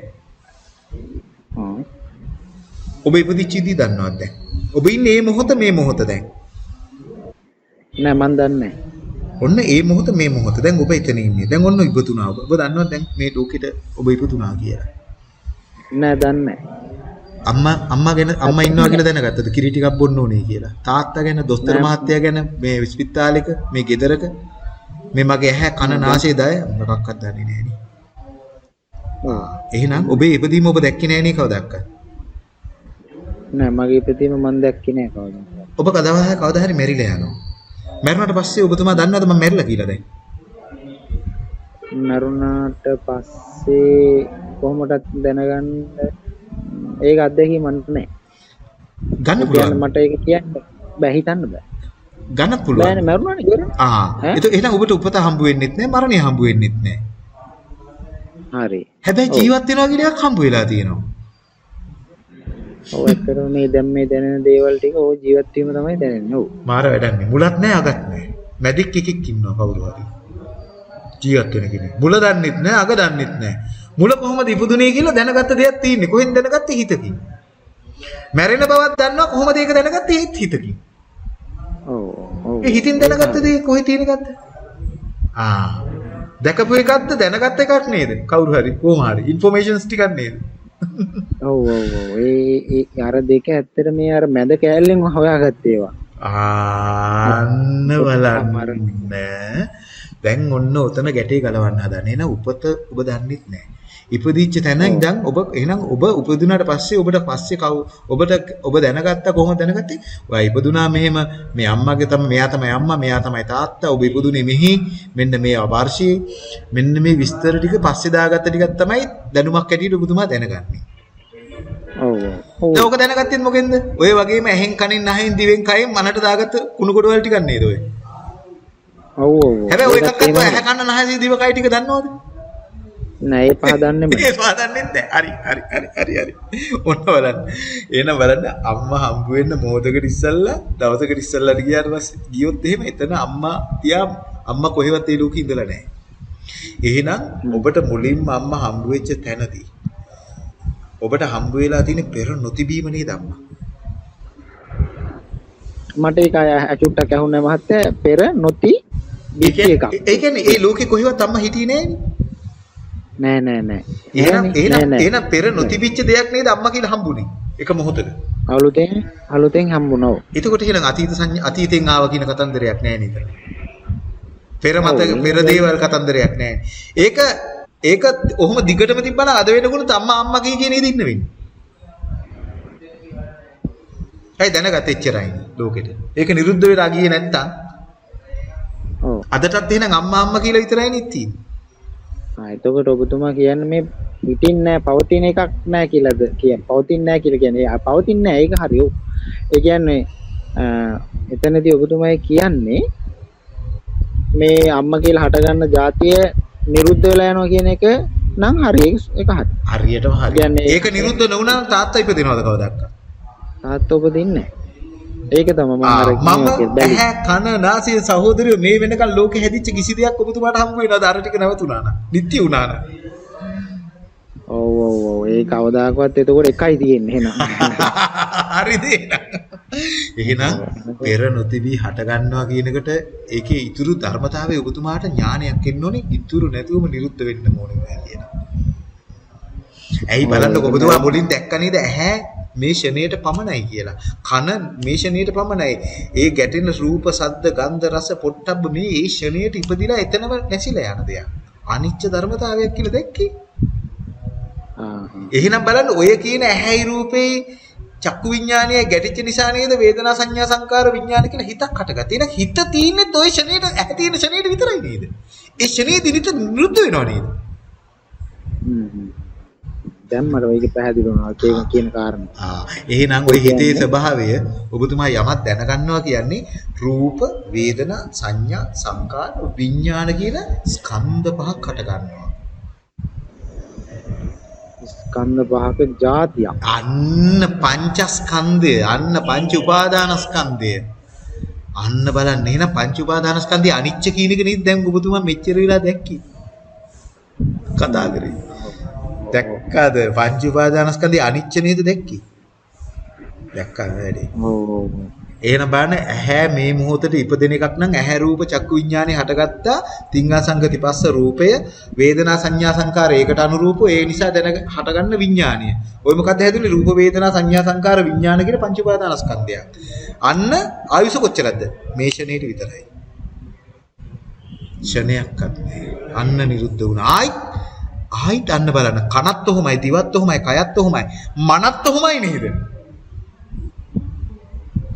ඔබ ඉපදිච්ච ඉදී දන්නවද දැන්? ඔබ ඉන්නේ මේ මොහොත මේ මොහොත දැන්. නෑ මන් දන්නේ. ඔන්න ඒ මොහොත මේ මොහොත. දැන් ඔබ එතන ඉන්නේ. දැන් ඔන්න ඉපදුනා ඔබ. ඔබ දන්නවද දැන් මේ ලෝකෙට ඔබ ඉපදුනා කියලා? නෑ දන්නේ. අම්මා අම්මා ගැන අම්මා ඉන්නවා කියලා දැනගත්තද? කිරි ටිකක් බොන්න ඕනේ කියලා. තාත්තා ගැන, දොස්තර. මහත්තයා ගැන, මේ ස්පිතාලෙක, මේ ගෙදරක මේ මගේ ඇහැ කන නාසය දය මොකක්වත් දන්නේ නෑ නේ. ඔව්. එහෙනම් ඔබේ ඉපදීම ඔබ දැක්කේ නෑ නේ කවදාවත්. නෑ මගේ ඉපදීම මන් දැක්කේ නෑ කවදාවත්. ඔබ කවදා කවදා හරි මැරිලා යනවා. මැරුණාට පස්සේ ඔබතුමා දන්නවද මම මැරිලා කියලා දැන්? මරුණාට පස්සේ කොහොමදත් දැනගන්න ඒක අත්දැකීමක් නෑ. ගන්න පුළුවන්. මට ඒක කියන්න බෑ හිතන්න බෑ. ගන්න පුළුවන්. බෑනේ මරුණානේ ඉවරනේ. ආ? ඒක එහෙනම් ඔබට උපත හම්බ වෙන්නෙත් නෑ මරණය හම්බ වෙන්නෙත් නෑ. හරි. හැබැයි. ජීවත් වෙනවා කියන එකක් හම්බ වෙලා තියෙනවා. ඔව් ඇත්තටම මේ දැන් මේ දැනෙන දේවල් ටික ඕ ජීවත් වීම තමයි දැනෙන්නේ. ඔව්. මාර වැඩන්නේ. මුලත් නෑ අගත් නෑ. මැදික් එකෙක් ඉන්නවා කවුරු හරි. ජීවත් වෙන කෙනෙක්. මුල දන්නෙත් නෑ අග දන්නෙත් නෑ. මුල කොහොමද ඉපදුනේ කියලා දැනගත්ත දෙයක් තියෙන්නේ. කොහෙන් දැනගත්තේ හිතකින්. මැරෙන බවක් දන්නවා කොහොමද ඒක දැනගත්තේ ඒත් හිතකින්. ඔව්. ඔව්. ඒ හිතින් දැනගත්ත දේ කොහේ තියෙන එකක්ද? ආ. දැකපු එකක්ද දැනගත් එකක් නේද? කවුරු හරි කොහොම හරි. ඉන්ෆෝමේෂන්ස් ටිකක් නේද? ඔව් ඔව් ඔව්. ඒ ඒ අර දෙක ඇත්තට මේ අර මැද කෑල්ලෙන් හොයාගත්ත ඒවා. ආන්න බලන්න. දැන් ඔන්න ඔතන ගැටේ ගලවන්න හදන එන උපත ඔබ දන්නෙත් නෑ. ඉපදිච්ච තැන ඉඳන් ඔබ එහෙනම් ඔබ උපදුනාට පස්සේ ඔබට පස්සේ කවු ඔබට ඔබ දැනගත්තා කොහොමද දැනගත්තේ? ඔයා ඉපදුනා මෙහෙම මේ අම්මගේ තමයි මෙයා තමයි අම්මා මෙයා තමයි තාත්තා ඔබ ඉපදුනේ මෙහි මෙන්න මේ වර්ෂයේ මෙන්න මේ විස්තර ටික පස්සේ දාගත්ත ටිකක් තමයි දැනුමක් ඇටියට ඔබතුමා දැනගන්නේ. ඔව් ඕක දැනගත්තෙත් මොකෙන්ද? ඔය වගේම ඇහෙන් කනින් නහෙන් දිවෙන් කයෙන් මනට දාගත්ත කුණු කොටවල් ටිකක් නේද ඔය? ඔව් ඔව්. හැබැයි ඔය එකක්වත්. ඇහැ කන නහය දිව කය ටික දන්නවද? නෑ ඒ පහ දන්නේ මම. ඒ පාදන්නේ නැහැ. හරි හරි හරි හරි හරි. ඔන්න බලන්න. එහෙනම් බලන්න අම්මා හම්බ වෙන්න මොහොතකට ඉස්සල්ලා දවසකට ඉස්සල්ලාට ගියාට පස්සේ ගියොත් එහෙම එතන අම්මා තියා අම්මා කොහෙවත් ඒ ලෝකෙ ඉඳලා නැහැ. එහෙනම් ඔබට මුලින්ම අම්මා හම්බ වෙච්ච තැනදී ඔබට හම්බ වෙලා තියෙන පෙර නොතිබීම නේද අම්මා? මට ඒක අචුට්ටක් ඇහුන්නේ මහත්තයා පෙර නොති ඒ කියන්නේ ඒ ලෝකෙ කොහෙවත් අම්මා හිටියේ නෑනේ. නෑ නෑ නෑ. එහෙනම් එහෙනම්. එහෙනම් පෙර නොතිබිච්ච දෙයක් නේද අම්මා කියලා හම්බුනේ. එක මොහොතක. අලුතෙන් අලුතෙන් හම්බුණා. එතකොට එහෙනම් අතීත සංඥා අතීතෙන් ආව කියන කතන්දරයක් නෑ නේද? පෙර මත ඔව්. පෙර දේවල් කතන්දරයක් නෑ. ඒක ඒක ඔහොම දිගටම තිබ්බනම් අද වෙනකොට අම්මා අම්මා කිය කියන ඉදින්න වෙන්නේ. ඇයි දැනගත එච්චරයි ලෝකෙට. ඒක නිරුද්ධ වෙලා ගියේ නැත්තම් ඔව්. අදටත් එහෙනම් අම්මා අම්මා කියලා විතරයි නේ තියෙන්නේ. එතකොට ඔබතුමා කියන්නේ මේ පිටින් නෑ පවතින එකක් නෑ කියලාද කියන්නේ පවතින නෑ කියලා කියන්නේ ආ පවතින නෑ ඒක හරි ඔව් ඒ කියන්නේ එතනදී ඔබතුමායි කියන්නේ මේ අම්මා කියලා හටගන්න જાතිය නිරුද්ධ වෙලා යනවා කියන එක නම් හරි ඒක හරි හරියටම හරි. ඒක නිරුද්ධ නම් තාත්තා ඉපදිනවද කවදාවත්? තාත්තා උපදින්නේ නෑ ඒක තමයි මම අර මම ඇහැ කන නාසය සහෝදරයෝ මේ වෙනකන් ලෝකෙ හැදිච්ච කිසි දෙයක් ඔබතුමාට හම්බ වෙනවද? අර ටික නැවතුණා නම්. නිත්‍ය වුණා නම්. ඔව් ඔව් ඔව්. ඒ කවදාකවත් එතකොට එකයි තියෙන්නේ එහෙනම්. හරිද එහෙනම් පෙර නොතිබී හට ගන්නවා කියන එකට ඒකේ ඉතුරු ධර්මතාවය ඔබතුමාට ඥානයක් එන්න ඕනේ. ඉතුරු නැතුවම නිරුද්ධ වෙන්න ඕනේ නෑ කියන ඇයි බලන්න ඔබතුමා මුලින් දැක්ක නේද ඇහැ මේ ෂණයට පමණයි කියලා. කන මේ ෂණයට පමණයි. ඒ ගැටෙන රූප, සද්ද, ගන්ධ, රස, පොට්ටබ්බ මේ ඒ ෂණයට ඉපදිලා එතනම නැසිලා යන දෙයක්. අනිච්ච ධර්මතාවයක් කියලා දැක්කේ. එහෙනම් බලන්න ඔය කියන ඇහැයි රූපේ චක්කු විඥානය ගැටිච්ච නිසා නේද වේදනා සංඥා සංකාර විඥාන කියලා හිතක් හටගත්තේ. එහෙනම් හිත තියෙන්නේ ඔය ෂණයට ඇහැ තියෙන ෂණයට විතරයි නේද? ඒ ෂණේ දිනිත නිරුද්ධ වෙනව නේද? දැන් මට මේක පැහැදිලි වුණා කියන කියන කාරණා. එහෙනම් ওই හිතේ ස්වභාවය ඔබතුමා යමක් දැනගන්නවා කියන්නේ රූප, වේදනා, සංඥා, සංකාර, විඥාන කියන ස්කන්ධ පහක් හට ගන්නවා. ස්කන්ධ පහක જાතියක්. අන්න පංචස්කන්ධය, අන්න පංච උපාදානස්කන්ධය. අන්න බලන්න එහෙනම් පංච උපාදානස්කන්ධය අනිච්ච කියන එක නේද දැන් ඔබතුමා මෙච්චර වෙලා දැක්කේ. කතා කරේ. දැක්කද පංච උපාදානස්කන්ධය අනිච්ච නේද දැක්කේ? දැක්කද වැඩි? ඔව් එහෙනම් බලන්න ඇහැ මේ මොහොතේ ඉපදෙන එකක් නම් ඇහැ රූප චක්කු විඥානේ හටගත්තා තිංගා සංගති පස්ස රූපය වේදනා සංඥා සංකාර ඒකට අනුරූප ඒ නිසා දැන හටගන්න විඥානය. ඔය මොකක්ද හැදුනේ රූප වේදනා සංඥා සංකාර විඥාන කියන පංච උපාදානස්කන්ධය. අන්න ආයුෂ කොච්චරද? මේ ෂණේට විතරයි. ෂණයක්වත් අන්න නිරුද්ධ වුණා. ආයිත් ආයිත් අන්න බලන්න කනත් ඔහොමයි දිවත් ඔහොමයි කයත් ඔහොමයි මනත් ඔහොමයි නේද?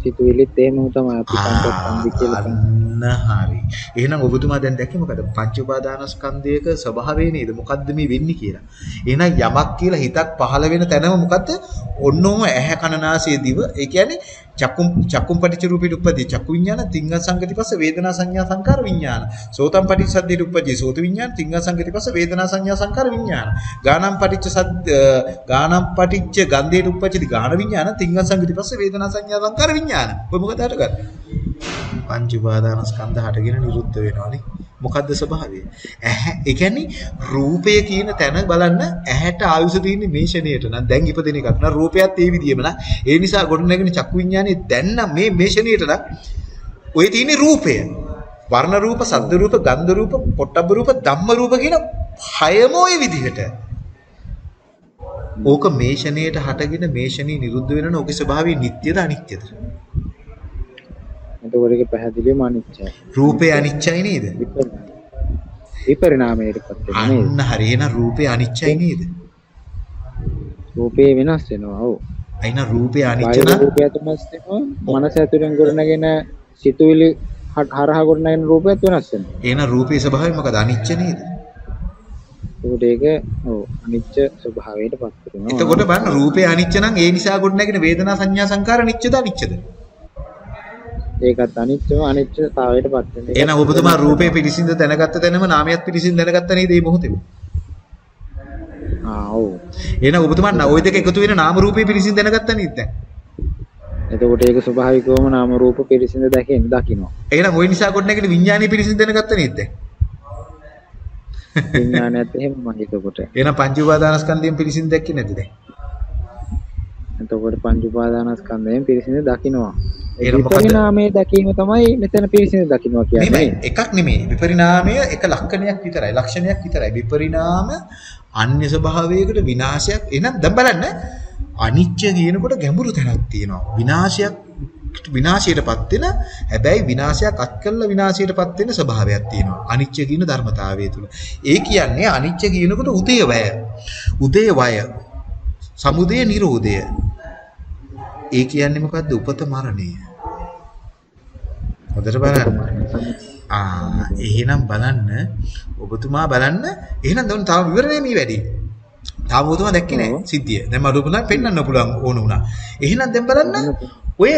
සිතුවිලිත් එහෙම තමයි අපි පංචස්කන්ධය කියලා අන්න හරි. එහෙනම් ඔබතුමා දැන් දැක්කේ මොකද? පංච උපාදානස්කන්ධයක ස්වභාවය නේද? මොකද්ද මේ වෙන්නේ කියලා. එහෙනම් යමක් කියලා හිතක් පහළ වෙන තැනම මොකද්ද? ඔන්නෝම ඇහැ කන නාසය දිව. ඒ කියන්නේ චක්කුම් චක්කුම් පටිච්ච රූපී උප්පදී චක්කු විඥාන තිංග සංගති පස්ස වේදනා සංඥා සංකාර විඥාන. සෝතම් පටිච්ච සද්දී උප්පදී සෝත විඥාන තිංග සංගති පස්ස වේදනා සංඥා සංකාර විඥාන. ගානම් පටිච්ච සද්ද ගානම් පටිච්ච ගන්ධේ උප්පදී ගාන විඥාන තිංග සංගති පස්ස වේදනා සංඥා සංකාර විඥාන. ඔය මොකද හටගන්නේ? පංච උපාදානස්කන්ධ හටගෙන නිරුද්ධ වෙනවානේ. මොකද්ද ස්වභාවය? ඇහැ ඒ කියන්නේ රූපය කියන තැන බලන්න ඇහැට ආයුෂ තියෙන්නේ මේ ෂණයට නම් දැන් ඉපදෙන එකක් නම් රූපයත් ඒ විදිහම නම් ඒ නිසා ගොඩනැගෙන චක්කු විඥානේ දැන් නම් මේ මේ ෂණයට නම් ඔය තියෙන්නේ රූපය. වර්ණ රූප, ශබ්ද රූප, ගන්ධ රූප, පොට්ටබ්බ රූප, ධම්ම රූප කියන හයම ඔය විදිහට. ඕක මේ ෂණයට හටගෙන මේ ෂණී නිරුද්ධ වෙනන ඕකේ ස්වභාවය නිට්ටයද අනිත්‍යද? එතකොට ඒක පැහැදිලිවම අනිච්චයි. රූපේ අනිච්චයි නේද? විපරිණාමයටපත් වෙනවා නේද? අන්න හරි එහෙනම් රූපේ අනිච්චයි නේද? රූපේ වෙනස් වෙනවා. ඔව්. අයින රූපේ බාහිර නම් රූපයත් වෙනස් වෙනවා. මනස ඇතුලෙන් ගොඩනගෙන සිතුවිලි හරහා ගොඩනගෙන රූපයත් වෙනස් වෙනවා. එහෙනම් රූපේ ස්වභාවය මොකද අනිච්ච නේද? ඒකට ඒක ඔව් අනිච්ච ස්වභාවයටපත් වෙනවා. එතකොට බලන්න රූපේ අනිච්ච නම් ඒ නිසා ගොඩනැගෙන වේදනා සංඥා සංකාර නිච්චද අනිච්චද? ඒකත් අනිච්චව අනිච්චතාවයටපත් වෙනවා. එහෙනම් ඔබතුමා රූපේ පිළිසිඳ දැනගත්ත තැනම නාමයත් පිළිසිඳ දැනගත්ත නේද මේ මොහොතේ? ආ ඔව්. එහෙනම් ඔබතුමා න- ওই දෙක එකතු වෙන නාම රූපේ පිළිසිඳ දැනගත්ත නේද දැන්? එතකොට ඒක ස්වභාවිකවම නාම රූප පිරිසිඳ දැකෙන දකින්නවා. එහෙනම් ওই නිසා ගොඩනැගෙන විඥානයේ පිළිසිඳ දැනගත්ත නේද දැන්? විඥානයත් එහෙමමයි එතකොට. එහෙනම් පංච උපාදානස්කන්ධයෙන් පිළිසිඳ දැක්කේ නැද්ද දැන්? එතකොට පංච උපාදානස්කන්ධයෙන් පිරිසිඳ දකින්නවා. විපරිණාමයේ දැකීම තමයි මෙතන පිරිසිඳ දකින්නවා කියන්නේ. එකක් නෙමෙයි. විපරිණාමය එක ලක්ෂණයක් විතරයි. ලක්ෂණයක් විතරයි. විපරිණාම අන්‍ය ස්වභාවයකට විනාශයක්. එහෙනම් දැන් බලන්න. අනිත්‍ය කියනකොට ගැඹුරු තැනක් තියෙනවා. විනාශයක් විනාශයටපත් වෙන හැබැයි විනාශයක් අත් කළා විනාශයටපත් වෙන ස්වභාවයක් තියෙනවා. අනිත්‍ය කියන ධර්මතාවය තුල ඒ කියන්නේ අනිත්‍ය කියනකොට උදේ වය. උදේ වය. සමුදය නිරෝධය. ඒ කියන්නේ මොකද්ද? උපත මරණය හොඳට බලන්න ආ එහෙනම් බලන්න ඔබතුමා බලන්න එහෙනම් දැන් තාම විවරණය මේ වැඩි. තාම ඔබතුමා දැක්කේ නැහැ සිද්ධිය. දැන් මට ඔබතුමා පෙන්වන්න පුළුවන් ඕන වුණා. එහෙනම් දැන් බලන්න ඔය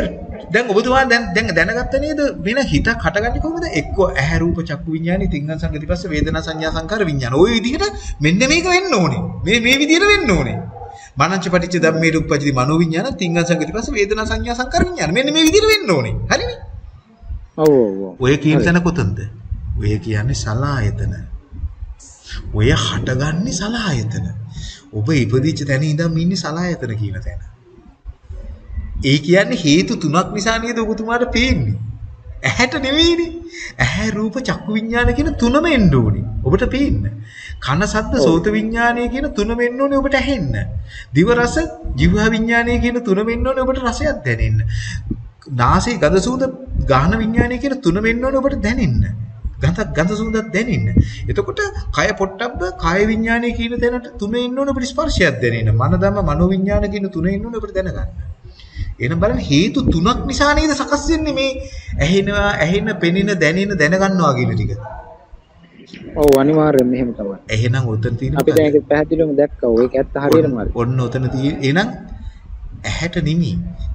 දැන් ඔබතුමා දැන් දැන් දැනගත්ත නේද වෙන හිතක් හටගන්නේ කොහොමද? එක්ක ඇහැ රූප චක්කු විඥානි තිංගන් සංගති පස්ස වේදනා සංඥා සංකාර විඥාන. ওই විදිහට මෙන්න මේක වෙන්න ඕනේ. මේ මේ විදිහට වෙන්න ඕනේ. මනංච පටිච්ච ධම්මේ රූපපජිති මනෝ විඥාන තිංගන් සංගති පස්ස වේදනා සංඥා සංකාර විඥාන. මෙන්න මේ විදිහට වෙන්න ඕනේ. හරිනේ? ඔව් ඔව්. ඔය කියන තැන කොතනද? ඔය කියන්නේ සලායතන. ඔය හටගන්නේ සලායතන. ඔබ ඉපදිච්ච තැන ඉඳන් ඉන්නේ සලායතන කියන තැන. ඒ කියන්නේ හේතු තුනක් නිසා නේද ඔබතුමාට පේන්නේ. ඇහැට නෙවෙයිනේ. ඇහැ රූප චක්කු විඥාන කියන තුනම එන්න ඕනේ. ඔබට පේන්න. කන සද්ද සෝත විඥානය කියන තුනම එන්න ඕනේ ඔබට ඇහෙන්න. දිව රස ජීව විඥානය කියන තුනම එන්න ඕනේ ඔබට රසයක් දැනෙන්න. නාසය ගඳ සුවඳ ගාහන විඥානය කියන තුනම එන්න ඕනේ ඔබට දැනෙන්න. ගඳ ගඳ සුවඳක් දැනෙන්න. එතකොට කය පොට්ටබ්බ කාය විඥානය කියන තැනට තුන එන්න ඕනේ ඔබට ස්පර්ශයක් දැනෙන්න. මන ධම්ම මනෝ විඥාන කියන තුන එන්න ඕනේ ඔබට දැනගන්න. එහෙනම් බලන්න හේතු තුනක් නිසා නේද සකස් වෙන්නේ මේ ඇහෙනවා ඇහෙන පෙනෙන දැනෙන දැනගන්නවා කියන ටික. ඔව් අනිවාර්යෙන්ම එහෙම තමයි. එහෙනම් උතන තියෙන අපි දැන් ඒක පැහැදිලිවම දැක්කා. ඒක ඇත්ත හරියටම හරි. ඔන්න උතන තියෙන එහෙනම් ඇහැට නිමි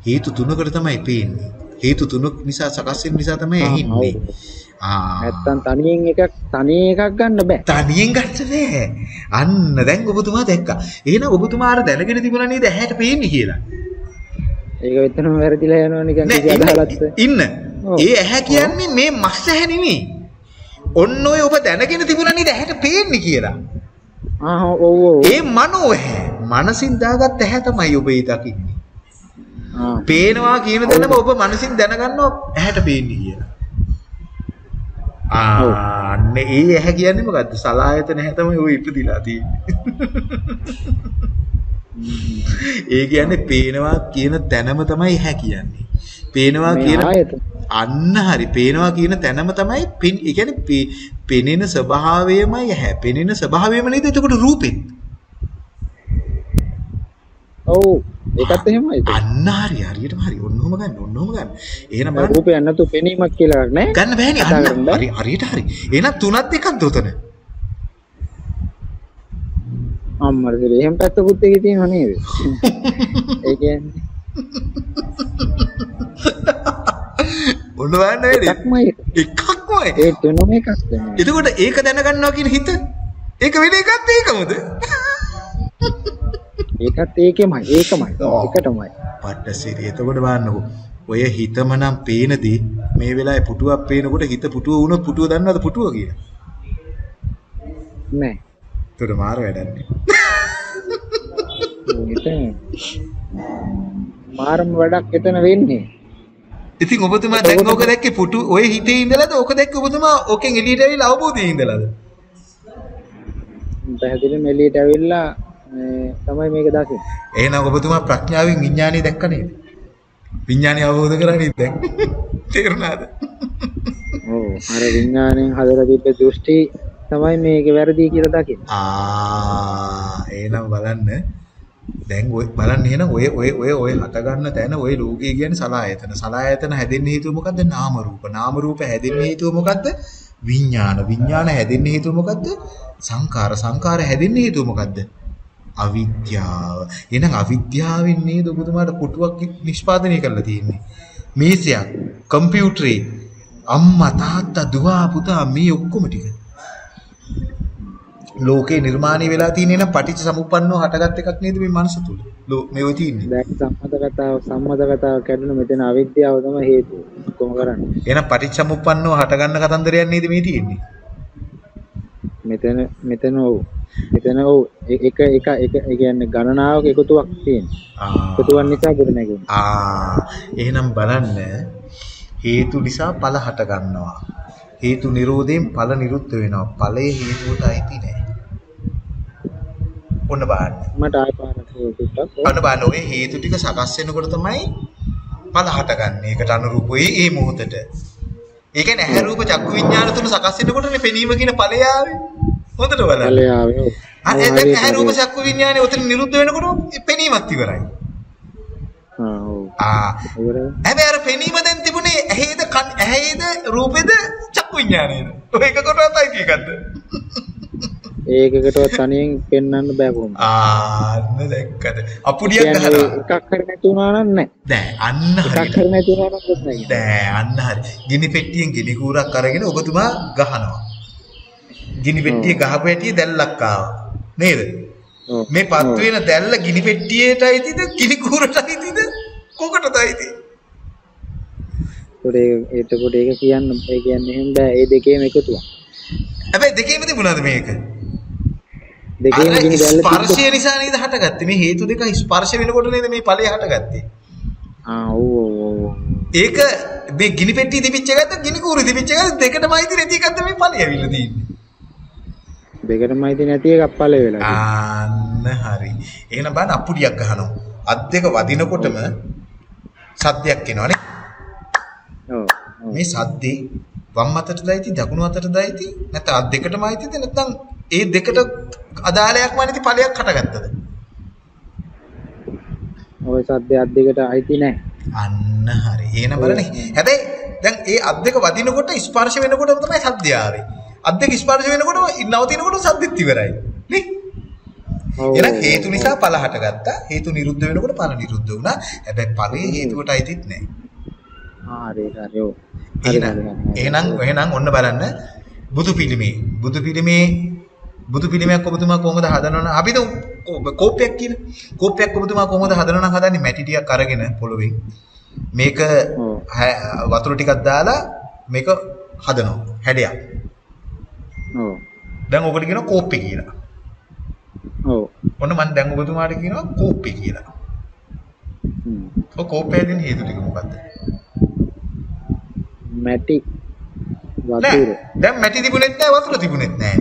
හේතු තුනකට තමයි පේන්නේ. හේතු තුනක් නිසා සකස් වෙන නිසා තමයි ඇහින්නේ. ආ නැත්තම් තනියෙන් එකක් තනියෙන් එකක් ගන්න බෑ. තනියෙන් ගන්න බෑ. අන්න දැන් ඔබතුමා දැක්කා. එහෙනම් ඔබතුමා අර දැනගෙන තිබුණා නේද ඇහැට පේන්නේ කියලා. ඒක වෙතනම වැරදිලා යනවා නිකන් ඉන්න. ඒ ඇහැ කියන්නේ මේ මස් ඇහැ නෙමෙයි. ඔන්න ඔය ඔබ දැනගෙන තිබුණා නේද ඇහැට පේන්නේ කියලා. ආ ඔව් ඔව් ඒ මනෝ ඇහැ. මනසින් දාගත්ත ඇහැ තමයි ඔබ ඒ දකින්නේ. පේනවා කියන තැනම ඔබ මනසින් දැනගන්නවා ඇහැට පේන්නේ කියලා. ආන්න ඒ ඇහැ කියන්නේ මොකද්ද? සලායතන ඇහැ තමයි ඔය ඉපදිලා තියෙන්නේ. ඒ කියන්නේ පේනවා කියන තැනම තමයි ඇහැ කියන්නේ. පේනවා කියන අන්න හරි පේනවා කියන තැනම තමයි ඒ කියන්නේ පෙනෙන ස්වභාවයමයි ඇහැ. පෙනෙන ස්වභාවයම නේද එතකොට රූපෙත්. ඔව් ඒකත් එහෙමයි. අන්න හරි හරියටම හරි. ඔන්නෝම ගන්න ඔන්නෝම ගන්න. එහෙනම් බලන්න රූපයක් නැතු පෙනීමක් කියලා නෑ. ගන්න බෑනේ අන්න. හරි හරියට හරි. එහෙනම් තුනක් දෙකක්ද උතන? අම්මර දෙල එහෙම පැත්තකුත් එකේ තියෙනව නේද? ඒ කියන්නේ ඔන්න බලන්න වැඩි. එකක්මයි එකක්මයි. ඒ තුනම එකක් තමයි. එතකොට ඒක දැනගන්නවා කියන හිත ඒක වෙන එකක්ද ඒකමද? ඒකත් ඒකෙමයි ඒකමයි. එකටමයි. පට්ටසිරි. එතකොට බලන්නකෝ. ඔය හිතම නම් පේනදී මේ වෙලාවේ පුටුවක් පේනකොට හිත පුටුව වුණොත් පුටුව දන්නවද පුටුව කියලා? නෑ. එතකොට මාර වැඩන්නේ. මාරම වැඩක් එතන වෙන්නේ. ඉතින් ඔබතුමා දැන් ඕක දැක්කේ පුටු ඔය හිතේ ඉඳලාද ඕක දැක්කේ ඔබතුමා ඕකෙන් එළියට ඇවිල්ලා අවබෝධයේ ඉඳලාද? පැහැදිලිවම එළියට ඇවිල්ලා මේ තමයි මේක දකින්නේ. එහෙනම් ඔබතුමා ප්‍රඥාවෙන් විඥානය දැක්ක නේද? විඥානය අවබෝධ කරා නේද දැන්? තේරුණාද? ඔව් අර විඥාණයෙන් හදලා තිබ්බ දෘෂ්ටි තමයි මේක වැරදි කියලා දකින්නේ. ආ එහෙනම් බලන්න දැන් ඔය බලන්න එහෙනම් ඔය ඔය ඔය ඔය හට ගන්න තැන ඔය ලෝකය කියන්නේ සලායතන. සලායතන හැදෙන්න හේතුව මොකද්ද? නාම රූප. නාම රූප හැදෙන්න හේතුව මොකද්ද? විඥාන. විඥාන හැදෙන්න හේතුව මොකද්ද? සංකාර. සංකාර හැදෙන්න හේතුව මොකද්ද? අවිද්‍යාව. එහෙනම් අවිද්‍යාවෙන් නේද ඔබතුමාට පුටුවක් නිෂ්පාදනය කරලා තියෙන්නේ. මේසයක්, කම්පියුටරේ, අම්මා තාත්තා දුව පුතා මේ ඔක්කොම ටික. ලෝකේ නිර්මාණය වෙලා තියෙන්නේ නම් පටිච්ච සමුප්පන්නව හටගත් එකක් නේද මේ මනස තුල. මේ ඔය තියෙන්නේ. දැන් සම්මත කතාව සම්මත කතාව කැඩුන මෙතන අවිද්‍යාව තමයි හේතුව. කොහොම කරන්නේ? එහෙනම් පටිච්ච සමුප්පන්නව හටගන්න කතන්දරයක් නේද මේ තියෙන්නේ? මෙතන මෙතන ඔව්. මෙතන ඔව් එක එක එක කියන්නේ ගණනාවක එකතුවක් තියෙනවා. ආ එකතුවක් නිසා ගොඩ නැගෙන්නේ. ආ එහෙනම් බලන්න හේතු නිසා ඵල හට ගන්නවා. හේතු නිරෝධයෙන් ඵල නිරුද්ධ වෙනවා. ඵලයේ හේතුවට අයිති නෑ. ඔන්න බලන්න. මට ආය පාරක් ටිකක් අන්න බලන්න ඔය හේතු ටික සකස් වෙනකොට තමයි ඵල හටගන්නේ. ඒකට අනුරූප වෙයි ඒ මොහොතට. ඒ කියන්නේ ඇහැ රූප චක්කු විඥාන තුන සකස් වෙනකොටනේ පෙනීම කියන ඵලය ආවේ. හොඳට බලන්න. අර දැන් ඇහැ රූප. චක්කු විඥානේ උතන නිරුද්ධ වෙනකොට පෙනීමක් ඉවරයි. ආ ඔව්. ආ ඉවරයි. හැබැයි අර පෙනීම දැන් තිබුණේ ඇහේද ඇහේද රූපේද චක්කු විඥානේද? ඔය එකකටවත් අයිති එකක්ද? ඒකකටවත් තනියෙන් පෙන්වන්න බෑ කොහොමද? ආන්න දැක්කද? අපුඩියක් ගහලා. එකක් හරි නැති වුණා නම් නැහැ. දැන් අන්න එකක් හරියට. හරි නැති වුණා නම් නැහැ. දැන් අන්න හරි. ගිනි පෙට්ටියෙන් ගිනි කූරක් අරගෙන ඔබතුමා ගහනවා. ගිනි පෙට්ටිය ගහපු හැටි දැල්ලක් ආවා. නේද? මේ පත්. වෙන දැල්ල ගිනි පෙට්ටියට අයිතිද? ගිනි කූරට අයිතිද? කොකටද අයිති? ඒකට ඒක එතකොට ඒක කියන්න ඒ කියන්නේ එහෙම බෑ. ඒ දෙකේම එකතුවක්. හැබැයි දෙකේම තිබුණාද මේක? දෙකේම ගිනි දැල්ල. ස්පර්ශය නිසා නේද හටගත්තේ. මේ හේතු දෙක ස්පර්ශ වෙනකොට නේද මේ ඵලය හටගත්තේ. ආ ඔව් ඔව්. ඒක මේ ගිනි පෙට්ටිය තිබිච්ච එකද ගිනි කූරු තිබිච්ච එකද දෙකටම අයිති නැති එකක්ද මේ ඵලය ඇවිල්ලා තියෙන්නේ. දෙකටම අයිති නැති එකක් පළ වෙලා. ආන්න හරි. එහෙනම් බලන්න අප්පුඩියක් ගහනවා. අත් දෙක වදිනකොටම සද්දයක් එනවනේ. ඔව්. මේ සද්දේ වම් අතටද අයිති දකුණු අතටද අයිති නැත්නම් අත් දෙකටම අයිතිද නැත්නම් ඒ දෙකට අදාළයක්ම අනිති ඵලයක් හටගත්තද? ඔය සද්දේ අත් දෙකට අයිති නැහැ. අන්න හරි. එහෙනම් බලන්න. හැබැයි දැන් ඒ අත් දෙක වදිනකොට ස්පර්ශ වෙනකොටම තමයි සද්දය ආවේ. අත් දෙක ස්පර්ශ වෙනකොට නවතිනකොට සද්දෙත් ඉවරයි. නේ? එහෙනම් හේතු නිසා ඵල හටගත්තා. හේතු නිරුද්ධ වෙනකොට ඵල නිරුද්ධ වුණා. හැබැයි ඵලයේ හේතුවට අයිතිත් නැහැ. හරි හරි ඔව්. එහෙනම්. එහෙනම් ඔන්න බලන්න බුදු පිළිමේ බුදු පිළිමේ බුදු පිළිමයක් ඔබතුමා කොහොමද හදනවන අපිට කෝපයක් කියන කෝපයක් ඔබතුමා කොහොමද හදනවනම් හදන්නේ මැටි ටිකක් අරගෙන පොළොවේ මේක වතුර ටිකක් දාලා මේක හදනවා හැඩයක් ඔව්. දැන් ඔබට කියනවා කෝප්පේ කියලා. ඔව්. ඔන්න මම දැන් ඔබතුමාට කියනවා කෝප්පේ කියලා. හ්ම්. ඔය කෝප්පේ දෙන හේතු ටික මොකද්ද? මැටි වතුර. දැන් මැටි තිබුණෙත් නෑ වතුර තිබුණෙත් නෑ.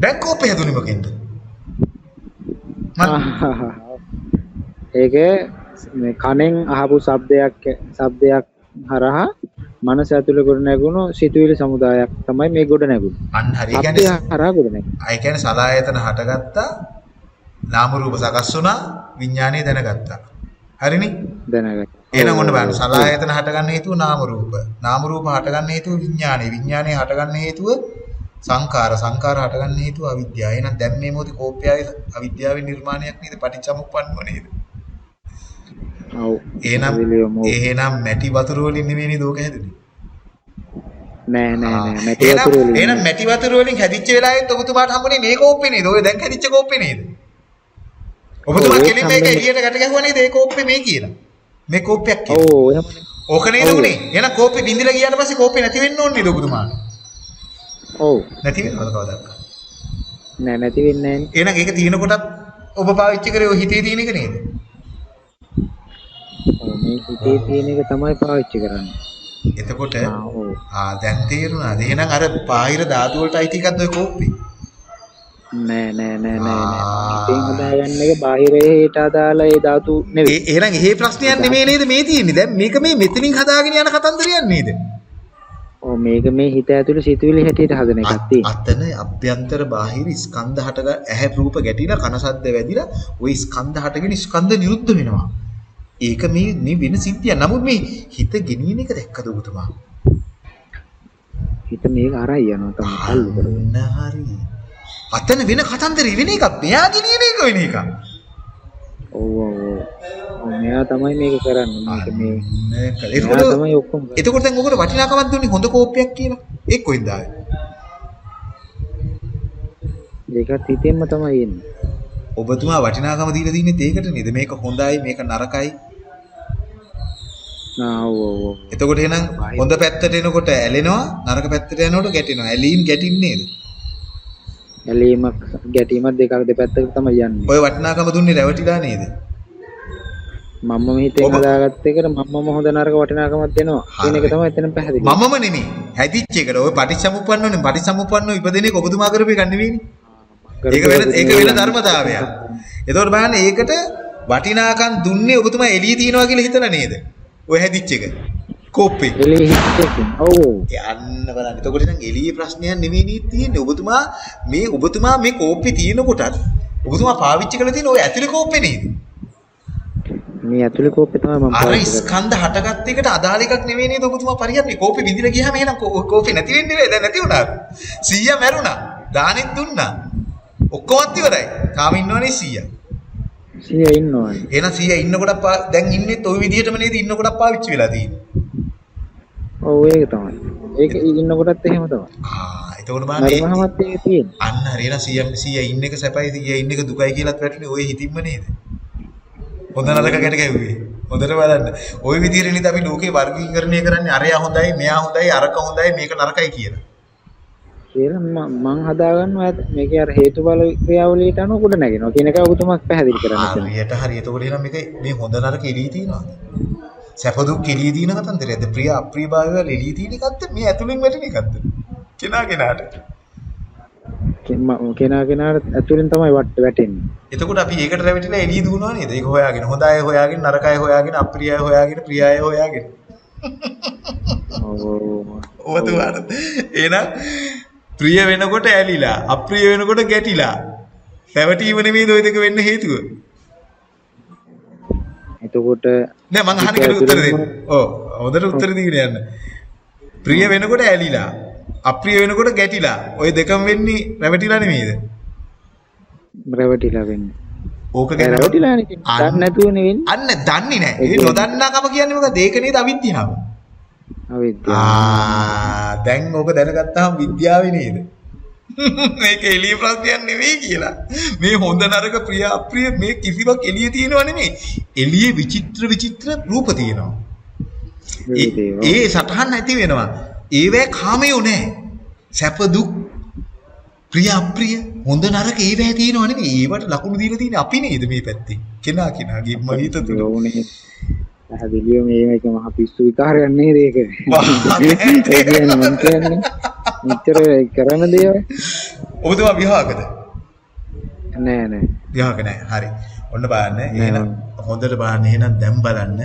දැන් කෝප්පේ හැදුනේ මොකෙන්ද? ඒක මේ කනෙන් අහපු ශබ්දයක් ශබ්දයක් හරහා මනස ඇතුළේ ගොඩ නැගුණු සිතුවිලි සමුදායක් තමයි මේ ගොඩ නැගුණේ. අන්න හරි. ඒ කියන්නේ හරහා ගොඩ නැගුණේ. ඒ කියන්නේ සලායතන හටගත්තා නාම රූප සකස් වුණා විඥානය දැනගත්තා. හරිනේ? දැනගන්න. එහෙනම් ඔන්න බලන්න සලායතන හටගන්න හේතුව නාම රූප. නාම රූප හටගන්න හේතුව විඥානය. විඥානය හටගන්න හේතුව සංඛාර. සංඛාර හටගන්න හේතුව අවිද්‍යාව. එහෙනම් දැන් මේ මොහොතේ කෝපයයි අවිද්‍යාවේ නිර්මාණයක් නේද? පටිච්චසමුප්පන්නව නේද? ඔව්. එහෙනම්. එහෙනම් මැටි වතුර වලින් නෙමෙයි නේද ඕක හැදුනේ? නෑ නෑ නෑ. මැටි වතුර වලින්. එහෙනම් මැටි වතුර වලින් හැදිච්ච වෙලාවෙත් ඔබතුමාට හම්බුනේ මේ කෝප්පේ නේද? ඔය දැන් හැදිච්ච කෝප්පේ නේද? ඔබතුමා ඔව්, ඒක කෙලින් මේක හම්බෙන්නේ. එළියට ගැට ගැහුවා නේද? ඒ කෝප්පේ මේ කියලා. මේ කෝප්පයක් කියලා. ඔව් එහෙමනේ. ඕක නේද. උනේ? එහෙනම් කෝප්පේ බින්දිලා ගියාට පස්සේ කෝප්පේ නැති වෙන්න ඕනේ නේද ඔබතුමාට? ඔව්. නැති වෙනවද කවදාවත්? නෑ නැති වෙන්නේ නෑනේ. එහෙනම් ඒක තියෙන කොටත් ඔබ පාවිච්චි කරේ ඔය හිතේ තියෙන එක නේද? මේ හිතේ තියෙන එක තමයි පාවිච්චි කරන්නේ. එතකොට ආ දැන් තේරුණාද? එහෙනම් අර බාහිර ධාතු වලට අයිති එකක්ද ඔය කෝප්පේ? නෑ නෑ නෑ නෑ. නෑ. හිතෙන් හදාගන්න එක බාහිරයට අදාළ ඒ ධාතු නෙවෙයි. එහෙනම් එහෙ ප්‍රශ්නයක් නෙමෙයි නේද මේ තියෙන්නේ? දැන් මේක මේ මෙතනින් හදාගෙන යන කතන්දරයක් නේද? ඔව් මේක මේ හිත ඇතුළේ සිතුවිලි හැටියට හදන එකක් තියෙන්නේ. අතන අභ්‍යන්තර බාහිර ස්කන්ධ හට ඇහැ රූප ගැටිලා කන සද්ද වැදිලා ওই ස්කන්ධ හටගෙන ස්කන්ධ නිරුද්ධ වෙනවා. ඒක මේ මේ වෙන සිද්ධියක්. නමුත් මේ හිත ගෙනියන එක දැක්කද ඔබතුමා? හිත මේක අරයි යනවා තමයි කල්ලු කරගෙන. හරි. අතන වෙන කතන්දරේ වෙන එකක්. මෙයා ගෙනියන එක වෙන එකක්. ඔව් ඔව් මෙයා තමයි මේක කරන්නේ. මේක මේ එතකොට තමයි ඔක්කොම. එතකොට දැන් ඔකට වටිනාකමක් දුන්නේ හොඳ කෝපයක් කියලා. ඒක කොහෙන්ද ආවේ? ඒකත් හිතෙන්ම තමයි එන්නේ. ඔබතුමා වටිනාකම දීලා තින්නේ ඒකට නේද? මේක හොඳයි, මේක නරකයි. එතකොට එහෙනම් හොඳ පැත්තට එනකොට ඇලෙනවා නරක පැත්තට යනකොට ගැටෙනවා. ඇලීම් ගැටීම් නේද? ඇලීමක් ගැටීමක් දෙකක් දෙපැත්තකට තමයි යන්නේ. ඔය වටිනාකම දුන්නේ රැවටිලා නේද? මමම හිතෙන් ඔබ- හදාගත්ත එකට මමම හොඳ නරක වටිනාකමක් දෙනවා. කියන එක. තමයි එතන පැහැදිලි. මමම නෙමෙයි. හැදිච්ච එකට ඔය පටිච්චසමුප්පන්නෝනේ පටිච්චසමුප්පන්නෝ ඉපදෙන එක ඔබතුමා කරපු එක නෙවෙයිනේ. ඒක වෙන ඒක වෙන ධර්මතාවයක්. එතකොට බලන්න ඒකට වටිනාකම් දුන්නේ ඔබතුමා එළිය තියනවා කියලා හිතලා නේද? ඔය හැදිච්ච එක. කෝප්පේ. එළිය හිතෙකින්. ඔව්. යන්න බලන්න. එතකොට නම් එළියේ ප්‍රශ්නයක් නෙවෙයි නීත් තියෙන්නේ. ඔබතුමා මේ ඔබතුමා මේ කෝප්පේ තියෙන කොටත් ඔබතුමා පාවිච්චි කරලා තියෙන ඔය ඇතුලේ කෝප්පේ නේද? මේ ඇතුලේ කෝප්පේ තමයි මම අර. ස්කන්ධ හටගත් එකට අදාළ එකක් නෙවෙයි නේද ඔබතුමා පරිහරණය. කෝප්පේ විඳිලා ගියාම එහෙනම් කෝප්පේ නැති වෙන්නේ නෙවෙයි. දැන් නැති වුණා. 100 මැරුණා. දානෙත් දුන්නා. ඔක්කොමත් ඉවරයි. තාම ඉන්නවනේ 100. සිය ඉන්නවනේ. එහෙනම් 100 ඉන්නකොට පා- දැන් ඉන්නෙත් ওই විදිහටම නේද ඉන්නකොට පාවිච්චි වෙලා තියෙන්නේ. ඔව් ඒක තමයි. ඒක ඉන්න කොටත් එහෙම තමයි. ආ එතකොට බලන්න ඒ- මරණමත් ඒක තියෙන්නේ. අන්න හරි එහෙනම් 100 100 ඉන්න එක සැපයි 100 ඉන්න එක දුකයි කියලාත් වැටුනේ ওই හිතින්ම නේද? හොඳ නරක ගැට ගැහුවේ. හොඳට බලන්න. ওই විදිහට නේද අපි ලෝකේ වර්ගීකරණය කරන්නේ අරයා හොඳයි, මෙයා හොඳයි, අරක හොඳයි, මේක නරකයි කියලා. කියලා ම- හදාගන්නවා ඇත මේක අර හේතුඵල ක්‍රියාවලියට අනුව ගොඩ නැගෙනවා කියන එක ඔබතුමා පැහැදිලි කරන්න එතන. හරියට හරි. එතකොට එහෙනම් මේක මේ හොඳ නරක එළිය තියනවාද? සැප දුක් එළිය තියෙන කතන්දරයක්ද? ප්‍රිය අප්‍රිය භාවය වල එළිය තියෙන එකක්ද? මේ ඇතුලෙන් වැටෙන එකක්ද? කෙනා කෙනාට. කෙනා කෙනාට ඇතුලෙන් තමයි වට වැටෙන්නේ. එතකොට අපි ඒකට රැවටිලා එළිය දුවනවා නේද? ඒක හොයාගෙන හොඳ අය හොයාගෙන නරක අය හොයාගෙන අප්‍රිය අය හොයාගෙන ප්‍රිය අය හොයාගෙන. ඔව් ඔව්. ඔබතුමාට. එහෙනම් ප්‍රිය වෙනකොට ඇලිලා අප්‍රිය වෙනකොට ගැටිලා. පැවටීම නෙමෙයිද ওই දෙක වෙන්න හේතුව? එතකොට නෑ මං අහන්නේ කෙනෙක් උත්තර දෙන්න. ඔව් හොඳට උත්තර දීගෙන යන්න. ප්‍රිය වෙනකොට ඇලිලා අප්‍රිය වෙනකොට ගැටිලා. ඔය දෙකම වෙන්නේ රැවටිලා නෙමෙයිද රැවටිලා වෙන්නේ. ඕක ගැන රැවටිලානේ දන්නේ නැතුවනේ වෙන්නේ අන්න දන්නේ නෑ. ඒ නොදන්නාකම කියන්නේ මොකද ඒක නේද අවිද්‍යාව. අවිද්‍යාව. ආ දැන් ඕක දැනගත්තාම විද්‍යාවේ නේද? මේක එළිය ප්‍රශ්නයක් නෙවෙයි කියලා. මේ හොඳ නරක ප්‍රිය අප්‍රිය මේ කිසිවක් එළිය තියෙනව නෙමෙයි. එළියේ විචිත්‍ර විචිත්‍ර රූප තියෙනවා. ඒ- සටහන් නැති වෙනවා. ඒවැ කාමයෝ නැහැ. සැප දුක් ප්‍රිය අප්‍රිය හොඳ නරක ඒවැ තියෙනව නෙමෙයි. ඒවට ලකුණු දීලා තියෙන්නේ අපි නේද මේ පැත්තේ. කෙනා කෙනාගේ මනිත තුල. ඕනේ. පැහැදිලිව මේක මහ පිස්සු මම කියන්නේ මෙච්චර කරන දේවල් ඔබතුමා විවාහකද? නෑ නෑ. විවාහක නැහැ. හරි. ඔන්න බලන්න. එහෙනම් නෑ. හොඳට බලන්න. එහෙනම් දැන් බලන්න.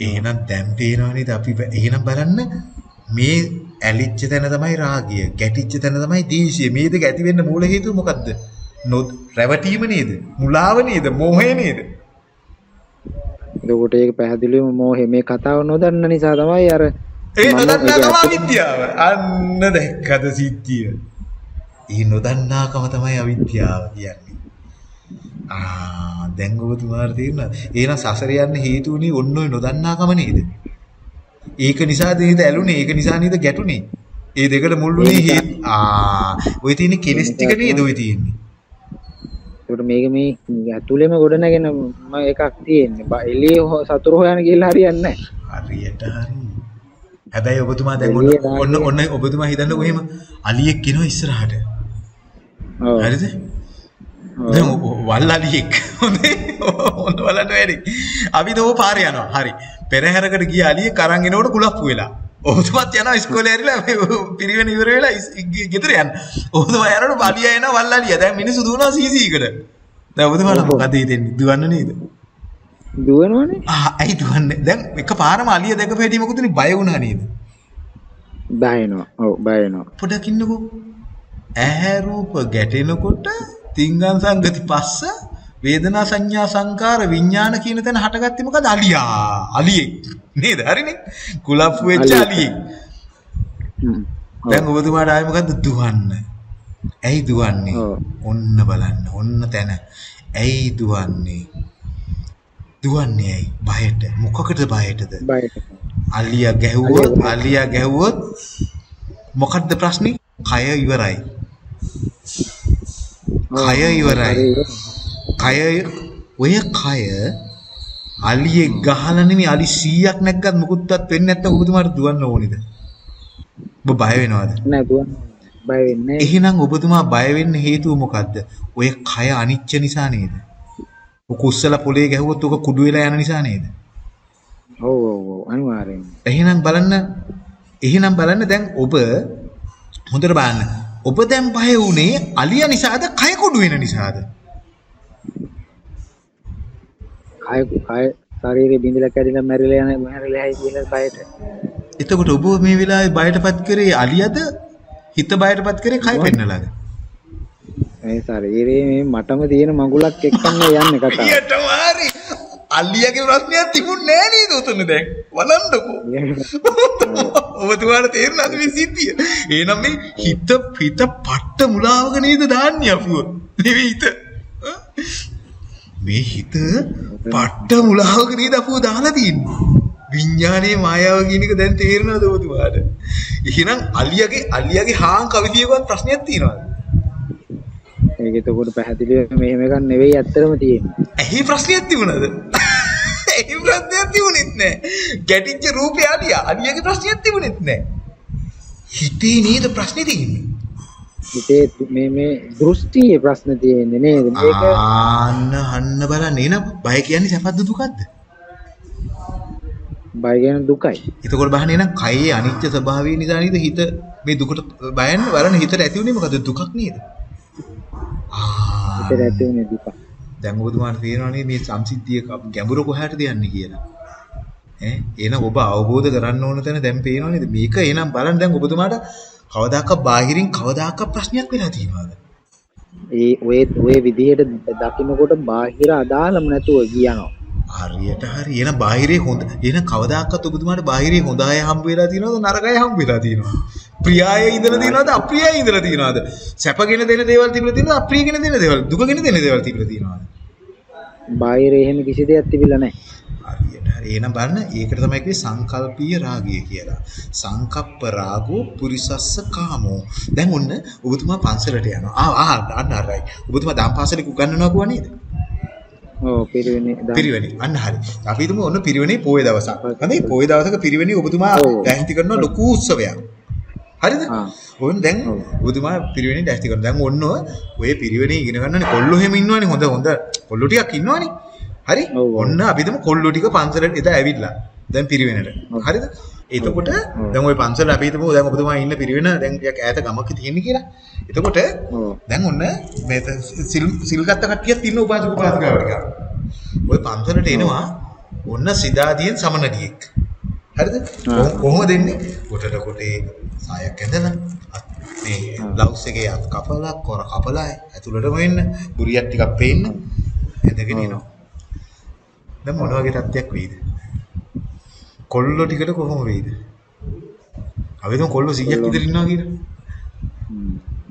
එහෙනම් දැන් පේනවා නේද අපි එහෙනම් බලන්න මේ ඇලිච්ච තැන තමයි රාගය, ගැටිච්ච තැන තමයි ද්වේෂය. මේ දෙක ඇති වෙන්න මූල හේතුව මොකද්ද? නො- රැවටීම නේද? මුලාව නේද? මෝහය නේද? එතකොට ඒක පැහැදිලිවම මොහේ මේ කතාව නොදන්න නිසා තමයි අර ඒ මම නොදන්නාකම ඒක අවිද්‍යාව. අන්න දැක්කද සිද්ධිය. ඒ නොදන්නාකම තමයි අවිද්‍යාව කියන්නේ. ආ දැන් ඔබතුමාට තේරුණා. එහෙනම් සසර යන්න හේතු උනේ ඔන්න ඔය නොදන්නාකම නේද? ඒක නිසා නේද ඇලුනේ? ඒක නිසා නේද ගැටුනේ? ඒ දෙකට මුල් වුණේ හේතු. ආ ඔය තියෙන කෙලස් ටික නේද ඔය තියෙන්නේ? ඒකට මේක මේ ඇතුළෙම ගොඩ නැගෙන ම එකක් තියෙන්නේ. එළියේ හො- සතුරු හොයන්න ගිහලා හරියන්නේ. හරියට හරි. හැබැයි ඔබතුමා දැන් ඔන්න ඔන්න ඔබතුමා හිතන්නකෝ එහෙම අලියෙක් එනවා ඉස්සරහට. හරිද? දැන් වල්ලාලියෙක් හොඳේ හොඳ බලන්න වැඩි. අපි දෝ පාරේ යනවා. හරි. පෙරහැරකට ගිය අලියෙක් අරන් එනකොට කුලප්පු වෙලා. ඔහුතුමත් ඇරිලා මේ පිරිවෙන ඉවර වෙලා ඉස්- ගි- ගෙදර යන්න. ඔහුතුමා යනකොට බලිය එනවා වල්ලාලිය. දැන් මිනිස්සු දුවනවා සීසීකට. දැන් ඔබතුමාට මොකද හිතෙන්නේ? දුවන්න නේද? දුවනවනේ. ආ ඇයි දුවන්නේ? දැන් එකපාරම අලිය දැකපු හැටි මොකදනේ බය වුණා නේද? බය වෙනවා. ඔව් බය වෙනවා. පොඩක් ඉන්නකෝ. ඇහැ රූප ගැටෙනකොට තිංගං සංගති පස්ස වේදනා සංඥා සංකාර විඥාන කියන තැන හටගත්තේ මොකද? අලියා. අලියෙක්. නේද? හරිනේ? කුලප්පු වෙච්ච අලියෙක්. දැන් ඔබතුමාට ආයේ මොකද්ද? දුවන්න. ඇයි දුවන්නේ. ඔන්න බලන්න. ඔන්න තැන. ඇයි දුවන්නේ? දුවන්නේ ඇයි? බයට. මොකකට බයටද? බයට. අලියා ගැහුවොත් අලියා ගැහුවොත්. මොකද්ද ප්‍රශ්නේ? කය ඉවරයි. කය ඉවරයි. කය ඔය කය අලියෙක් ගහලා නෙමෙයි අලි 100ක් නැග්ගත් මුකුත්වත් වෙන්නේ නැත්නම් ඔබතුමාට දුවන්න ඕනේද? ඔබ බය වෙනවද? නෑ දුවන්න. බය වෙන්නේ නෑ. එහෙනම් ඔබතුමා බය වෙන්න හේතුව මොකද්ද? ඔය කය අනිච්ච නිසා නේද? ඔක උස්සලා පොලේ ගැහුවොත් ඔක කුඩු වෙලා යන නිසා නේද? ඔව් ඔව් ඔව් අනිවාර්යෙන්. එහෙනම් බලන්න එහෙනම් බලන්න දැන් ඔබ හොඳට බලන්න. ඔබ දැන් බය වුණේ අලියා නිසාද කය කුඩු වෙන නිසාද? කය කය ශරීරේ බිඳලා කැඩිලා මැරිලා යන මැරිලා හැයි කියලා බයට. එතකොට ඔබ මේ වෙලාවේ බයටපත් කරේ අලියද හිත බයටපත් කරේ කය පෙන්නලාද? මේ ශරීරේ මේ මටම තියෙන මගුලක් එක්කම යන්නේ කතාව. අලියටම හරි. අලියගේ ප්‍රශ්නයක් තිබුණේ නෑ නේද උතන දැන්? බලන්නකෝ. ඔබතුමාට තේරුණාද මේ සිද්ධිය? එහෙනම් මේ හිත හිත පට්ට මුලාවක නේද දාන්නේ අපුව? නෙවෙයි හිත. මේ හිත පට්ට මුලාවක නේද අපුව දාලා තින්නේ? විඥානයේ මායාව කියන එක දැන් තේරෙනවද ඔබතුමාට? එහෙනම් අලියගේ අලියගේ හාන් කවිදියකවත් ප්‍රශ්නයක් තියෙනවද? ඒක එතකොට පැහැදිලිව මෙහෙම එකක් නෙවෙයි ඇත්තටම තියෙන්නේ. ඇහි ප්‍රශ්නයක් තිබුණාද? ඇහි ප්‍රශ්නයක් තිබුණෙත් නෑ. ගැටිච්ච රූපේ අලියා. අලියාගේ ප්‍රශ්නයක් තිබුණෙත් නෑ. හිතේ නේද ප්‍රශ්නේ තියෙන්නේ? හිතේ මේ මේ දෘෂ්ටියේ ප්‍රශ්න තියෙන්නේ නේද මේක ආන්න අන්න බලන්න එන බය කියන්නේ සැපද දුකක්ද? බය ගැන දුකයි එතකොට බලන්න එන කයේ අනිත්‍ය ස්වභාවය නිසා නේද හිත මේ දුකට බයන්න බලන්න හිතට ඇති උනේ මොකද දුකක් නේද? ආ හිතට ඇති වෙන දුක දැන් ඔබතුමාට තේරෙනවනේ මේ සංසිද්ධිය ගැඹුර කොහාටද යන්නේ කියලා. ඈ එහෙනම් ඔබ අවබෝධ කරන්න ඕන තැන දැන් පේනව නේද? මේක එහෙනම් බලන්න දැන් ඔබතුමාට කවදාකවත් බාහිරින් කවදාකවත් ප්‍රශ්නයක් වෙලා තියෙනවද? ඒ ඔය ඔය විදිහට දකින්නකොට බාහිර අදාළම නැතුව කියනවා හරියට හරි. එහෙනම් බාහිරේ හොඳ එහෙනම් කවදාකවත් ඔබතුමාට බාහිරේ හොඳ අය හම්බ වෙලා තියෙනවද නරක අය හම්බ වෙලා තියෙනවද? ප්‍රිය අය ඉඳලා තියෙනවද අප්‍රිය අය ඉඳලා තියෙනවද? සැපගෙන දෙන දේවල් තිබිලා තියෙනවද අප්‍රියගෙන දෙන දේවල් දුකගෙන දෙන දේවල් තිබිලා තියෙනවද? බාහිර එහෙම කිසි දෙයක් තිබිලා නැහැ හරියට හරි එහෙනම් බලන්න ඒකට තමයි කිව්වේ සංකල්පීය රාගය කියලා. සංකප්ප රාගෝ පුරිසස්ස කාමෝ. දැන් ඔන්න ඔබතුමා පන්සලට යනවා. ආ ආ අන්න හරි. ඔබතුමා දම් පාසලේ උගන්වනවා කිව්වා නේද? ඔව් පිරිවෙනේ පිරිවෙනේ. අන්න හරි. අපි හිතමු ඔන්න පිරිවෙනේ පොයේ දවසක්. හරි පොයේ දවසක පිරිවෙනේ ඔබතුමා. දැහිති කරන ලොකු උත්සවයක්. හරිද? ඔන්න දැන්. ඔබතුමා පිරිවෙනේ දැහිති කරනවා. දැන් ඔන්න ඔය පිරිවෙනේ ඉගෙන ගන්නනේ කොල්ලෝ හැම ඉන්නවනේ හොඳ හොඳ කොල්ලෝ ටිකක් ඉන්නවනේ. හරි? ඔන්න අපි හිතමු කොල්ලෝ ටික පන්සලට එදා ඇවිල්ලා. දැන් පිරිවෙනට. හරිද? එතකොට. දැන් ওই පන්සල අපි හිතමු දැන් ඔබතුමා ඉන්න පිරිවෙන දැන් ටිකක් ඈත ගමක තියෙන්නේ කියලා. එතකොට දැන් ඔන්න මේ සිල් සිල් ගත්ත කට්ටියත් ඉන්න උපාසක උපාසිකාව ටික. ඔය පන්සලට එනවා ඔන්න සිතාදීන් සමනඩියෙක්. හරිද? කොහොමද එන්නේ? කොටට කොටේ සායක් ඇඳලා මේ. බ්ලවුස් එකේ අත් කපලා කොර කපලා ඇතුළටම එන්න බුරියක් ටිකක් පේන්න ඇඳගෙන. එනවා. දැන් මොන වගේ තත්ත්වයක් වෙයිද? කොල්ලෝ ටිකට කොහොම වෙයිද? අපි හිතමු කොල්ලෝ 100ක් කොල්ලෝ. විතර ඉන්නවා කියලා.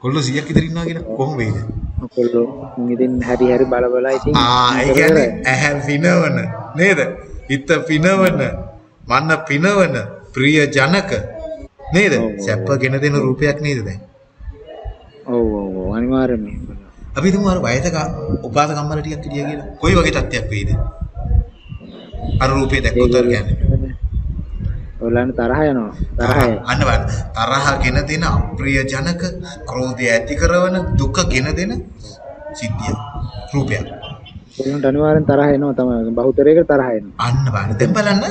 කොල්ලෝ 100ක් විතර ඉන්නවා කියලා කොහොම වෙයිද? කොල්ලෝ ඉතින් හරි හරි බල බල ඉතින් ආ ඒ කියන්නේ ඇහැ පිනවන නේද? හිත පිනවන මන පිනවන ප්‍රිය ජනක නේද? සැපගෙන දෙන රූපයක් නේද දැන්? ඔව් ඔව් අනිවාර්යෙන්ම. අපි හිතමු අර වයසක උපාසකම්මල ටිකක් හිටියා කියලා. කොයි වගේ තත්ත්වයක් වෙයිද? අර රූපේ දැක්කොත් අර කියන්නේ. ඔයගොල්ලන් තරහ යනවා තරහයි අන්න බලන්න. තරහගෙන දෙන අප්‍රිය ජනක, ක්‍රෝධය ඇති කරන, දුකගෙන දෙන සිද්ධිය. රූපයක්. ඔයගොල්ලන්ට අනිවාර්යෙන් තරහ එනවා තමයි බහුතරයකට තරහ එනවා අන්න බලන්න. දැන් බලන්න.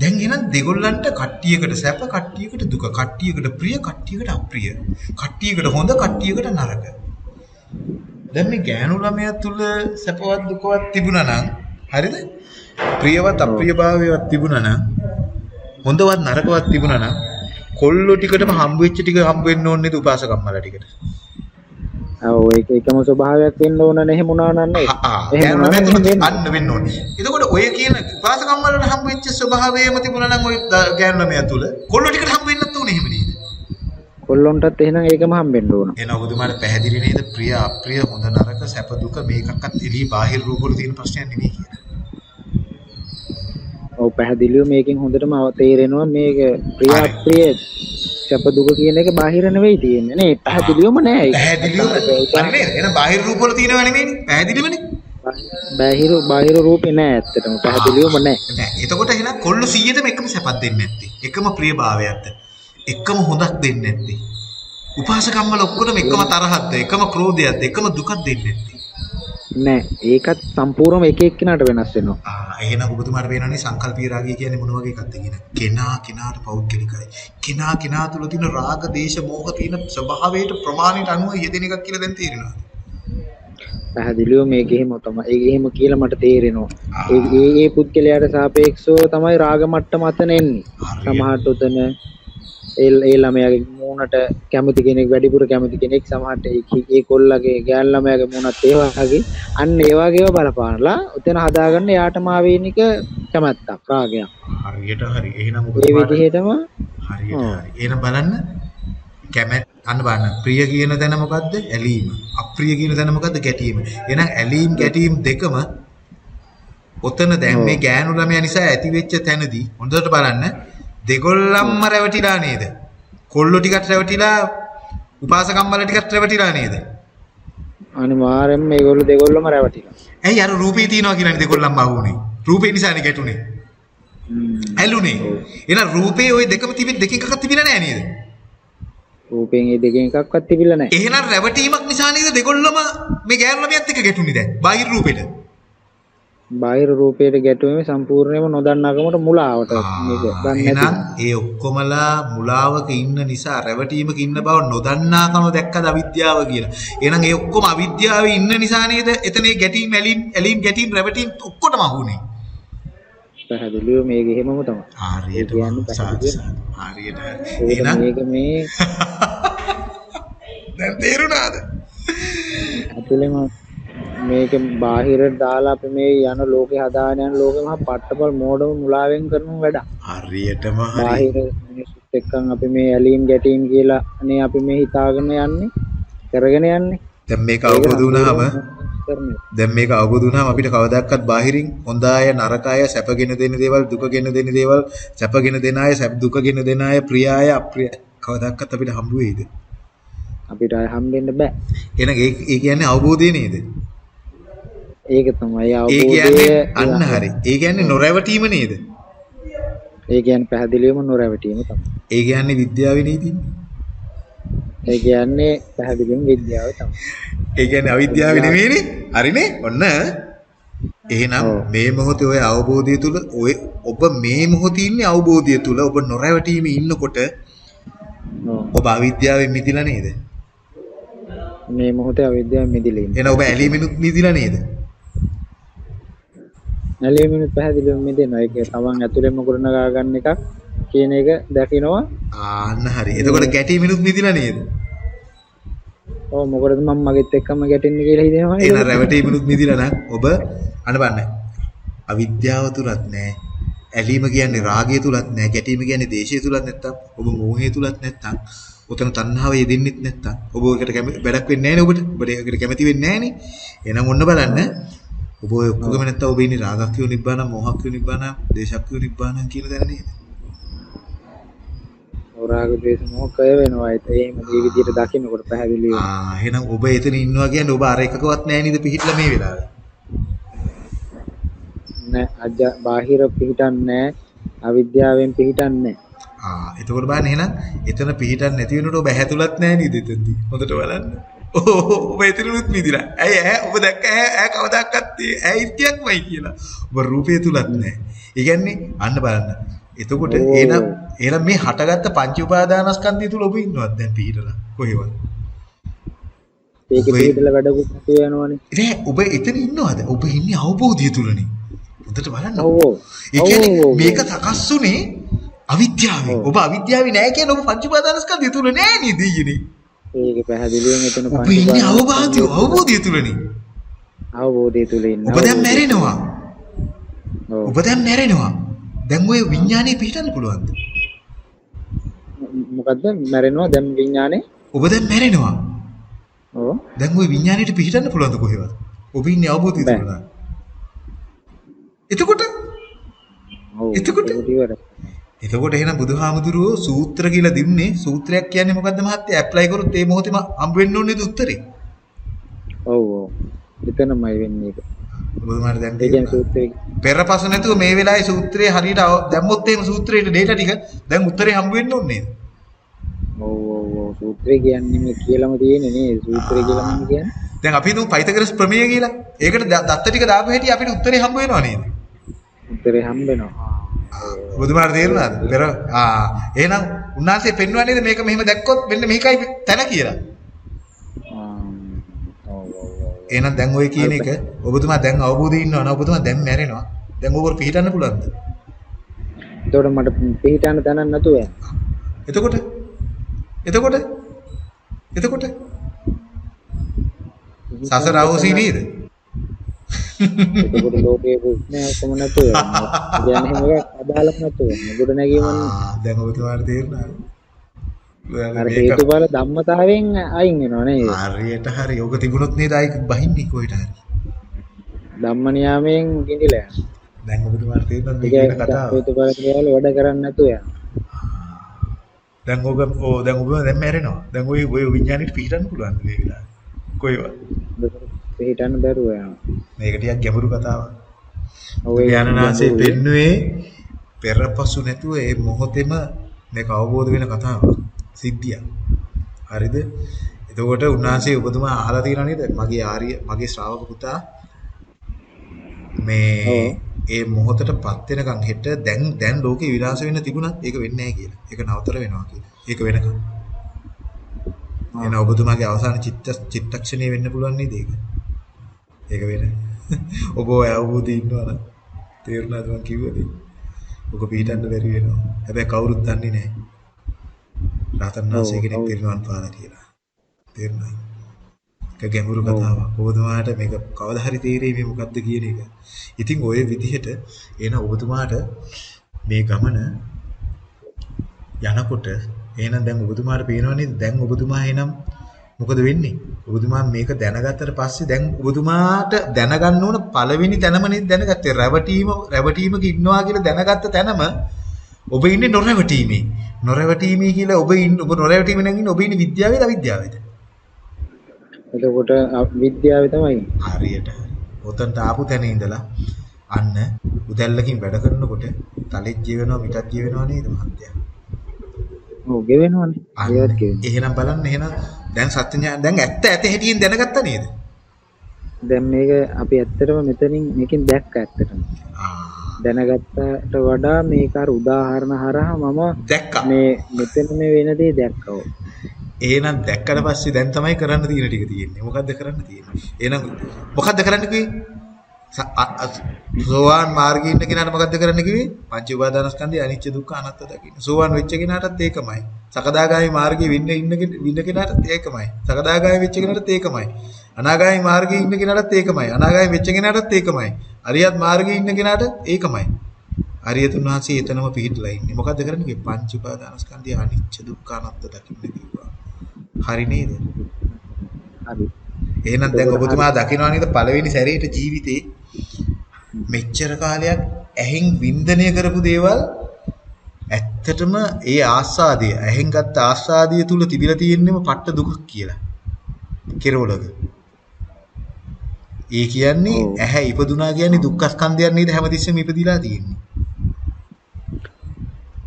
දැන් එහෙනම් දෙගොල්ලන්ට කට්ටියකට සැප, කට්ටියකට දුක, කට්ටියකට ප්‍රිය, කට්ටියකට අප්‍රිය. කට්ටියකට හොඳ, කට්ටියකට නරක. දැන් මේ ගෑනු ළමයා තුල සැපවත් දුකවත් තිබුණා නම් හරිද? ප්‍රියවත් අප්‍රියභාවයවත් තිබුණා නම් හොඳවත් නරකවත් තිබුණා නම් කොල්ලෝ ටිකටම හම්බ වෙච්ච ටික හම්බ වෙන්න ඕනේ නේද උපාසකම්මලා ටිකට. ඔව් ඒක එකම ස්වභාවයක් වෙන්න ඕන නැහැ මොනවා නන්නේ එහෙම අන්න වෙන්න ඕනේ. එතකොට ඔය කියන උපාසකම්මලට හම්බ වෙච්ච ස්වභාවයම තිබුණා නම් ඔය ද- ගෑනු ළමයා තුල කොල්ලෝ ටිකට හම්බ වෙන්නත් ඕනේ එහෙම නේද? කොල්ලොන්ටත් එහෙනම් ඒකම හම්බෙන්න ඕන එහෙනම් ඔබතුමාට පැහැදිලි නේද ප්‍රිය අප්‍රිය හොඳ නරක සැප දුක මේකක්වත් එළිය බාහිර රූප වල තියෙන ප්‍රශ්නයක් නෙමෙයි කියලා. ඔව් පැහැදිලිව මේකෙන් හොඳටම තේරෙනවා මේක ප්‍රිය. අප්‍රිය සැප දුක කියන එක බාහිර නෙවෙයි තියෙන්නේ නේ පැහැදිලිවම නෑ ඒක. පැහැදිලිව හරි නේද? එහෙනම් බාහිර රූප වල තියෙනව නෙමෙයිනේ. පැහැදිලිවනේ. බාහිර බාහිර රූපේ නෑ ඇත්තටම පැහැදිලිවම නෑ නෑ. එතකොට එහෙනම් කොල්ල 100ටම එකම සැපක් දෙන්නේ නැත්තේ. එකම ප්‍රියභාවයක්ද? එකම හොඳක් දෙන්නේ නැත්තේ. උපාසකම්මල ඔක්කොටම එකම තරහක්ද? එකම ක්‍රෝධයක්ද? එකම දුකක් දෙන්නේ නැත්තේ. නෑ ඒකත් සම්පූර්ණම එක එක්කිනාට වෙනස් වෙනවා ආ එහෙනම් ඔබතුමාට පේනවනේ සංකල්පීය රාගය කියන්නේ මොන වගේ එකක්ද කියන. කෙනා කෙනාට පෞද්ගලිකයි. කෙනා කෙනා තුළ තියෙන රාග, දේශ, මෝහ තියෙන ස්වභාවයට ප්‍රමාණයට අනුව යෙදෙන එකක් කියලා දැන් තේරෙනවා. පැහැදිලිව මේක එහෙම තමයි ඒක එහෙම කියලා මට තේරෙනවා. ඒ ඒ පුද්ගලයාට සාපේක්ෂව තමයි රාග මට්ටම අතන එන්නේ. සමහරට උතන ඒ ඒ ළමයාගේ මූණට කැමති කෙනෙක් වැඩිපුර කැමති කෙනෙක් සමහරට ඒ කොල්ලගේ ගෑන් ළමයාගේ මූණත් ඒ වගේ අන්න ඒ වගේව බලපානලා උතන හදාගන්න යාටම ආවේනික කැමැත්තක් රාගයක් හරියට හරි. එහෙනම් ඒ විදිහටම හරියට. එහෙනම් බලන්න කැමැත් අන්න බලන්න. ප්‍රිය කියන තැන මොකද්ද? ඇලීම. අප්‍රිය කියන තැන මොකද්ද? ගැටීම. එහෙනම් ඇලීම් ගැටීම් දෙකම ඔතන දැන්. මේ ගෑනු ළමයා නිසා ඇති වෙච්ච තැනදී හොඳට බලන්න දෙගොල්ලන්ම රැවටිලා නේද? කොල්ලෝ ටිකත් රැවටිලා උපාසකම්මල ටිකත් රැවටිලා නේද? අනිවාර්යෙන්ම මේගොල්ලෝ දෙගොල්ලම රැවටිලා ඇයි අර රූපේ තියනවා කියලානේ දෙගොල්ලන්ම අහුනේ. රූපේ නිසානේ ගැටුනේ. ඇලුනේ. එහෙනම් රූපේ ওই දෙකම තිබෙ දෙක එකක් තිබිලා නෑ නේද? රූපයෙන් ඒ දෙකෙන් එකක්වත් තිබිලා නැහැ. එහෙනම් රැවටීමක් නිසා නේද දෙගොල්ලම මේ ගෑනු ළමයාත් එක්ක ගැටුනේ දැන් බාහිර රූපෙට. බාහිර රූපයට ගැටුමේ සම්පූර්ණයෙන්ම නොදන්නාකමට මුලාවට මේක දන්නේ. ඒ ඔක්කොමලා මුලාවක ඉන්න නිසා රැවටීමක ඉන්න බව නොදන්නාකම දැක්කද අවිද්‍යාව කියලා. එහෙනම් ඒ ඔක්කොම අවිද්‍යාවේ ඉන්න නිසා නේද එතන ගැටීම් ඇලීම් ඇලීම් ගැටීම් රැවටීම් ඔක්කොටම අහුනේ. පැහැදිලිව මේක එහෙමම තමයි. හරියට. හරියට එහෙනම් මේක මේ දැන් තේරුණාද? ඇතුළෙම මේක බාහිරට දාලා අපි මේ යන ලෝකේ හදාගෙන යන ලෝකෙ මහා පට්ටපල් මෝඩම මුලාවෙන් කරන වැඩක්. හරියටම හරි. බාහිර මිනිස්සුත් එක්කන් අපි මේ ඇලීම් ගැටීම් කියලා නේ අපි මේ හිතාගෙන යන්නේ කරගෙන යන්නේ. දැන් මේක අවබෝධ වුණාම. දැන් මේක අවබෝධ වුණාම අපිට කවදාවත් බාහිරින් හොඳ අය නරක අය සැපගෙන දෙන දේවල් දුකගෙන දෙන දේවල් සැපගෙන දෙන අය සැප දුකගෙන දෙන අය ප්‍රිය අය අප්‍රිය කවදාවත් අපිට හම්බ වෙයිද? අපිට අය හම්බෙන්න බෑ. එහෙනම් ඒ කියන්නේ අවබෝධය නේද? ඒක තමයි අවබෝධය. අන්න හරි. ඒ කියන්නේ නොරැවටීම නේද? ඒ කියන්නේ පැහැදිලිවම නොරැවටීම තමයි. ඒ කියන්නේ විද්‍යාවේ නීතින්නේ. ඒ කියන්නේ පැහැදිලිවම විද්‍යාව තමයි. ඒ කියන්නේ අවිද්‍යාව නෙවෙයිනේ. හරිනේ? ඔන්න එහෙනම්. මේ මොහොතේ ඔය අවබෝධය තුල ඔය ඔබ මේ මොහොතේ ඉන්නේ අවබෝධය තුල ඔබ නොරැවටීමේ ඉන්නකොට. ඔබ අවිද්‍යාවෙන් මිදිලා නේද? මේ මොහොතේ අවිද්‍යාව මිදිලා ඉන්නේ. එහෙනම් ඔබ ඇලීමෙනුත් මිදිලා නේද? නැලීමෙනුත් පැහැදිලිවම මිදෙනවා. ඒක තමන් ඇතුළෙන්ම ගොඩනගා ගන්න එකක් කියන එක දකිනවා. ආන්න හරි. එතකොට ගැටීමෙනුත් මිදිලා නේද? ඔව් මොකටද මම මගෙත් එක්කම ගැටෙන්නේ කියලා හිතෙනවා. එහෙනම් රැවටීමෙනුත් මිදිලා නම් ඔබ අනබන්න. අවිද්‍යාව තුලත් නෑ. ඇලීම කියන්නේ රාගය තුලත් නෑ. ගැටීම කියන්නේ දේශය තුලත් නැත්තම් ඔබ මෝහය තුලත් නැත්තම් උතන තණ්හාව යෙදෙන්නෙත් නැත්තම් ඔබ ඒකට වැඩක් වෙන්නේ නෑනේ ඔබට. ඔබට ඒකට කැමති වෙන්නේ නෑනේ. එහෙනම් ඔන්න බලන්න. ඔබ ඔය ඔක්කොගම නැත්තම් ඔබ ඉන්නේ රාගක්ඛය නිබ්බාන, මොහක්ඛය නිබ්බාන, දේශක්ඛය නිබ්බාන කියන තැන නේද? රාග ද්වේෂ මොහ කය වෙනවා. ඒත් එහෙම මේ විදිහට දකින්නකොට පැහැදිලිව ආ එහෙනම් ඔබ එතන ඉන්නවා කියන්නේ ඔබ අර එකකවත් නෑ නේද පිහිටලා මේ වෙලාවේ. නෑ අජ බාහිර පිහිටන්නේ අවිද්‍යාවෙන් පිහිටන්නේ ආ එතකොට බලන්න එහෙනම් එතන පිහිටන් නැති වෙනකොට ඔබ ඇහැතුලත් නැහැ නේද එතනදී හොඳට බලන්න ඔබ එතනනුත් මිදිලා. ඇයි ඇහැ? ඔබ දැක්ක ඇහැ? ඇහැ කවදාවත් ඇහැ ඉතියක්මයි කියලා. ඔබ රූපය තුලත් නැහැ. ඒ කියන්නේ අන්න බලන්න. එතකොට. එහෙනම් එහෙනම් මේ හටගත්ත පංච උපාදානස්කන්ධය තුල ඔබ ඉන්නවත් දැන් පිහිටලා? කොහෙවත්? ඒක පිහිටලා වැඩකුත් නැතුව යනවනේ. නෑ ඔබ එතන ඉන්නවද? ඔබ ඉන්නේ අවබෝධය තුලනේ. හොඳට බලන්න. ඒ කියන්නේ මේක. සකස්ුනේ අවිද්‍යාවෙන්. ඔබ අවිද්‍යාවේ නෑ කියන ඔබ පංච උපාදානස්කන්ධය තුල නෑ නේද ඊයේ? ඒක පැහැදිලිවම එතන පංච ඉන්නේ අවබෝධය අවබෝධය තුලනේ. අවබෝධය තුල ඉන්න. ඔබ දැන් මැරෙනවා. ඔබ දැන් මැරෙනවා. දැන් ඔය විඥානේ පිටින්න පුළුවන්ද? මොකද්ද මැරෙනවා දැන් විඥානේ? ඔබ දැන් මැරෙනවා. ඔව්. දැන් ওই විඥාණයට පිටින්න පුළුවන්ද කොහෙවත්? ඔබ ඉන්නේ අවබෝධය. තුල. එතකොට. එතකොට? එතකොට එහෙනම් බුදුහාමුදුරුවෝ සූත්‍ර කියලා දින්නේ සූත්‍රයක් කියන්නේ මොකද්ද මහත්තයා? ඇප්ලයි කරොත් ඒ මොහොතේම හම්බ වෙන්න ඕනේද උත්තරේ? ඔව් ඔව්. එතනමයි වෙන්නේ ඒක. බුදුමාට දැන් කියන්නේ සූත්‍රයේ පෙරපස නැතුව මේ වෙලාවේ සූත්‍රයේ හරියට දැම්මොත් එහෙම සූත්‍රයේ ඩේටා ටික දැන් උත්තරේ හම්බ වෙන්න ඕනේ නේද? සූත්‍රය කියන්නේ මේ කියලාම තියෙන්නේ නේද? සූත්‍රය කියලා මම කියන්නේ. දැන් අපි හිතමු පයිතගරස් ප්‍රමේය කියලා. ඒකට දත්ත ටික දාපු හැටි අපිට උත්තරේ හම්බ වෙනවා නේද? උත්තරේ හම්බ වෙනවා. බුදුමාට තේරුණාද? පෙර ආ එහෙනම් උන්වහන්සේ පෙන්වන්නේ නේද මේක මෙහෙම දැක්කොත් මෙන්න මේකයි තැන කියලා. එහෙනම් දැන් ඔය කියන එක ඔබතුමා දැන් අවබෝධය ඉන්නවා නේ ඔබතුමා දැන් මැරෙනවා. දැන් ඕක පිළිටන්න පුළුවන්ද? එතකොට මට පිළිටන්න තැනක් නැතුව. එතකොට එතකොට එතකොට සසර අවසී නේද? එතකොට ලෝකයේ ප්‍රශ්න ඔක්කොම නැතුව යනවා. කියන්නේ එහෙම එකක් අදාළක් නැතුව යනවා. ගොඩ නැගීම ආ දැන් ඔබතුමාට තේරුණාද? අර මේක හේතුඵල ධම්මතාවයෙන් අයින් වෙනවා නේද? හරියට හරි. ඕක තිබුණොත් නේද ආයි බහින්නේ කොහෙට හරි. ධම්ම නියාමයෙන් ගිඳිලා යනවා. දැන් ඔබතුමාට තේරුණාද මේ ඒක කියන කතාව? හේතුඵල ක්‍රියාවල වැඩ කරන්නේ නැතුව යනවා. දැන් ඕක ඕ දැන් ඔබ දැන් මැරෙනවා. දැන් ඔය ඔය විඥානෙට පිටින්න පුළුවන් මේ වෙලාවේ. කොහෙවත්. පිළිටන්න බැරුව යනවා. මේක ටිකක් ගැඹුරු කතාවක්. ඥානනාසේ පෙන්නුවේ පෙරපසු නැතුව ඒ මොහොතේම මේක අවබෝධ වෙන කතාවක්. සිද්ධියක්. හරිද? එතකොට උන්වහන්සේ ඔබතුමා අහලා තියෙනව නේද? මගේ ආර්ය මගේ ශ්‍රාවක පුතා මේ ඒ මොහොතටපත් වෙනකන් හෙට දැන් දැන් ලෝකේ විනාශ වෙන්න තිබුණත් ඒක වෙන්නේ නැහැ කියලා. ඒක නවතර වෙනවා කියලා. ඒක වෙනකන්. එන ඔබතුමාගේ අවසාන චිත්ත චිත්තක්ෂණය වෙන්න පුළුවන් නේද ඒක? ඒක වෙන. ඔබ ඔය අවබෝධය ඉන්නවනම් තේරුණාද මං කිව්වද? ඔක පිටින්ද බැරි වෙනවා. හැබැයි කවුරුත් දන්නේ නැහැ. රාතන් වාසී කෙනෙක් පිරිනවන් පාලා කියලා. තේරුණාද? ඒක ගැඹුරු කතාවක්. ඔබතුමාට මේක කවදා හරි තේරෙයි මේ මොකද්ද කියන එක. ඉතින් ওই විදිහට එන ඔබතුමාට මේ ගමන යනකොට එහෙනම් දැන් ඔබතුමාට පේනවනේ දැන් ඔබතුමා එහෙනම් මොකද වෙන්නේ? ඔබතුමා මේක දැනගත්තට පස්සේ දැන් ඔබතුමාට දැනගන්න ඕන පළවෙනි තැනම නේද දැනගත්තේ රැවටීම රැවටීමක ඉන්නවා කියලා දැනගත්ත තැනම ඔබ ඉන්නේ නොරැවටීමේ. නොරැවටීමේ කියලා ඔබ ඉන්න ඔබ නොරැවටීමේ නම් ඉන්නේ ඔබ ඉන්නේ විද්‍යාවේද අවිද්‍යාවේද? එතකොට විද්‍යාවේ තමයි. හරියට. ඔතනට ආපු තැන ඉඳලා අන්න උදැල්ලකින් වැඩ කරනකොට තලෙත් ජීවෙනවා මිටත් ජීවෙනවා නේද මහත්තයා? ඔව් ගෙවෙනවනේ. ඒවත් ගෙවෙනවා. එහෙනම් බලන්න එහෙනම් දැන් සත්‍ය ඥාන දැන් ඇත්ත ඇත හැටියෙන් දැනගත්තා නේද? දැන් මේක අපි ඇත්තටම මෙතනින් මේකෙන් දැක්ක ඇත්තටම. දැනගත්තට වඩා මේක අර උදාහරණ හරහා මම දැක්කා. මේ මෙතන මේ වෙන දේ දැක්කා. එහෙනම් දැක්කට පස්සේ දැන් තමයි කරන්න තියෙන ටික තියෙන්නේ. මොකද්ද කරන්න තියෙන්නේ? එහෙනම් මොකද්ද කරන්න කිව්වේ? සෝවාන් මාර්ගයේ ඉන්න කෙනාට මොකද්ද කරන්න කිව්වේ? පංච උපාදානස්කන්ධය අනිච්ච දුක්ඛ අනාත්ම දකින්න. සෝවාන් වෙච්ච කෙනාටත් ඒකමයි. සකදාගාමි මාර්ගයේ වින්න ඉන්න වින්න කෙනාටත් ඒකමයි. සකදාගාමි වෙච්ච කෙනාටත් ඒකමයි. අනාගාමි මාර්ගයේ ඉන්න කෙනාටත් ඒකමයි. අනාගාමි වෙච්ච කෙනාටත් ඒකමයි. අරියත් මාර්ගයේ ඉන්න කෙනාට ඒකමයි. අරියතුන් වහන්සේ එතනම පිහිටලා ඉන්නේ. මොකද්ද කරන්නේ? පංච උපාදානස්කන්ධය අනිච්ච දුක්ඛ අනාත්ම දකින්න කිව්වා. හරි නේද? හරි. එහෙනම් දැන් ඔබතුමා දකිනවා නේද පළවෙනි සැරේට ජීවිතේ මෙච්චර කාලයක් ඇහෙන් වින්දනය කරපු දේවල් ඇත්තටම ඒ ආස්වාදය ඇහෙන් ගත්ත ආස්වාදය තුල තිබිලා තියෙන්නේම පට්ට දුකක් කියලා. කෙරවලක. ඒ කියන්නේ ඇහැ ඉපදුනා කියන්නේ දුක්ඛ ස්කන්ධයක් නේද හැමතිස්සෙම ඉපදිලා තියෙන්නේ.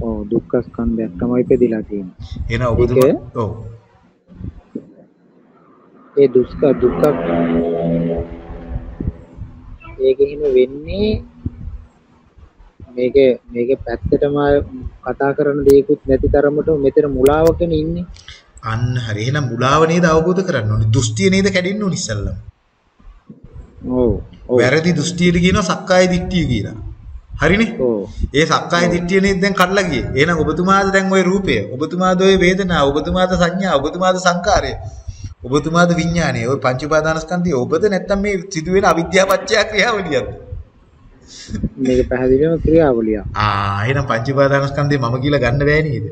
ඔව් දුක්ඛ ස්කන්ධයක් තමයි ඉපදිලා තියෙන්නේ. එහෙනම් ඔබතුමා ඔව්. ඒ දුක්ඛ දුක්ඛ ඒක එහෙම වෙන්නේ මේක මේක පැත්තටම කතා කරන දේකුත් නැති තරමට මෙතන මුලාවකනේ ඉන්නේ. අන්න හරි. එහෙනම් මුලාව නේද අවබෝධ කරන්න ඕනේ. දෘෂ්ටිය නේද කැඩෙන්න ඕනේ ඉස්සල්ලාම. ඔව්. වැරදි දෘෂ්ටියට කියනවා සක්කාය දිට්ඨිය කියලා. හරිනේ? ඔව්. ඒ සක්කාය දිට්ඨිය නේද දැන් කඩලා ගියේ. එහෙනම් ඔබතුමාද දැන් ওই රූපය, ඔබතුමාද ওই වේදනාව, ඔබතුමාද සංඥා, ඔබතුමාද සංකාරය, ඔබතුමාද විඥානය. ওই පංච උපාදානස්කන්ධය ඔබද නැත්තම් මේ සිදුවෙන අවිද්‍යාපච්චය ක්‍රියාවලියක්ද? මේක පැහැදිලිවම ක්‍රියාවලියක්. ආ එහෙනම් පංච උපාදානස්කන්ධය මම කියලා ගන්න බෑ නේද?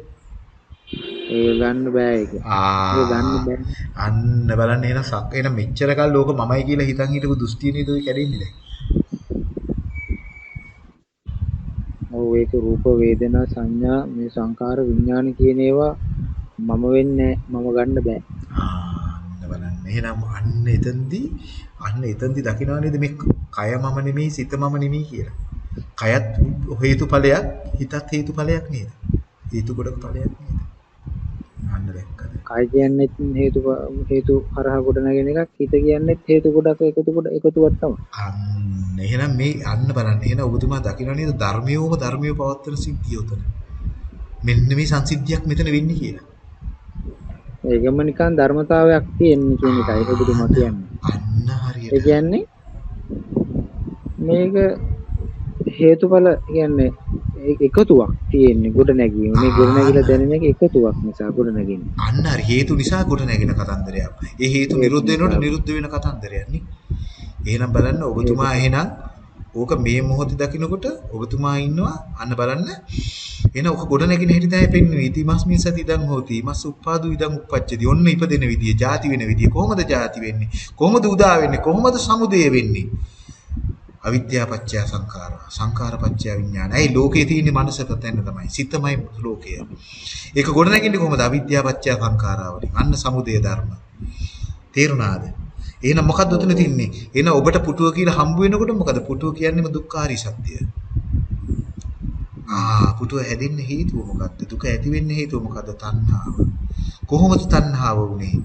ඒක ගන්න බෑ ඒක. ආ ගන්න බෑ. අන්න බලන්න එහෙනම් සක් එහෙනම් මෙච්චර කල් ලෝක මමයි කියලා හිතන් හිටපු දෘෂ්ටිය නේද ඔය කැඩෙන්නේ දැන්. ඔව් ඒක රූප වේදනා සංඥා මේ සංකාර විඥාන කියන ඒවා මම වෙන්නේ මම ගන්න බෑ. ආන්න බලන්න. එහෙනම් අන්න එතෙන්දී අන්න එතෙන්දී දකිනවා නේද මේ කය මම නෙමෙයි සිත මම නෙමෙයි කියලා. කයත් හේතුඵලයක් හිතත් හේතුඵලයක් නේද? හේතු කොටක ඵලයක් නේද? අන්න දැක්කද? කය කියන්නේ හේතු හේතු හරහා ගොඩ නැගෙන එකක් හිත කියන්නේ හේතු ගොඩක් එකතු කොට එකතුවක් තමයි. අන්න එහෙනම් මේ අන්න බලන්න. එහෙනම් ඔබතුමා දකිනවා නේද ධර්මියෝම ධර්මියෝ පවත්තන සිද්ධිය උතන. මෙන්න මේ සංසිද්ධියක් මෙතන වෙන්නේ කියලා. ඒකම නිකන් ධර්මතාවයක් තියෙන කියන එකයි ඔබතුමා කියන්නේ. ඒ. කියන්නේ මේක හේතුඵල කියන්නේ එකතුවක් තියෙන්නේ ගොඩ නැගීම. මේ ගොඩ නැගිලා දැනෙන එක එකතුවක් නිසා ගොඩ නැගින්නේ. අන්න හරි හේතු නිසා කොට නැගෙන කතන්දරයක්. ඒ හේතු නිරුද්ධ වෙනකොට නිරුද්ධ වෙන කතන්දරයක් නේ. එහෙනම් බලන්න ඔබතුමා එහෙනම් ඕක මේ මොහොතේ දකින්නකොට ඔබතුමා ඉන්නවා අන්න බලන්න එන ඕක ගොඩ නැගින හැටි තමයි පෙන්වන්නේ. ඉතිමස්මින් සති ඉදන් හෝති. මස් උප්පාදු ඉදන් උප්පච්චති. ඔන්න ඉපදෙන විදිය, ಜಾති වෙන විදිය. කොහොමද ಜಾති වෙන්නේ? කොහොමද උදා වෙන්නේ? කොහොමද සමුදය වෙන්නේ? අවිද්‍යාව පත්‍ය සංඛාර සංඛාර පත්‍ය විඥාන. ඇයි ලෝකේ තියෙන මනසක තැන තමයි. සිතමයි ලෝකය. ඒක ගොඩ නැගින්නේ කොහොමද? අවිද්‍යාව පත්‍ය සංඛාරාවලින්. අන්න සමුදය ධර්ම. තේරුණාද? එහෙනම් මොකද්ද උතන තින්නේ? එහෙනම් ඔබට පුටුව කියලා හම්බ වෙනකොට මොකද? පුටුව කියන්නේම දුක්ඛාරී සත්‍යය. ආ පුටුව හැදෙන්න හේතුව මොකද්ද? දුක ඇති වෙන්න හේතුව මොකද්ද? තණ්හාව. කොහොමද තණ්හාව වුනේ?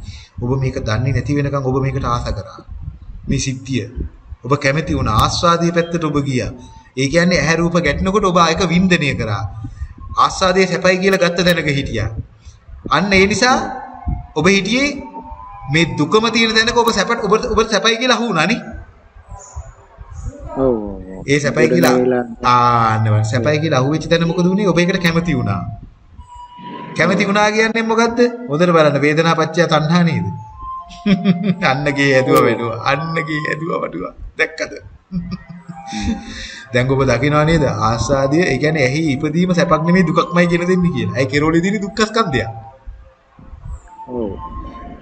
ඔබ මේක දන්නේ නැති වෙනකන් ඔබ මේකට ආස කරා. මේ සිද්ධිය. ඔබ කැමති වුණ ආස්වාදයේ පැත්තට ඔබ ගියා. ඒ කියන්නේ ඇහැ රූප ගැටෙනකොට ඔබ ආයක වින්දනය කරා. ආස්වාදයේ සැපයි කියලා ගත්ත දැනක හිටියා. අන්න ඒ නිසා ඔබ හිටියේ මේ දුකම තියෙන දැනක ඔබ සැපට ඔබ ඔබ සැපයි කියලා අහුණානේ. ඔව් ඒ සැපයි කියලා ආන්න සැපයි කියලා අහුවෙච්ච තැන මොකද උනේ? ඔබ ඒකට කැමති වුණා. කැමති වුණා කියන්නේ මොකද්ද? හොඳට බලන්න වේදනා පත්‍ය තණ්හා නේද? අන්න ගේ ඇදුව වැඩුවා. අන්න ගේ ඇදුව වඩුවා. දැක්කද? දැන් ඔබ දකිනවා නේද? ආස්වාදය ඒ කියන්නේ ඇහි ඉපදීම සැපක් නෙමෙයි දුකක්මයි කියන දෙන්නේ කියලා. ඒ කෙරෝලේ තියෙන දුක්ඛ ස්කන්ධය. ඔව්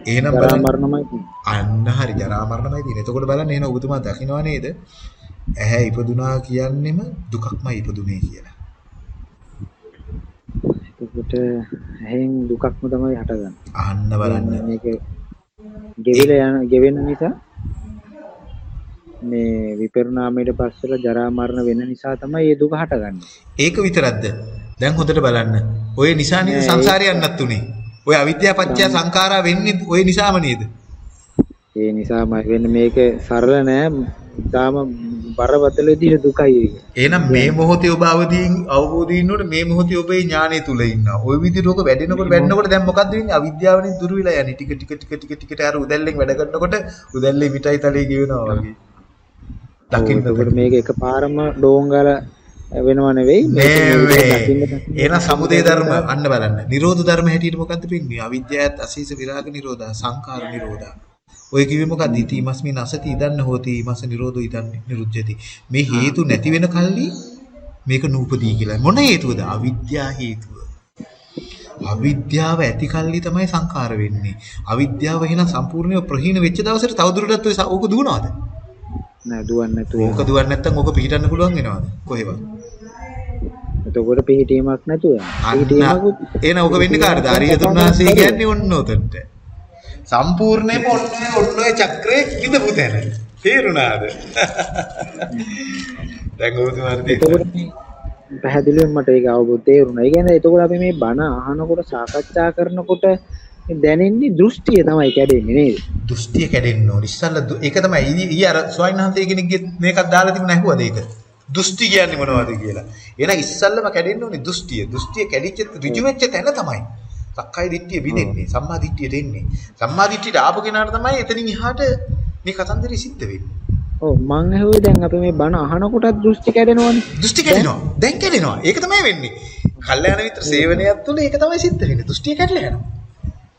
එහෙනම් බලන්න මරණමයි තියෙන්නේ. අන්න හරි ජරා මරණමයි තියෙන්නේ. එතකොට බලන්න එහෙනම් ඔබතුමා දකිනවා නේද? ඇහැ ඉපදුනා කියන්නෙම දුකක්මයි ඉපදුනේ කියලා. එතකොට ඇහෙන් දුකක්ම තමයි හටගන්නේ. අහන්න බලන්න. මේක ගෙවිලා යන ගෙවෙන නිසා මේ විපරිණාමයට පස්සෙලා ජරා මරණ වෙන නිසා තමයි මේ දුක හටගන්නේ. ඒක විතරක්ද? දැන් හොඳට බලන්න. ඔය නිසා නේද සංසාරේ යන්නත් උනේ. ඔය අවිද්‍යාව පත්‍ය සංඛාරා වෙන්නේ ඔය නිසාම නේද? ඒ නිසාමයි වෙන්නේ මේක සරල නෑ. තාම බරපතල විදිහට දුකයි ඒක. එහෙනම් මේ මොහොතේ ඔබ අවදීන් අවබෝධයෙන් ඉන්නකොට මේ මොහොතේ ඔබේ ඥානය තුල ඉන්නවා. ওই විදිහට ඔක වැඩෙනකොට වැඩෙනකොට දැන් මොකද්ද වෙන්නේ? අවිද්‍යාවනේ දුරු වෙලා යන්නේ. ටික ටික ටික ටික ටිකට අර උදැල්ලෙන් වැඩ කරනකොට උදැල්ලේ මිටයි තලේ ගෙවෙනවා වගේ. දකින්න එතකොට මේක එකපාරම ඩෝංගල වෙනව නෙවෙයි. එහෙනම් සමුදය ධර්ම අන්න බලන්න. නිරෝධ ධර්ම හැටියට මොකද්ද වෙන්නේ? අවිද්‍යාවත් අසීස විරාග නිරෝධා සංඛාර නිරෝධා. ඔය කිව්වේ මොකද්ද? ඉතිමස්මි නසති ඉදන්න හෝති ඊමස නිරෝධෝ ඉදන්න නිරුද්ධති. මේ හේතු නැති වෙන කල්ලි මේක නූපදී කියලා. මොන හේතුවද? අවිද්‍යා හේතුව. අවිද්‍යාව ඇති කල්ලි තමයි සංඛාර වෙන්නේ. අවිද්‍යාව එහෙනම් සම්පූර්ණයෙන් ප්‍රහීන වෙච්ච දවසට තවදුරටත් ඔය ඕක දුවනවද? නෑ දුවන්නේ නැතුව. ඕක දුවන්නේ නැත්නම් ඕක පිටින්න පුළුවන් වෙනවද? කොහෙවත්? එතකොට පිහිටීමක් නැතුව. අන්න පිහිටීමකුත් එන ඕක වෙන්නේ කාටද? අරියතුන් වහන්සේ කියන්නේ ඔන්න උතන්ට. සම්පූර්ණයෙන්ම ඔන්න ඔන්න ඔය චක්‍රයේ කිඳපු තැන. තේරුණාද? දැන් ඔබතුමාට පැහැදිලිවම මට ඒක අවබෝධ තේරුණා. ඒ කියන්නේ එතකොට අපි මේ බණ අහනකොට සාකච්ඡා කරනකොට දැනෙන්නේ දෘෂ්ටිය තමයි කැඩෙන්නේ නේද? දෘෂ්ටිය කැඩෙන්න ඕන. ඉස්සල්ලා ඒක තමයි ඊ අර ස්වයන්හන්සේ කෙනෙක්ගේ මේකක් දාලා තිබුණ ඇහුවද ඒක? දෘෂ්ටි කියන්නේ මොනවද කියලා. එහෙනම් ඉස්සල්ලාම කැඩෙන්න ඕනේ දෘෂ්ටිය. දෘෂ්ටිය කැඩිච්ච ඍජු වෙච්ච තැන තමයි. සක්කාය දිට්ඨිය බිඳෙන්නේ. සම්මා දිට්ඨියට එන්නේ. සම්මා දිට්ඨියට ආපු කෙනාට තමයි එතනින් එහාට මේ කතන්දරය සිද්ධ වෙන්නේ. ඔව් මං ඇහුවේ දැන් අපි මේ බණ අහනකොටත් දෘෂ්ටි කැඩෙනවනේ. දෘෂ්ටි කැඩෙනවා. දැන් කැඩෙනවා. ඒක තමයි වෙන්නේ. කල්යාණ මිත්‍ර සේවනයත් තුළ ඒක තමයි සිද්ධ වෙන්නේ. දෘෂ්ටිය කැඩලා යනවා.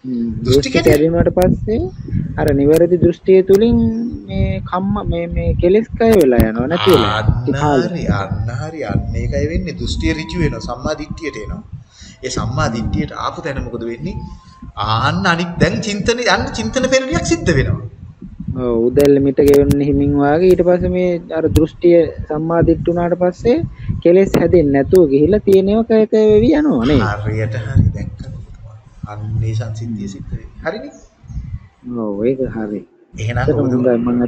දෘෂ්ටි කැඩීමට පස්සේ අර නිවැරදි දෘෂ්ටිය තුලින් මේ කම්ම මේ මේ කෙලෙස් කය වෙලා යනවා නැති වෙලා. අන්න හරි අන්න ඒකයි වෙන්නේ. දෘෂ්ටිය ඍජු වෙනවා සම්මා දිට්ඨියට එනවා. ඒ සම්මා දිට්ඨියට ආපු තැන මොකද වෙන්නේ? ආන්න අනිත් දැන් චින්තන යන්න චින්තන පෙරලියක් සිද්ධ වෙනවා. ඔව් උදැල්ල මිට ගෙවෙන්න හිමින් වාගේ ඊට පස්සේ මේ අර දෘෂ්ටිය සම්මා දිට්ඨි උනාට පස්සේ කෙලෙස් හැදෙන්නේ නැතුව ගිහිල්ලා තියෙනව කය කය වෙවි යනවා නේද? හරියට හරි දැක්කද අන්නේ සංසිද්ධිය සිද්ධ වෙන්නේ හරිනේ ඔව් ඒක හරි. එහෙනම් ඔබතුමා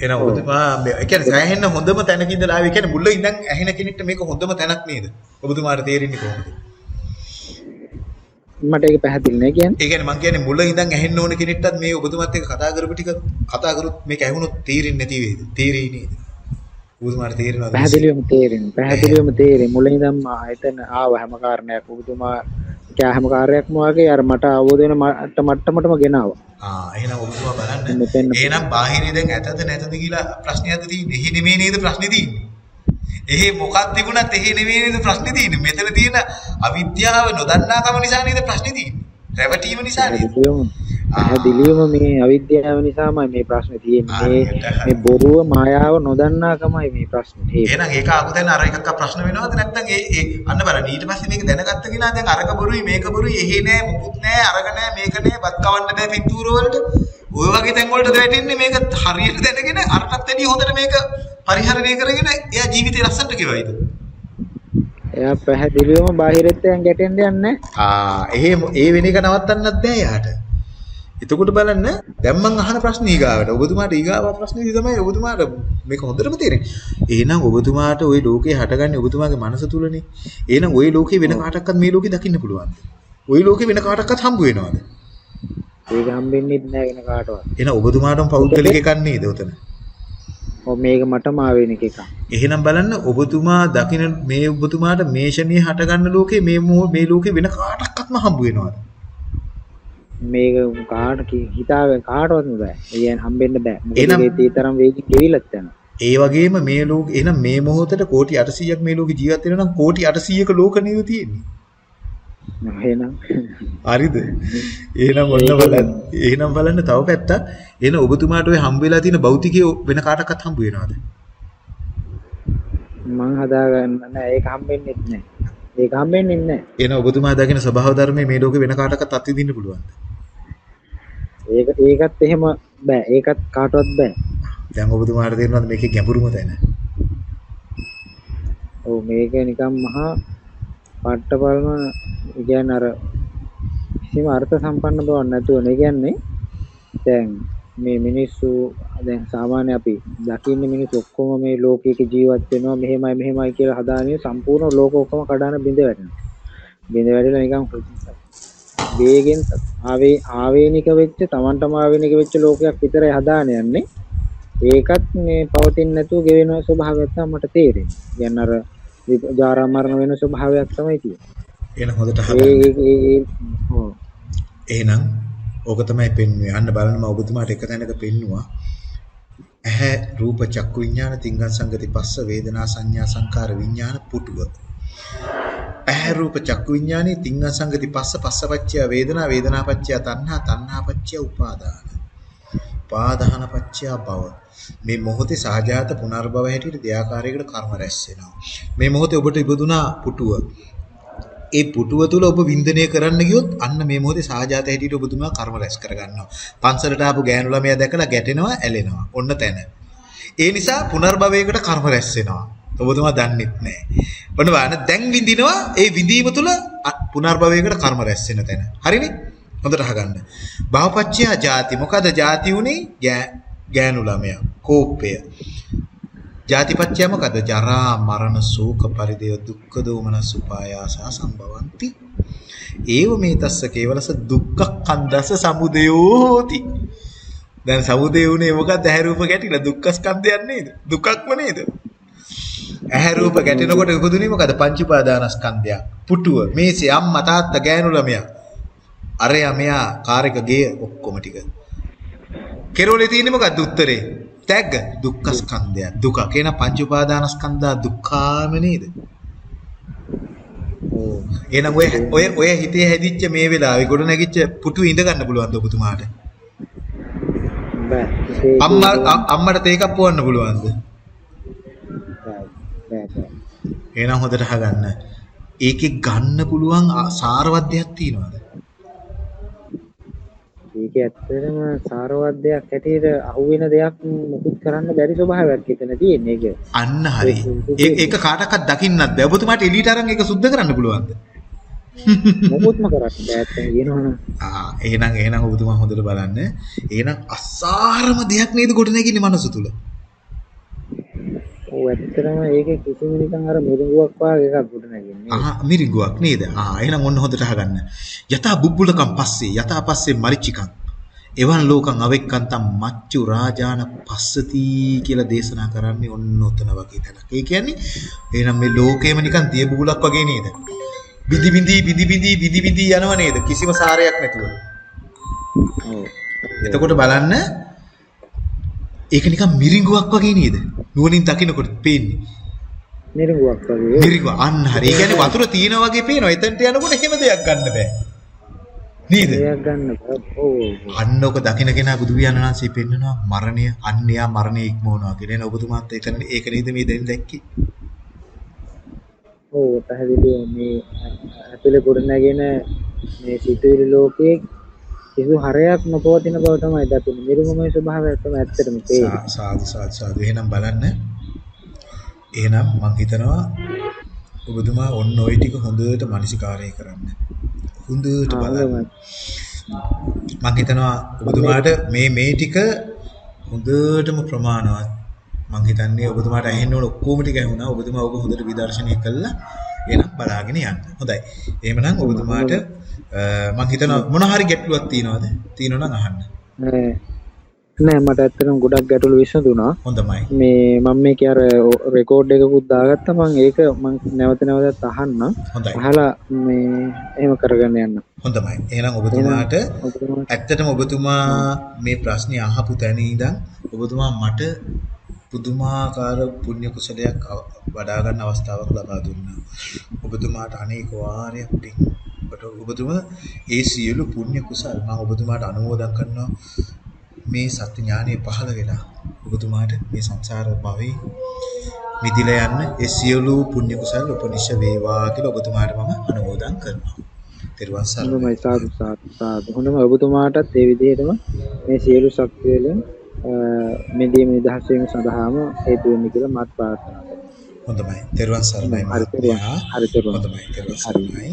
එහෙනම් ඔබතුමා ඒ කියන්නේ සෑහෙන්න හොඳම තැනක ඉඳලා ආවේ. ඒ කියන්නේ මුල ඉඳන් ඇහෙන කෙනෙක්ට මේක හොඳම තැනක් නේද? ඔබතුමාට තේරෙන්නේ කොහොමද? මට ඒක පැහැදිලි නෑ කියන්නේ. ඒ කියන්නේ මං කියන්නේ මුල ඉඳන් ඇහෙන්න ඕන කෙනෙක්ටත් මේ ඔබතුමාත් එක්ක කතා කරපු ටික කතා කරොත් මේක ඇහුනොත් තේරෙන්නේ නැති වේද? තේරෙයි නේද? ඔබතුමාට තේරෙනවද? පැහැදිලිවම තේරෙන්නේ. පැහැදිලිවම තේරෙන්නේ. මුලින් ඉඳන් මා එතන ආව හැම කාරණයක් ඔබතුමා කියා හැම කාර්යයක්ම වගේ අර මට අවබෝධ වෙන මට මට්ටමටම ගෙනාවා. ආ එහෙනම් ඔබතුමා බලන්න. එහෙනම් බාහිරේ දැන් ඇතද නැතද කියලා ප්‍රශ්නයක්ද තියෙන්නේ? එහි නෙමෙයි නේද ප්‍රශ්නේ තියෙන්නේ? එහි මොකක් තිබුණත් එහි නෙමෙයි නේද ප්‍රශ්නේ තියෙන්නේ? මෙතන තියෙන අවිද්‍යාව නොදන්නාකම නිසා නේද ප්‍රශ්නේ තියෙන්නේ? රැවටීම නිසා නේද? පැහැදිලිවම මේ අවිද්‍යාව නිසාමයි මේ ප්‍රශ්නේ තියෙන්නේ. මේ බොරුව මායාව නොදන්නාකමයි මේ ප්‍රශ්නේ. එහෙනම් ඒක තැන අර එකක් ප්‍රශ්න වෙනවද? නැත්නම් ඒ ඒ අන්න බලන්න. ඊට පස්සේ මේක දැනගත්ත කෙනා දැන් අරක බොරුයි මේක බොරුයි එහෙ නෑ මුකුත් නෑ අරක නෑ මේක නෑ බත් කවන්න බෑ පිටුර වලට. ඔය වගේ තැන් වලටද වැටෙන්නේ? මේක හරියට දැනගෙන අරටත් වැඩිය හොඳට මේක පරිහරණය කරගෙන එයා ජීවිතේ ලස්සනට ගෙවයිද එයා පැහැදිලිවම බාහිරත් යන් ගැටෙන්න යන්නේ. ආ එහෙම ඒ වෙන එක නවත්තන්නත් බෑ යාට එතකොට බලන්න දැන් මං අහන ප්‍රශ්න ඊගාවට ඔබතුමාට ඊගාව ප්‍රශ්නේදී තමයි ඔබතුමාට මේක හොඳටම තේරෙන්නේ එහෙනම් ඔබතුමාට ওই ලෝකේ හටගන්නේ ඔබතුමාගේ මනස තුලනේ එහෙනම් ওই ලෝකේ වෙන කාටවත් මේ ලෝකේ දකින්න පුළුවන්ද ওই ලෝකේ වෙන කාටවත් හම්බ වෙනවද? ඒක හම්බෙන්නේ නැහැ වෙන කාටවත්. එහෙනම් ඔබතුමාටම පෞද්ගලික එකක් නේද උතන? ඔව් මේක මටම ආවෙන එක එකක්. එහෙනම් බලන්න ඔබතුමා දකින මේ ඔබතුමාට මේ ෂණිය හටගන්න ලෝකේ මේ මෝ- මේ ලෝකේ වෙන කාටවත්ම හම්බ වෙනවද? මේක කාට හිතාගෙන කාටවත් බෑ. කියන්නේ හම්බෙන්න බෑ. මොකද ඒ තරම් වේගින් ගෙවිලත් යනවා. ඒ වගේම මේ ලෝකේ එහෙනම් මේ මොහොතේ කෝටි 800ක් මේ ලෝකේ ජීවත් වෙනවා නම් කෝටි 800ක ලෝක නේද තියෙන්නේ. එහෙනම් හරිද? එහෙනම් ඔන්න බලන්න. එහෙනම් බලන්න තව පැත්තක්. එහෙනම් ඔබතුමාට ওই හම්බ වෙලා තියෙන භෞතිකයේ වෙන කාටවත් හම්බ වෙනවද? මං හදාගන්න නෑ ඒක හම්බෙන්නේ නැහැ. ඒක හම්බෙන්නේ නැහැ. එහෙනම් ඔබතුමා දකින ස්වභාව ධර්මයේ මේ ලෝකේ වෙන කාටවත් අත්විඳින්න පුළුවන්ද? ඒක ඒකත් එහෙම බෑ. ඒකත් කාටවත් බෑ. දැන් ඔබතුමාට තේරෙනවද මේකේ ගැඹුරුම තැන? ඔව් මේක නිකන් මහා පට්ටපල්ම කියන්නේ අර කිසිම අර්ථ සම්පන්න බවක් නැතුව නේ කියන්නේ දැන් මේ මිනිස්සු දැන් සාමාන්‍ය අපි දකින්න මිනිස්සු ඔක්කොම මේ ලෝකයක ජීවත් වෙනවා මෙහෙමයි මෙහෙමයි කියලා හදාගෙන සම්පූර්ණ ලෝක ඔක්කොම කඩාන බිඳ වැටෙනවා. බිඳ වැටිලා නිකන් වේගෙන් ආවේ ආවේනික වෙච්ච Tamanටම ආවේනික වෙච්ච ලෝකයක් විතරයි හදාන යන්නේ. ඒකත් මේ පවතින්නේ නැතුව ගෙවෙන ස්වභාවයක් තමයි මට තේරෙන්නේ. කියන්නේ අර ජාරා මරණ වෙන ස්වභාවයක් තමයි තියෙන්නේ. එහෙනම් හොඳට හදන්න. ඒ ඒ- ඒ ඔව්. එහෙනම් ඕක තමයි පෙන්වන්නේ. අන්න බලන්න මම ඔබතුමාට එක තැනක පෙන්නුවා. ඇහැ රූප චක්කු විඥාන තිංගං සංගති පස්ස වේදනා සංඥා සංකාර විඥාන පුටුව. ඇහැ රූප චක්කු විඥානේ තිංගං සංගති පස්ස පස්සපච්චය වේදනා වේදනාපච්චය තණ්හා තණ්හාපච්චය උපාදාන. උපාදාන පච්චය භව. මේ මොහොතේ සහජාත පුනර්භව හැටියට දෙයාකාරයකට කර්ම රැස් වෙනවා. මේ මොහොතේ ඔබට ඉපදුනා පුටුව. ඒ පුටුව තුල ඔබ වින්දනය කරන්න ගියොත් අන්න මේ මොහොතේ සාජාත හැටියට ඔබතුමා කර්ම රැස් කරගන්නවා. පන්සලට ආපු ගෑනු ළමයා දැකලා ගැටෙනවා, ඇලෙනවා. ඔන්න තැන. ඒ නිසා පුනර්භවයකට කර්ම රැස් වෙනවා. ඔබතුමා දන්නෙත් නැහැ. ඔන්න බලන්න දැන් විඳිනවා ඒ විඳීම තුල අ- පුනර්භවයකට කර්ම රැස් වෙන තැන. හරිනේ? හොඳට අහගන්න. භවපච්චය ಜಾති. මොකද ಜಾති උනේ? ගෑ- ගෑනු ළමයා. කෝපය. ජාතිපච්චය මොකද? ජරා මරණ ශෝක පරිදේව දුක්ඛ දෝමනස් උපායාස සම්භවಂತಿ. ඒව මේ තස්ස කේවලස දුක්ඛ කන්දස සමුදයෝති. දැන් සමුදය උනේ මොකද්ද? ඇහැ රූප ගැටිලා දුක්ඛ ස්කන්ධයක් නේද? දුකක්ම නේද? ඇහැ රූප ගැටෙනකොට උපදුනේ මොකද? පංච උපාදානස්කන්ධය. පුටුව, මේසේ අම්මා තාත්තා ගෑනු ළමයා. අරයා මෙයා කාර් එක ගේ ඔක්කොම ටික. කෙරෝලේ තියෙන්නේ මොකද්ද උත්තරේ? තැග්ග දුක්ඛ ස්කන්ධය. දුක කියන පංච උපාදානස්කන්ධා දුක්ඛාම නේද? එහෙනම් ඔය ඔය ඔය හිතේ හැදිච්ච මේ වෙලාවේ ගොඩ නැගිච්ච පුටු ඉඳ ගන්න පුළුවන්ද ඔබතුමාට? බෑ. අම්මා අම්මට තේකක් පොවන්න පුළුවන්ද? එහෙනම් හොඳට අහගන්න. ඒකේ ගන්න පුළුවන් සාරවත් දෙයක් තියනවාද? ඒක ඇත්තටම සාරවත් දෙයක් හැටියට අහුවෙන දෙයක් මුකුත් කරන්න බැරි ස්වභාවයක් එතන තියෙන්නේ ඒක. අන්න හරි. ඒක කාටවත් දකින්නත් බෑ. ඔබතුමාට එළියට අරන් ඒක සුද්ධ කරන්න පුළුවන්ද? මොකුත්ම කරන්න බෑ ඇත්තම කියනවනම්. ආ එහෙනම් එහෙනම් ඔබතුමා හොඳට බලන්න. එහෙනම් අසාරම දෙයක් නේද ගොඩ නැගින්නේ මනස තුල. ඔව් ඇත්තටම ඒකේ කිසිම නිකන් අර මිරිඟුවක් වගේ එකක් ගොඩ නැගෙන්නේ. ආ මිරිඟුවක් නේද? ආ එහෙනම් ඔන්න හොඳට අහගන්න. යතා බුබ්බුලකම් පස්සේ යතා පස්සේ මරිචිකම්. එවන් ලෝකං අවෙක්කන්තම් මච්චු රාජාන පස්සති කියලා දේශනා කරන්නේ ඔන්න ඔතන වගේ තැනක්. ඒ කියන්නේ එහෙනම් මේ ලෝකෙම නිකන් දිය බුබුලක් වගේ නේද? බිදි බිදි බිදි බිදි බිදි බිදි යනව නේද? කිසිම සාරයක් නැතුව. ඔව්. එතකොට බලන්න ඒක නිකන් මිරිඟුවක් වගේ නේද? නුවණින් දකිනකොට පේන්නේ. මිරිඟුවක් වගේ. මිරිඟුව අන්න හරි. ඒ කියන්නේ වතුර තියෙනා වගේ පේනවා. එතනට යනකොට එහෙම දෙයක් ගන්න බෑ. නේද? දෙයක් ගන්න බෑ. ඔව්. අන්න ඔක දකින කෙනා බුදු පියාණන් වහන්සේ පෙන්නනවා මරණය අන්‍යයා මරණය ඉක්මවනවා කියන එන ඔබතුමාත් එතන ඒක නේද මේ දැන් දැක්කේ? ඔව් පැහැදිලිව මේ ඇතුලේ ගොඩ නැගෙන මේ සිතුවිලි ලෝකයේ කිසි හරයක් නොපවතින බව තමයි දකින්නේ. මිරිඟුමය ස්වභාවය තමයි ඇත්තටම. සා- සාදු සාදු සාදු. එහෙනම් බලන්න. එහෙනම් මම හිතනවා ඔබතුමා ඔන්න ওই ටික හොඳට මනසිකාරය කරන්න. හොඳට බලන්න. මම හිතනවා ඔබතුමාට මේ මේ ටික හොඳටම ප්‍රමාණවත්. මම හිතන්නේ ඔබතුමාට ඇහෙන්න ඕන ඔක්කොම ටික ඇහුණා. ඔබතුමා ඔබ හොඳට විදර්ශනය කළා. එහෙනම් බලාගෙන යන්න. හොඳයි. එහෙමනම් ඔබතුමාට මම හිතනවා මොන හරි ගැටලුවක් තියෙනවද? තියෙනවා නම් අහන්න. නෑ මට ඇත්තටම ගොඩක් ගැටලු විසඳුණා. හොඳයි. මේ මම මේකේ අර රෙකෝඩ් එකකුත් දාගත්තා මම ඒක මම නැවත නැවතත් අහන්න. අහලා මේ එහෙම කරගෙන යන්න. හොඳයි. එහෙනම් ඔබතුමාට ඇත්තටම ඔබතුමා මේ ප්‍රශ්නේ අහපු තැන ඉඳන් ඔබතුමා මට පුදුමාකාර පුණ්‍ය කුසලයක් වඩා ගන්න අවස්ථාවක් ලබා දුන්නා. ඔබතුමාට අනේක වාරයක් පින් ඔබට ඔබතුමා ඒ සියලු පුණ්‍ය කුසල් මම ඔබතුමාට අනුමෝදන් කරනවා මේ සත්‍ය ඥානෙ පහළ වෙලා ඔබතුමාට මේ සංසාර භවයේ මිදිලා යන්න ඒ සියලු පුණ්‍ය කුසල් උපනිෂ වේවා කියලා ඔබතුමාට මම අනුමෝදන් කරනවා. තෙරුවන් සරණයි. හොඳයි සාදු සාදු සාදු. හොඳම ඔබතුමාටත් ඒ විදිහටම මේ සියලු ශක්තිය වලින් මෙදී නිදහස් වීම සඳහාම හේතු වෙන්න කියලා මත් ප්‍රාර්ථනා කරනවා. හොඳයි. තෙරුවන් සරණයි. හරි තෙරුවන්. හරි තෙරුවන්. හොඳයි. තෙරුවන් සරණයි.